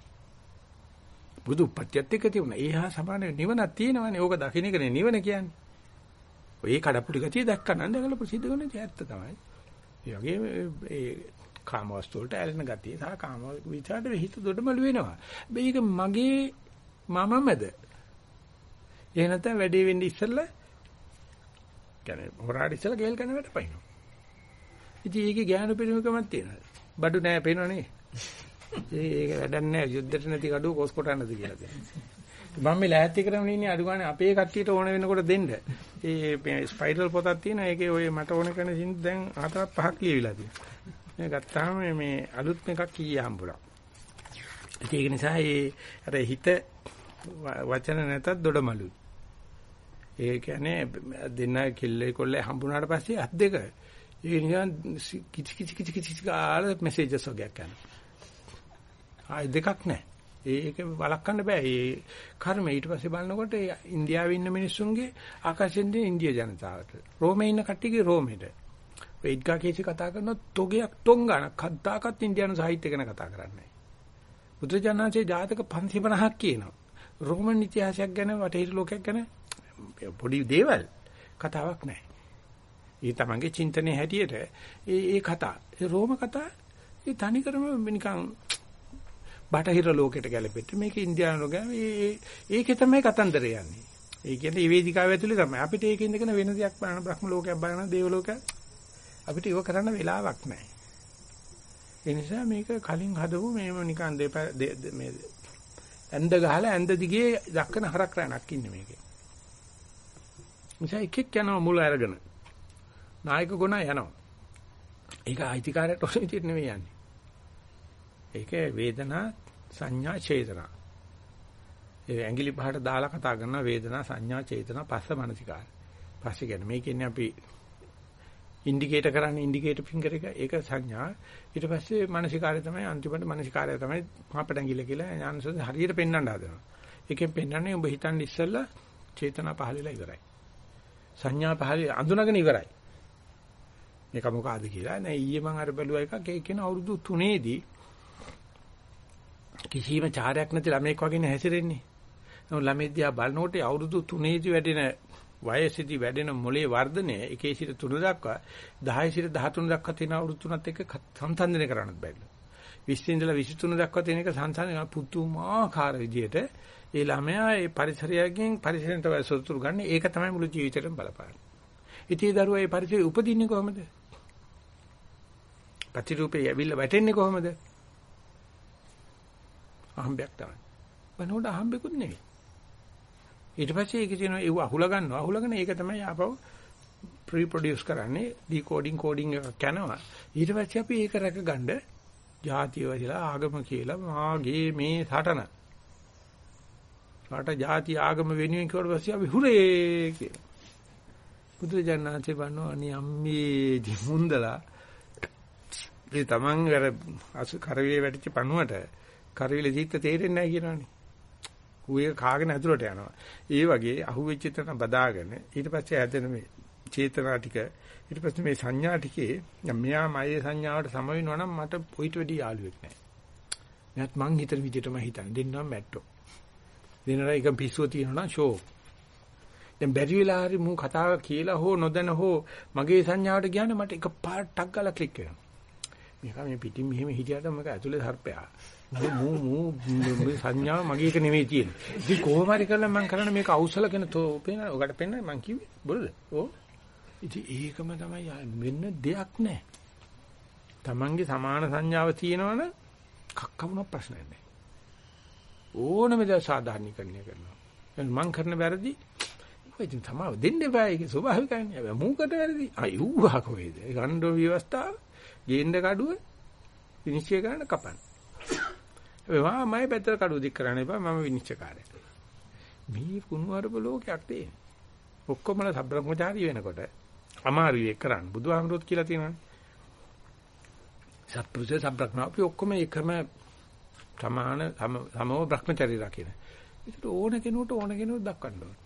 බුදු උපත්යත් එක්ක තියුණා. ඒහා සමාන නිවනක් තියෙනවනේ. ඕක දකින්න එකනේ නිවන කියන්නේ. ඔය කඩප්පුලි ගතිය දැක්කම නන්දගල ප්‍රසිද්ධ කරන ඇත්ත තමයි. ඒ වගේ ඒ කාම වස්තු වලට ඇලෙන ගතිය සහ කාම විචාරට හිත දොඩමළු වෙනවා. මේක මගේ මමමද? එහෙ නැත්නම් වැඩේ වෙන්නේ ඉස්සෙල්ලා කියන්නේ හොරාට ඉස්සෙල්ලා ගේල් කන වැඩ පයින්නවා. ඉතින් ඒකේ ඥාන පරිමකමක් තියෙනවා. බඩු නෑ පේනවනේ. ඒක වැඩක් නෑ යුද්ධෙට නැති කඩුව කොස් කොටන්නද කියලා කියන්නේ. මම මේ ලෑස්ති කරගෙන ඉන්නේ අඩු ගානේ අපේ කට්ටියට ඕන වෙනකොට දෙන්න. ඒ ස්පයිරල් පොතක් තියෙනවා. ඒකේ ඔය මට ඕන කරන සින් දැන් හතරක් පහක් ලියවිලා තියෙනවා. මේ ගත්තාම මේ අලුත් එකක් කීය හම්බුණා. ඒක නිසා ඒ අර හිත වචන නැතත් දොඩමලුයි. ඒ කියන්නේ දෙන්න කිල්ලේ කොල්ලේ හම්බුනාට පස්සේ අත් දෙක ඒ නිකන් කිචි කිචි කිචි කිචි ගාලා මෙසේජස් වගේක් යනවා. ආයි දෙකක් නැහැ. ඒක වළක්වන්න බෑ. ඒ කර්ම ඊට පස්සේ බලනකොට ඉන්දියාවේ ඉන්න මිනිස්සුන්ගේ ආකාශයෙන් දෙන ඉන්දියා ජනතාවට. රෝමේ ඉන්න කට්ටියගේ රෝමෙට. වෙයිඩ්ගා කේසි කතා කරන තොගයක් තොංගාන කද්දාකත් ඉන්දියානු සාහිත්‍ය ගැන කතා කරන්නේ. බුදුජානනාංශයේ ජාතක 550ක් කියනවා. රෝමන් ඉතිහාසයක් ගැන වටහිර ලෝකයක් ගැන පොඩි දේවල් කතාවක් නැහැ. ඒ තමන්ගේ චින්තනයේ හැටියට ඒ ඒ කතා ඒ රෝම කතා ඒ තනිකරම නිකන් බටහිර ලෝකෙට ගැලපෙන්න මේක ඉන්දියානු ලෝකෙ ඒකේ තමයි කතන්දරය යන්නේ. ඒ කියන්නේ මේ වේදිකාව ඇතුලේ තමයි අපිට ඒක ඉඳගෙන වෙන දෙයක් බලන බ්‍රහ්ම ලෝකයක් බලන දේව ලෝකයක් අපිට ඒක කරන්න වෙලාවක් නැහැ. ඒ නිසා මේක කලින් හදපු මේව නිකන් මේ ඇඳ ගහලා ඇඳ දිගේ දක්කන හරක් රැණක් ඉන්නේ මේකේ. නිසා එකෙක් යනවා මුල අරගෙන. නායක ගුණ යනවා. ඒක අයිතිකාරයට ඔය විදිහට නෙවෙයි යන්නේ. ඒක වේදනා සංඥා චේතනා. ඒ ඇඟිලි පහට දාලා කතා කරන වේදනා සංඥා චේතනා පස්ස මනසිකාර. පස්සේ කියන්නේ මේ කියන්නේ අපි ඉන්ඩිකේටර් කරන්නේ ඉන්ඩිකේටර් ෆින්ගර් එක. ඒක සංඥා. ඊට පස්සේ මානසිකාරය තමයි අන්තිමට මානසිකාරය තමයි මාපටංගිල කියලා ඥානසෝද හරියට පෙන්වන්න හදනවා. ඒකෙන් පෙන්වන්නේ ඔබ හිතන්නේ ඉස්සෙල්ලා චේතනා පහලලා ඉවරයි. සංඥා පහල අඳුනගෙන ඉවරයි. මේක මොකಾದ කියලා නෑ ඊයේ මම අර බැලුවා එකක්. ඒ කියන අවුරුදු 3ේදී කිසිම චාරයක් නැති ළමෙක් වගේ නේ හැසිරෙන්නේ නමුත් ළමෙක් දිහා බලනකොට අවුරුදු 3ේදී වැඩෙන වයසේදී වැඩෙන මොලේ වර්ධනය 1 සිට 3 දක්වා 10 සිට 13 දක්වා තියෙන අවුරුදු තුනත් එක්ක සංසන්දනය කරන්නත් බැරිලු. 20 ඉඳලා 23 දක්වා තියෙන එක සංසන්දනය කරන පුදුමාකාර විදියට ඒ ළමයා ඒ පරිසරයෙන් පරිසරයට සතුරු ගන්න ඒක තමයි මුළු ජීවිතේටම බලපාන්නේ. ඉතින් දරුවා ඒ පරිසරේ උපදින්නේ කොහොමද? ප්‍රතිරූපේ ඇවිල්ලා වැටෙන්නේ කොහොමද? අහම්බයක් තමයි. බනෝඩ අහම්බෙකුත් නෙවෙයි. ඊට පස්සේ ඒක තියෙනවා ඒව අහුලා ගන්නවා. අහුලාගෙන ඒක තමයි ආපහු ප්‍රීප්‍රොඩියුස් කරන්නේ ඩිකෝඩින් කෝඩින් එකක් යනවා. ඊට පස්සේ අපි ඒක රැක ගන්න ජාතිය වශයෙන් ආගම කියලා මාගේ මේ සටන. රට ජාති ආගම වෙනුවෙන් කියවට පස්සේ අපි හුරේ කියලා. බුදුජානනාංශේ වන්නෝ අනි අම්මේ දිමුන්දලා ඒ තමන් අර අසු කරවිලේ වැටිච්ච පණුවට කරවිලේ දීත්ත තේරෙන්නේ නැහැ කියනවනේ. ඌ කාගෙන ඇතුළට යනවා. ඒ වගේ අහුවෙච්ච තැන බදාගෙන ඊට පස්සේ හැදෙන මේ චේතනා ටික ඊට පස්සේ මේ සංඥා ටිකේ මෙයා මයේ සංඥාවට සම වෙනවා නම් මට පොයිට වැඩි යාළුවෙක් නැහැ. නැත් මං හිතන විදිහටම හිතන්නේ දෙන්නම් මැට්ටෝ. දෙනරා එක පිස්සුව තියෙනවා නම් ෂෝ. දැන් බැරි වෙලා හරි මූ කතාව කියලා හෝ නොදැන හෝ මගේ සංඥාවට ගියාම මට එක පාටක් ගාලා ක්ලික් වෙනවා. මේක මේ පිටින් මෙහෙම හිටියට මම ඇතුලේ සර්පයා. මූ මූ මූ සංඥා මගේ එක නෙමෙයි තියෙන්නේ. ඉතින් කොහොම හරි කරලා මම කරන්නේ මේක අවසලගෙන තෝපේන ඔකට පෙන්නයි මං කිව්වේ. බොරුද? ඕ. ඉතින් ඒකම තමයි මෙන්න දෙයක් නැහැ. Tamange සමාන සංඥාව තියෙනවනම් කක්ක වුණා ප්‍රශ්නයක් නැහැ. ඕනම දේ සාධාරණීකරණය කරනවා. දැන් මං කරන වැරදි ඉතින් තමයි දෙන්න එපා ඒක ස්වභාවිකයි. හැබැයි මූකට වැරදි. අයුවා කොහෙද? ගණ්ඩෝ විවස්ථාව, ගේන්න කඩුව විනිශ්චය කරන්න කපන්න. ඒවා මම පැත්තට කඩුව දික් කරන්න එපා මම විනිශ්චයකාරය. මේ කුණුවරප ලෝකයක් තියෙන. ඔක්කොමලා සබ්‍රහ්මචාරී වෙනකොට අමාරුයි ඒක කරන්න. බුදුහාමුදුරුවෝ කියලා තියෙනවානේ. සත්පුරුෂ සබ්‍රහ්ම අපි ඔක්කොම එකම සමාන සමව බ්‍රහ්මචාරී රකින්න. ඒකට ඕන කෙනෙකුට ඕන කෙනෙකුට දක්වන්න ඕන.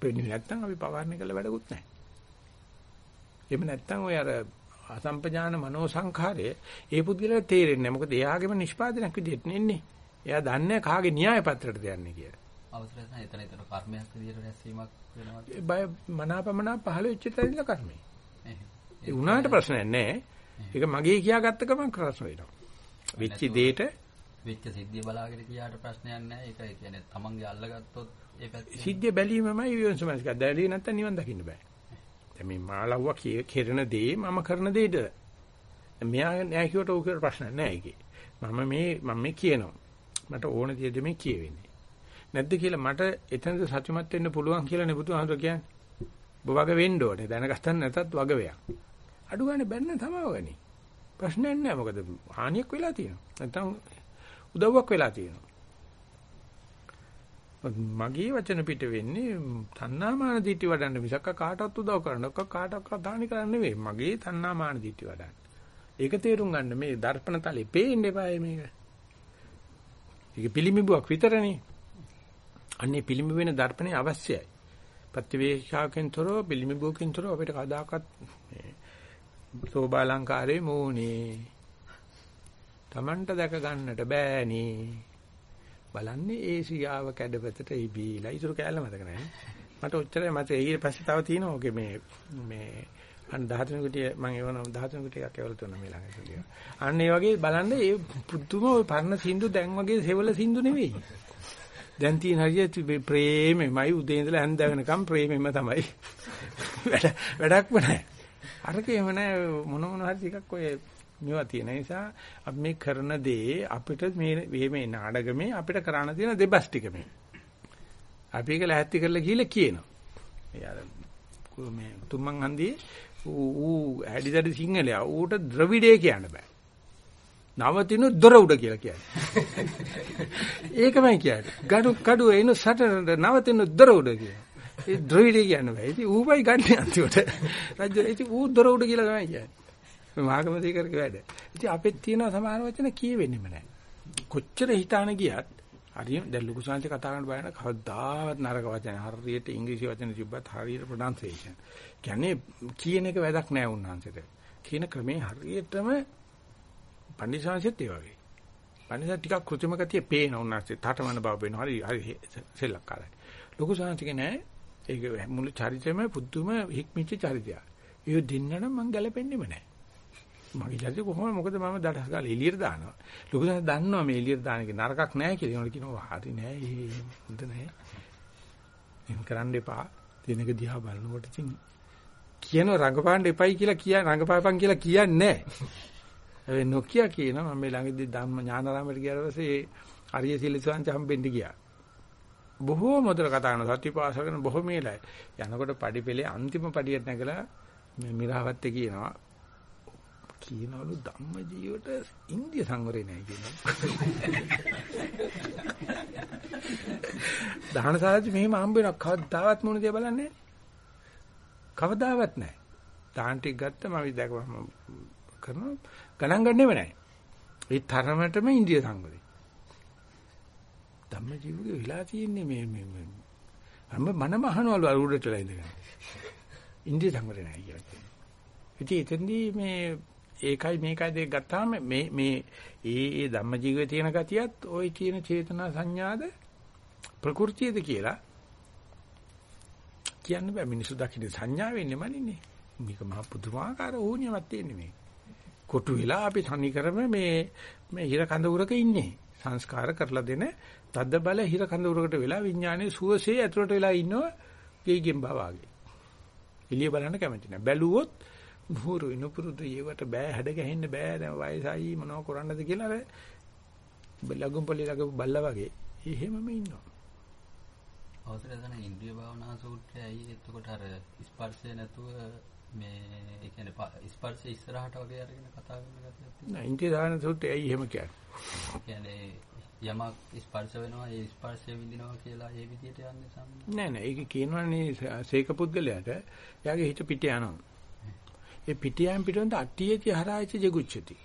වෙන්නේ නැත්නම් අපි පවර්ණය කළ වැඩකුත් නැහැ. එහෙම නැත්නම් ඔය අර අසම්පජාන මනෝ සංඛාරය ඒ පුද්ගලයාට තේරෙන්නේ නැහැ. මොකද එයාගේම නිෂ්පාදනයක් විදිහට නෙන්නේ. එයා දන්නේ කාගේ න්‍යාය පත්‍රයටද යන්නේ කියලා. අවසරයි නැහැ. එතන එතන කර්මයක් විදිහට රැස්වීමක් වෙනවා. බය මනාපමනා පහළ වෙච්ච තැනින්ද කර්මය. ඒ උනාට ප්‍රශ්නයක් නැහැ. ඒක මගේ කියාගත්ත ගමන් ප්‍රශ්න වෙනවා. වෙච්ච දෙයට වෙච්ච සිද්ධිය බලාගෙන කියාට ප්‍රශ්නයක් නැහැ. ඒක කියන්නේ තමන්ගේ අල්ලගත්තොත් ඒ පැත්තේ සිද්ධිය බැලීමමයි විවංශමස්ක. දැලිය නැත්තම් නිවන් දකින්න බෑ. දැන් මේ මාළව්ව කෙරෙන දේ මම කරන දෙයද මෙයා නෑ කියවට උක ප්‍රශ්න නෑ ඒකේ. මම මේ මම මේ කියනවා. මට ඕන දේද මේ කියවෙන්නේ. නැද්ද කියලා මට එතනද සතුටුමත් වෙන්න පුළුවන් කියලා නේ බුදුහාමුදුර කියන්නේ. ඔබ වග වෙන්න ඕනේ. දැනගත්තන් නැතත් වග වෙයක්. අඩු ගන්න බැන්න තමව ගනි ප්‍රශ්නයක් නෑ. මොකද හානියක් වෙලා තියෙනවා. නැත්තම් උදව්වක් වෙලා තියෙනවා. මගේ වචන පිට වෙන්නේ තණ්හාමාන දිටි වඩන්න මිසක් කාටවත් උදව් කරන්නක කාටවත් හානි කරන්න නෙවෙයි. මගේ තණ්හාමාන දිටි වඩන්න. ඒක තේරුම් ගන්න මේ දර්පණ තලේ පේන්න එපායි මේක. ඒක පිළිමිබුවක් විතරනේ. අන්නේ පිළිමි වෙන දර්පණේ අවශ්‍යයි. ප්‍රතිවේක්ෂාවෙන් තොරව පිළිමිබුවකින් තොරව අපිට කදාකත් මේ සෝබාලංකාරේ මෝනේ. Tamanට දැක ගන්නට බෑනේ. බලන්නේ ඒ සියාව කැඩපතට ඉබීලා ඉතුරු කැලල මතක නැහැ. මට ඔච්චරයි මත ඊට පස්සේ තව තියෙනවා ඔගේ මේ මේ අන්න 13 කුටිය මම එවන 13 කුටියක් ඇවල තුන මේ ළඟට කියලා. අන්න ඒ වගේ බලන්න ඒ පුදුම ඔය පරණ සින්දු දැන් වගේ සෙවල සින්දු නෙවෙයි. දැන් තියෙන හරිය ප්‍රේමෙමයි උදේ ඉඳලා හැන්ද වෙනකම් ප්‍රේමෙම තමයි. වැඩ වැඩක්ම නැහැ. අරක එහෙම නැහැ මොන මොන හරි ටිකක් ඔය මේවා තියෙන නිසා අපි මේ කරන දේ අපිට මේ මේ නාඩගමේ අපිට කරන්න තියෙන දෙබස් ටික මේ. අපි ඒක ලැහැත්ති කරලා ගිහලා කියනවා. ඒ අර මේ තුම්මන් හන්දියේ ඌ හැඩිදඩි සිංහලයා ඌට ද්‍රවිඩේ කියන්න බෑ. නවතිනු දොර උඩ කියලා කියන්නේ. ඒකමයි කියන්නේ. gadu කඩුව එන සටන නවතිනු දොර උඩ කියලා. ඒ ද්‍රවිඩ කියන්න බෑ. ඉතින් ඌපයි ගන්න අන්තිමට. රජු ඉතින් ඌ දොර උඩ කියලා තමයි කියන්නේ. මාගම දීකරක වැඩ. ඉතින් අපෙත් තියෙන සමහර වචන කියවෙන්නෙම නැහැ. කොච්චර හිතාන ගියත් හරිය දැන් ලොකු සංහසේ කතා කරන්න බයන කවදාවත් නරක වචන හරියට ඉංග්‍රීසි වචන තිබ්බත් හරියට ප්‍රොනන්සියේෂන්. කියන්නේ කියන එක වැදක් නැහැ උන්වහන්සේට. කියන ක්‍රමේ හරියටම පන්දිසාංශෙත් ඒ වගේ. පන්දිසා ටිකක් කෘත්‍රිම ගතිය පේන උන්වහන්සේ තාඨමන බව පේන හරි හරි සෙල්ලක්කාරයි. ලොකු සංහසේ නෑ ඒක මුළු චරිතෙම පුදුම හික්මිච්ච චරිතයක්. ඒ දෙන්නනම් මං ගැලපෙන්නෙම නෑ. මගේ චරිතය කොහොමද මොකද මම දඩස් ගාලා එළියට දානවා. ලොකු සංහසේ දන්නවා මේ එළියට දාන එක නරකක් නෑ කියලා. ඒනොට කියනවා හරි නෑ ඒ හොඳ නෑ. එහෙම කරන්න එපා. දිනක දිහා බලනකොට ඉතින් කියන රංගපාන්න එපයි කියලා කිය රංගපාපන් කියලා කියන්නේ නැහැ. නොකිය කියනවා මම මේ ළඟදී ධම්ම ඥානාරාමයට ගියාට පස්සේ අරිය සිලිසවන්ත හම්බෙන්න ගියා. බොහෝ මොදල කතා කරන සත්‍යපාස කරන බොහෝ මේලයි. යනකොට පඩිපෙලේ අන්තිම පඩියට නැගලා මේ මිරාවත්තේ කියනවා කියනවලු ධම්ම ජීවිත ඉන්දිය සංවරේ නැහැ කියනවා. දහනසාරජි මෙහෙම හම්බ වෙනවා කවදාවත් මොන දේ බලන්නේ කවදාවත් නැහැ. දාන ටික ගත්තම අපි දැකවම කරනවා ගණන් ගන්නෙම නැහැ. ඒ තරමටම ඉන්දිය සංවරේ. ධම්ම ජීවිතේ විලා තියෙන්නේ මේ මේ මේ අම්ම මනම අහනවලු අරුඩටලා ඉඳගෙන. ඉන්දිය සංවරේ නැහැ කියලා. ඉතින් එතෙන්දී මේ ඒකයි මේකයි දෙක ගත්තාම මේ මේ ඒ ඒ ධම්ම ජීවිතේ තියෙන ගතියත් ওই කියන චේතනා සංඥාද ප්‍රകൃතියද කියලා කියන්න බෑ. මිනිස්සු දකින්න සංඥා වෙන්නේ මනින්නේ. මේක මහ පුදුමාකාර ඕනියමක් තියෙන්නේ මේ. කොටු වෙලා අපි තනි කරම මේ මේ හිර කඳ උරක ඉන්නේ. සංස්කාර කරලා දෙන තද්ද බල හිර කඳ උරකට වෙලා විඥානයේ සුවසේ ඇතුළට වෙලා ඉන්නව. ගේගෙන් බවාගේ එළිය බලන්න කැමති නැහැ බැලුවොත් නුහුරු ඉනුපුරුදු ඒවට බෑ හැඩ ගැහෙන්න බෑ දැන් වයසයි මොනව කරන්නද කියලා අර ලගුම් පොලි ලගු බල්ලා වගේ එහෙමම ඉන්නවා. අවසර දන ඉන්ද්‍රිය භාවනා සූත්‍රය ඇයි එතකොට අර ස්පර්ශය නැතුව මේ ඒ කියන්නේ ස්පර්ශය ඉස්සරහට වගේ අරගෙන කතා කරන ගතියක් තියෙනවා. නෑ ඉන්ද්‍රිය භාවනා සූත්‍රය ඇයි එහෙම කියන්නේ? කියන්නේ යමක් ස්පර්ශ වෙනවා ඒ ස්පර්ශය විඳිනවා කියලා ඒ විදිහට යන්නේ සම්මත. නෑ නෑ ඒක කියනවනේ සීක පුද්ගලයාට එයාගේ හිත පිට යනවා. ඒ පිට යෑම පිටවෙන්ද අට්ටියති හරායති ජගුච්චති.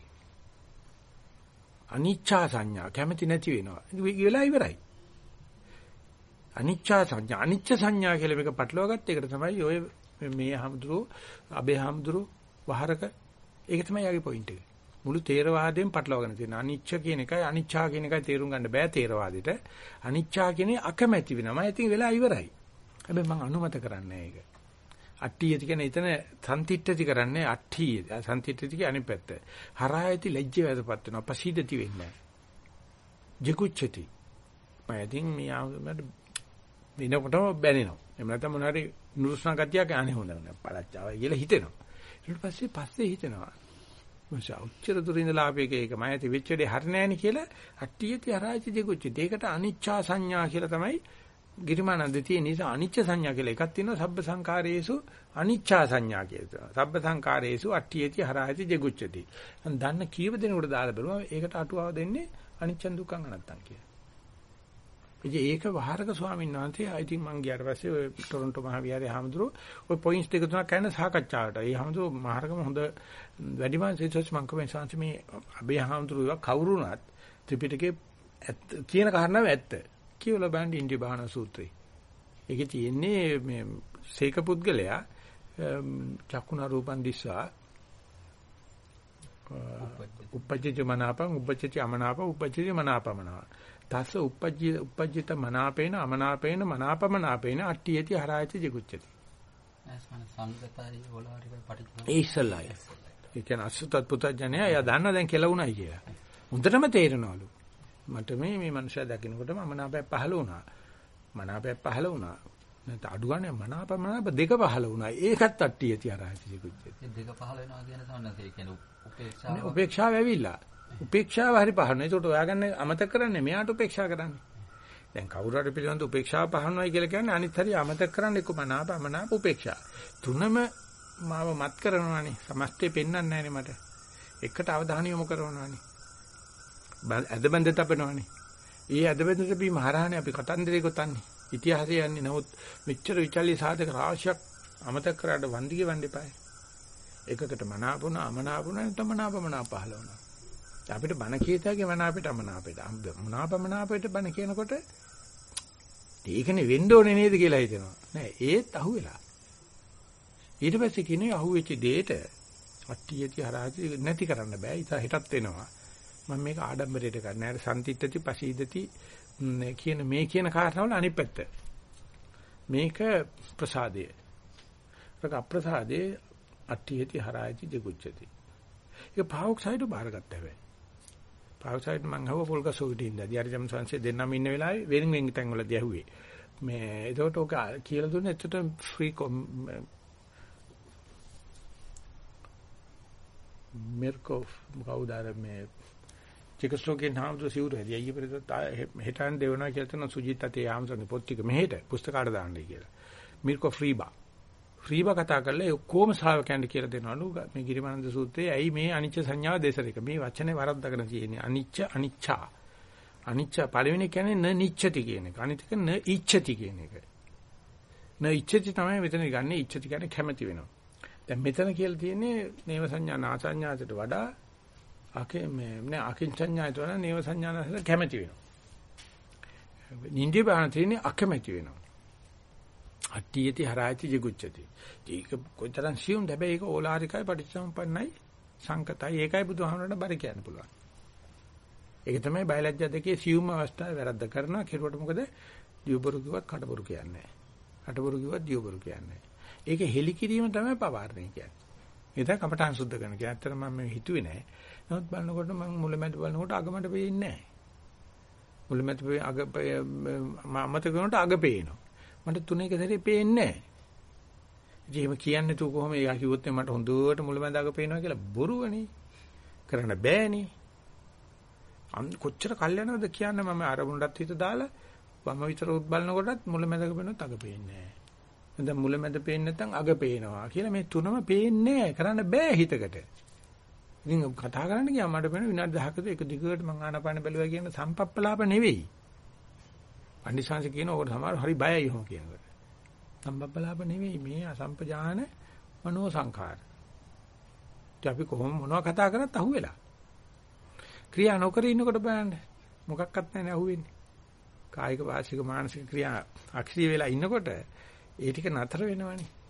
අනිච්චා සංඥා කැමති නැති වෙනවා. වෙලා ඉවරයි. අනිච්චා සංඥා අනිච්ච සංඥා කියලා මේක පටලවා ගත්ත එකට තමයි ඔය මේ හම්දුරු අබේ හම්දුරු වහරක ඒක තමයි යාගේ පොයින්ට් එක. මුළු තේරවාදයෙන් පටලවාගෙන තියෙන අනිච්ච කියන එකයි අනිච්චා කියන එකයි තේරුම් ගන්න බෑ තේරවාදෙට. අනිච්චා කියන්නේ අකමැති වෙනවා. ඉතින් වෙලා ඉවරයි. හැබැයි මම අනුමත කරන්නේ ඒක. අට්ඨියති කියන්නේ එතන සම්තිට්ඨති කරන්නේ අට්ඨිය. සම්තිට්ඨති කියන්නේ අනිත් පැත්ත. හරායති ලැජ්ජ වැදපත් වෙනවා. පසීදති වෙන්නේ නැහැ. ජිකුච්චති. මම ඉතින් මේ දිනකොටම බැනෙනවා. එහෙම නැත්නම් මොන හරි නුරුස්නා ගතියක් අනේ හොඳ නැහැ. පළච්චාවයි කියලා හිතෙනවා. ඊට පස්සේ පස්සේ හිතෙනවා. මොසා උච්චර දුරින් ඉඳලා ආපේක ඒක මම ඇති වෙච්ච දේ හරි නෑනේ කියලා අට්ටියති හරායිති දෙකුච්ච. ඒකට අනිච්චා සංඥා කියලා තමයි ගිරිමානන්ද තියෙන නිසා අනිච්ච සංඥා කියලා එකක් තියෙනවා. සබ්බ සංකාරයේසු අනිච්චා සංඥා කියලා. සබ්බ සංකාරයේසු අට්ටියති හරායිති දෙකුච්චති. දන්න කීව දෙනෙකුට දාලා බලුවා ඒකට අටුවාව දෙන්නේ අනිච්චන් දුක්ඛං අනත්තං කියලා. ඉතින් ඒක වහරක ස්වාමීන් වහන්සේ I think මං ගියාට පස්සේ ඔය ටොරන්ටෝ මහවිහාරයේ හාමුදුරුවෝ ඔය පොයින්ට්ස් දෙක තුනක් කරන සාකච්ඡාවට. ඒ හාමුදුරුවෝ මහරකම හොඳ වැඩිමහල් සිතස් මං කමෙන් සංසි මේ අබේ හාමුදුරුවෝ කවුරු වුණත් ත්‍රිපිටකේ කියන කාරණාව ඇත්ත. කියවල බෑන්ඩ් ඉන්දිය බාහන සූත්‍රය. ඒකේ තියෙන්නේ මේ සීක පුද්ගලයා චක්කුණ රූපන් දිස්සා උපජ්ජති මනාපං උපජ්ජති අමනාප උපජ්ජති මනාපමනා තස්ස උපජ්ජි උපජ්ජිත මනාපේන අමනාපේන මනාපමනාපේන අට්ඨියති හරායති ජිගුච්ඡති. ඒ ඉස්සල්ලාය. ඒ කියන්නේ අසුතත් පුතඥය එයා දන්න දැන් කෙලුණයි කියලා. හොඳටම තේරෙනවලු මට මේ මේ මනුස්සයා දකින්නකොටම අමනාපයක් පහළ වුණා මනාපයක් පහළ වුණා නැත්නම් අඩු ගන්න මනාප මනාප දෙක පහළ වුණා ඒකත් අට්ඨියති හරායති ජිගුච්ඡති දෙක පහළ වෙනවා කියන සම්මත ඒ කියන්නේ උපේක්ෂාව උපේක්ෂාව ඇවිල්ලා උපේක්ෂාව හරි පහරනවා. ඒකට ඔයාගන්න අමතක කරන්නේ මෙයාට උපේක්ෂා කරන්නේ. දැන් කවුරු හරි පිළිබඳ උපේක්ෂාව පහරනවායි කියලා කියන්නේ අනිත් හරිය අමතක කරන්න එක්ක මනාප අමනාප උපේක්ෂා. තුනම මාව මත් කරනවානේ. සමස්තේ පෙන්වන්නේ නැහැනේ මට. එකට අවධානය යොමු කරනවානේ. ඇදබැඳ තපනවානේ. ඒ ඇදබැඳ තපීම හරහානේ අපි කතන්දරේ ගොතන්නේ. ඉතිහාසය යන්නේ නමුත් මෙච්චර විචල්්‍ය සාධක රාශියක් අමතක කරාට වන්දි ගෙවන්න එපායි. එකකට මනාපුණ අමනාපුණ නැත්නම් මනාපමනා පහළ වුණා. අපිට බණ කීතගේ මනාපෙට අමනාපෙට මනාපමනාපෙට බණ කියනකොට ඒකනේ වෙන්න ඕනේ නේද කියලා හිතෙනවා. නෑ ඒත් අහුවෙලා. ඊට පස්සේ කිනේ අහුවෙච්ච දෙයට අට්ටියති හරහාති නැති කරන්න බෑ. ඉත හෙටත් වෙනවා. මම මේක ආඩම්බරයට ගන්න. අර සම්තිත්‍ත්‍ති පසීදති කියන මේ කියන කාරණාවල අනිත් පැත්ත. මේක ප්‍රසාදය. ඒක අප්‍රසාදේ අට්ටියති හරහාති දෙගුච්ඡති. ඒක පාවොක්සයිඩ් බාරගත්තා වෙයි. පාවොක්සයිඩ් මං හව පොල්ගසෝවිට ඉඳලා දිහරජම් සංසේ දෙන්නම ඉන්න වෙලාවේ වෙන වෙන තැන් වලදී ඇහුවේ. මේ ඒකට ඔක කියලා දුන්නේ එතකොට ෆ්‍රී මෙර්කෝෆ් කවුද අර මේ චෙකස්ලෝකේන් හාමුදුර සිවුරු හැදියා ඊයේ පෙරේද හෙටන් දෙවනවා කියලා තන සුජිත් අතේ ආමසනේ පොත් ටික මෙහෙට පුස්තකාට දාන්නයි කියලා. මිර්කෝ ෆ්‍රීබා. ෆ්‍රීබා කතා කරලා ඒ ඔක්කොම ශ්‍රාවකයන්ට කියලා දෙනවලු මේ ගිරිමානන්ද සූත්‍රයේ ඇයි මේ අනිච්ච සංඥාව දෙසරක මේ වචනේ වරද්දාගෙන තියෙන්නේ අනිච්ච අනිච්චා. අනිච්ච පළවෙනි කියන්නේ න නිච්ඡති කියන එක. අනිත් එක න ඉච්ඡති කියන එක. න ඉච්ඡති තමයි මෙතන ගන්නේ ඉච්ඡති කියන්නේ කැමැති වෙනවා. දැන් මෙතන කියලා තියෙන්නේ නේව සංඥා නාසඤ්ඤාසයට වඩා අකේ මේ නෑ අකින්චඤ්ඤායට වඩා නේව සංඥානාසයට කැමැති වෙනවා. නින්දේ බාන තියෙන්නේ අකමැති වෙනවා. අට්ටියති හරායති ජිගුච්ඡති. ඒක කොතරම් සියුම් හැබැයි ඒක ඕලාරිකයි පටිච්චසමුප්පන්නයි සංකතයි ඒකයි බුදුහාමරණ බර කියන්න පුළුවන්. ඒක තමයි බයලජ්ජා දෙකේ සියුම් අවස්ථාවේ වැරද්ද කරනවා. කෙරුවට මොකද? දියබරු කිව්වත් කටබරු කියන්නේ නැහැ. කටබරු කිව්වත් දියබරු කියන්නේ නැහැ. ඒක හෙලි කිරීම තමයි පවාරණය කියන්නේ. ඒ තමයි කමඨාන් සුද්ධ කරන කියන්නේ. ඇත්තට මම මේ හිතුවේ නෑ. නමුත් බලනකොට මම මුලමැද බලනකොට අගමඩ පේන්නේ නෑ. මුලමැද අග මමත කරනකොට අග පේනවා. මට තුනේක සැරේ පේන්නේ නෑ. ඉතින් කියන්නේ තු කොහොම එයා කිව්වොත් මට හොඳට මුලමැද අග පේනවා කියලා බොරුවනේ. කරන්න බෑනේ. කොච්චර කල් යනවද කියන්නේ මම අරමුණටත් හිත දාලා වම විතර උත් බලනකොටත් මුලමැදක වෙනත් අග පේන්නේ නෑ. නැත්නම් මුලමැද පේන්නේ නැත්නම් අග පේනවා කියලා මේ තුනම පේන්නේ කරන්න බෑ හිතකට. ඉතින් කතා කරන්න ගියාම මට වෙන විනාඩි 10කට එක දිගට මං ආනාපාන බැලුවා කියන සම්පප්පලාප නෙවෙයි. පන්දිසාංශ කියන ඕක සමහර හරි බයයි හොම කියනකොට. සම්පප්පලාප නෙවෙයි මේ අසම්පජාන මනෝ සංඛාර. අපි කොහොම මොනවා කතා කරත් අහුවෙලා. ක්‍රියා නොකර ඉන්නකොට බලන්න මොකක්වත් නැහැ අහුවෙන්නේ. කායික වාචික මානසික ක්‍රියා අක්‍රිය වෙලා ඉන්නකොට ඒ ටික නතර වෙනවනේ.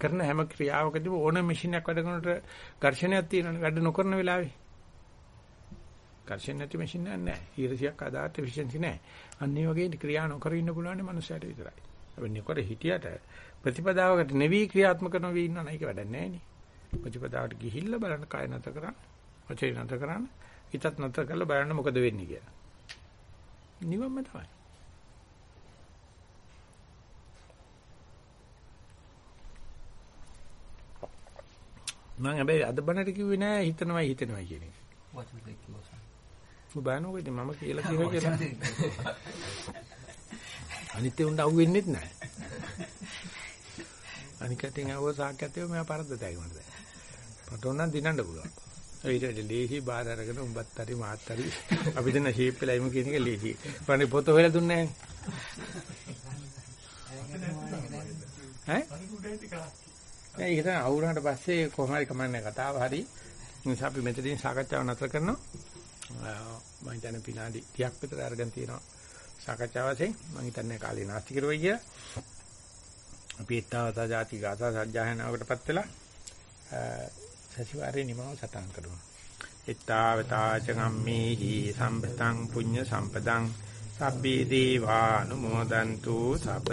කරන හැම ක්‍රියාවකදීම ඕන මැෂින් එකක් වැඩ කරනකොට ඝර්ෂණයක් තියෙනවනේ වැඩ නොකරන වෙලාවේ. ඝර්ෂණ නැති මැෂින් එකක් නැහැ. ඊරසියක් අදාත් එෆිෂියන්සි නැහැ. අන්න ඒ වගේ ක්‍රියා නොකර ඉන්න පුළුවන් මනුස්සයට විතරයි. අපි නිකර හිටියට ප්‍රතිපදාවකට නෙවි ක්‍රියාත්මක නොවී ඉන්න නයික වැඩක් නැහැ නේ. ප්‍රතිපදාවට ගිහිල්ලා බලන්න කය නැත කරන්න, වචේ නැත කරන්න, හිතත් නැත කරලා බලන්න මොකද වෙන්නේ කියලා. නිවම්ම තමයි. මම හැබැයි අද බණට කිව්වේ නෑ හිතනවයි හිතනවයි කියන එක. වචන දෙක කිව්වා. ඔබ බලනකො මම කියලා කිව්වා කියලා. අනිත් උන්ට අහු වෙන්නෙත් නෑ. අනිකටින් ආව සාක්කත්තේ මම පරද්දතයි මට. පටෝන නම් දිනන්න පුළුවන්. ඊට ලේසි බාර අරගෙන උඹත් හරි මාත් හරි අපි දෙන ෂේප් වෙලා ඉමු කියන එක ලේසි. පන්නේ පොත හොයලා දුන්නේ නෑනේ. ඈ? නෑ ඒක තමයි අවුරුහට පස්සේ කොහොම හරි කමන්නේ කතාව හරි. නිසා අපි මෙතනින් සාකච්ඡාව නතර කරනවා. මම හිතන්නේ විනාඩි 30ක් විතර අරගෙන තියෙනවා සාකච්ඡාව වශයෙන්. මම හිතන්නේ කාලේ නාස්ති කරුවයි කියලා. අපි ඊතාවතා ಜಾති ගාථා සජ්ජායනාවකටපත් වෙලා සතිವಾರේ නිමව සටහන් කරනවා. ඊතාවතා චගම්මේහි සම්පතං පුඤ්ඤ සම්පතං සබ්බේ දේවා අනුමෝදන්තු සබ්බ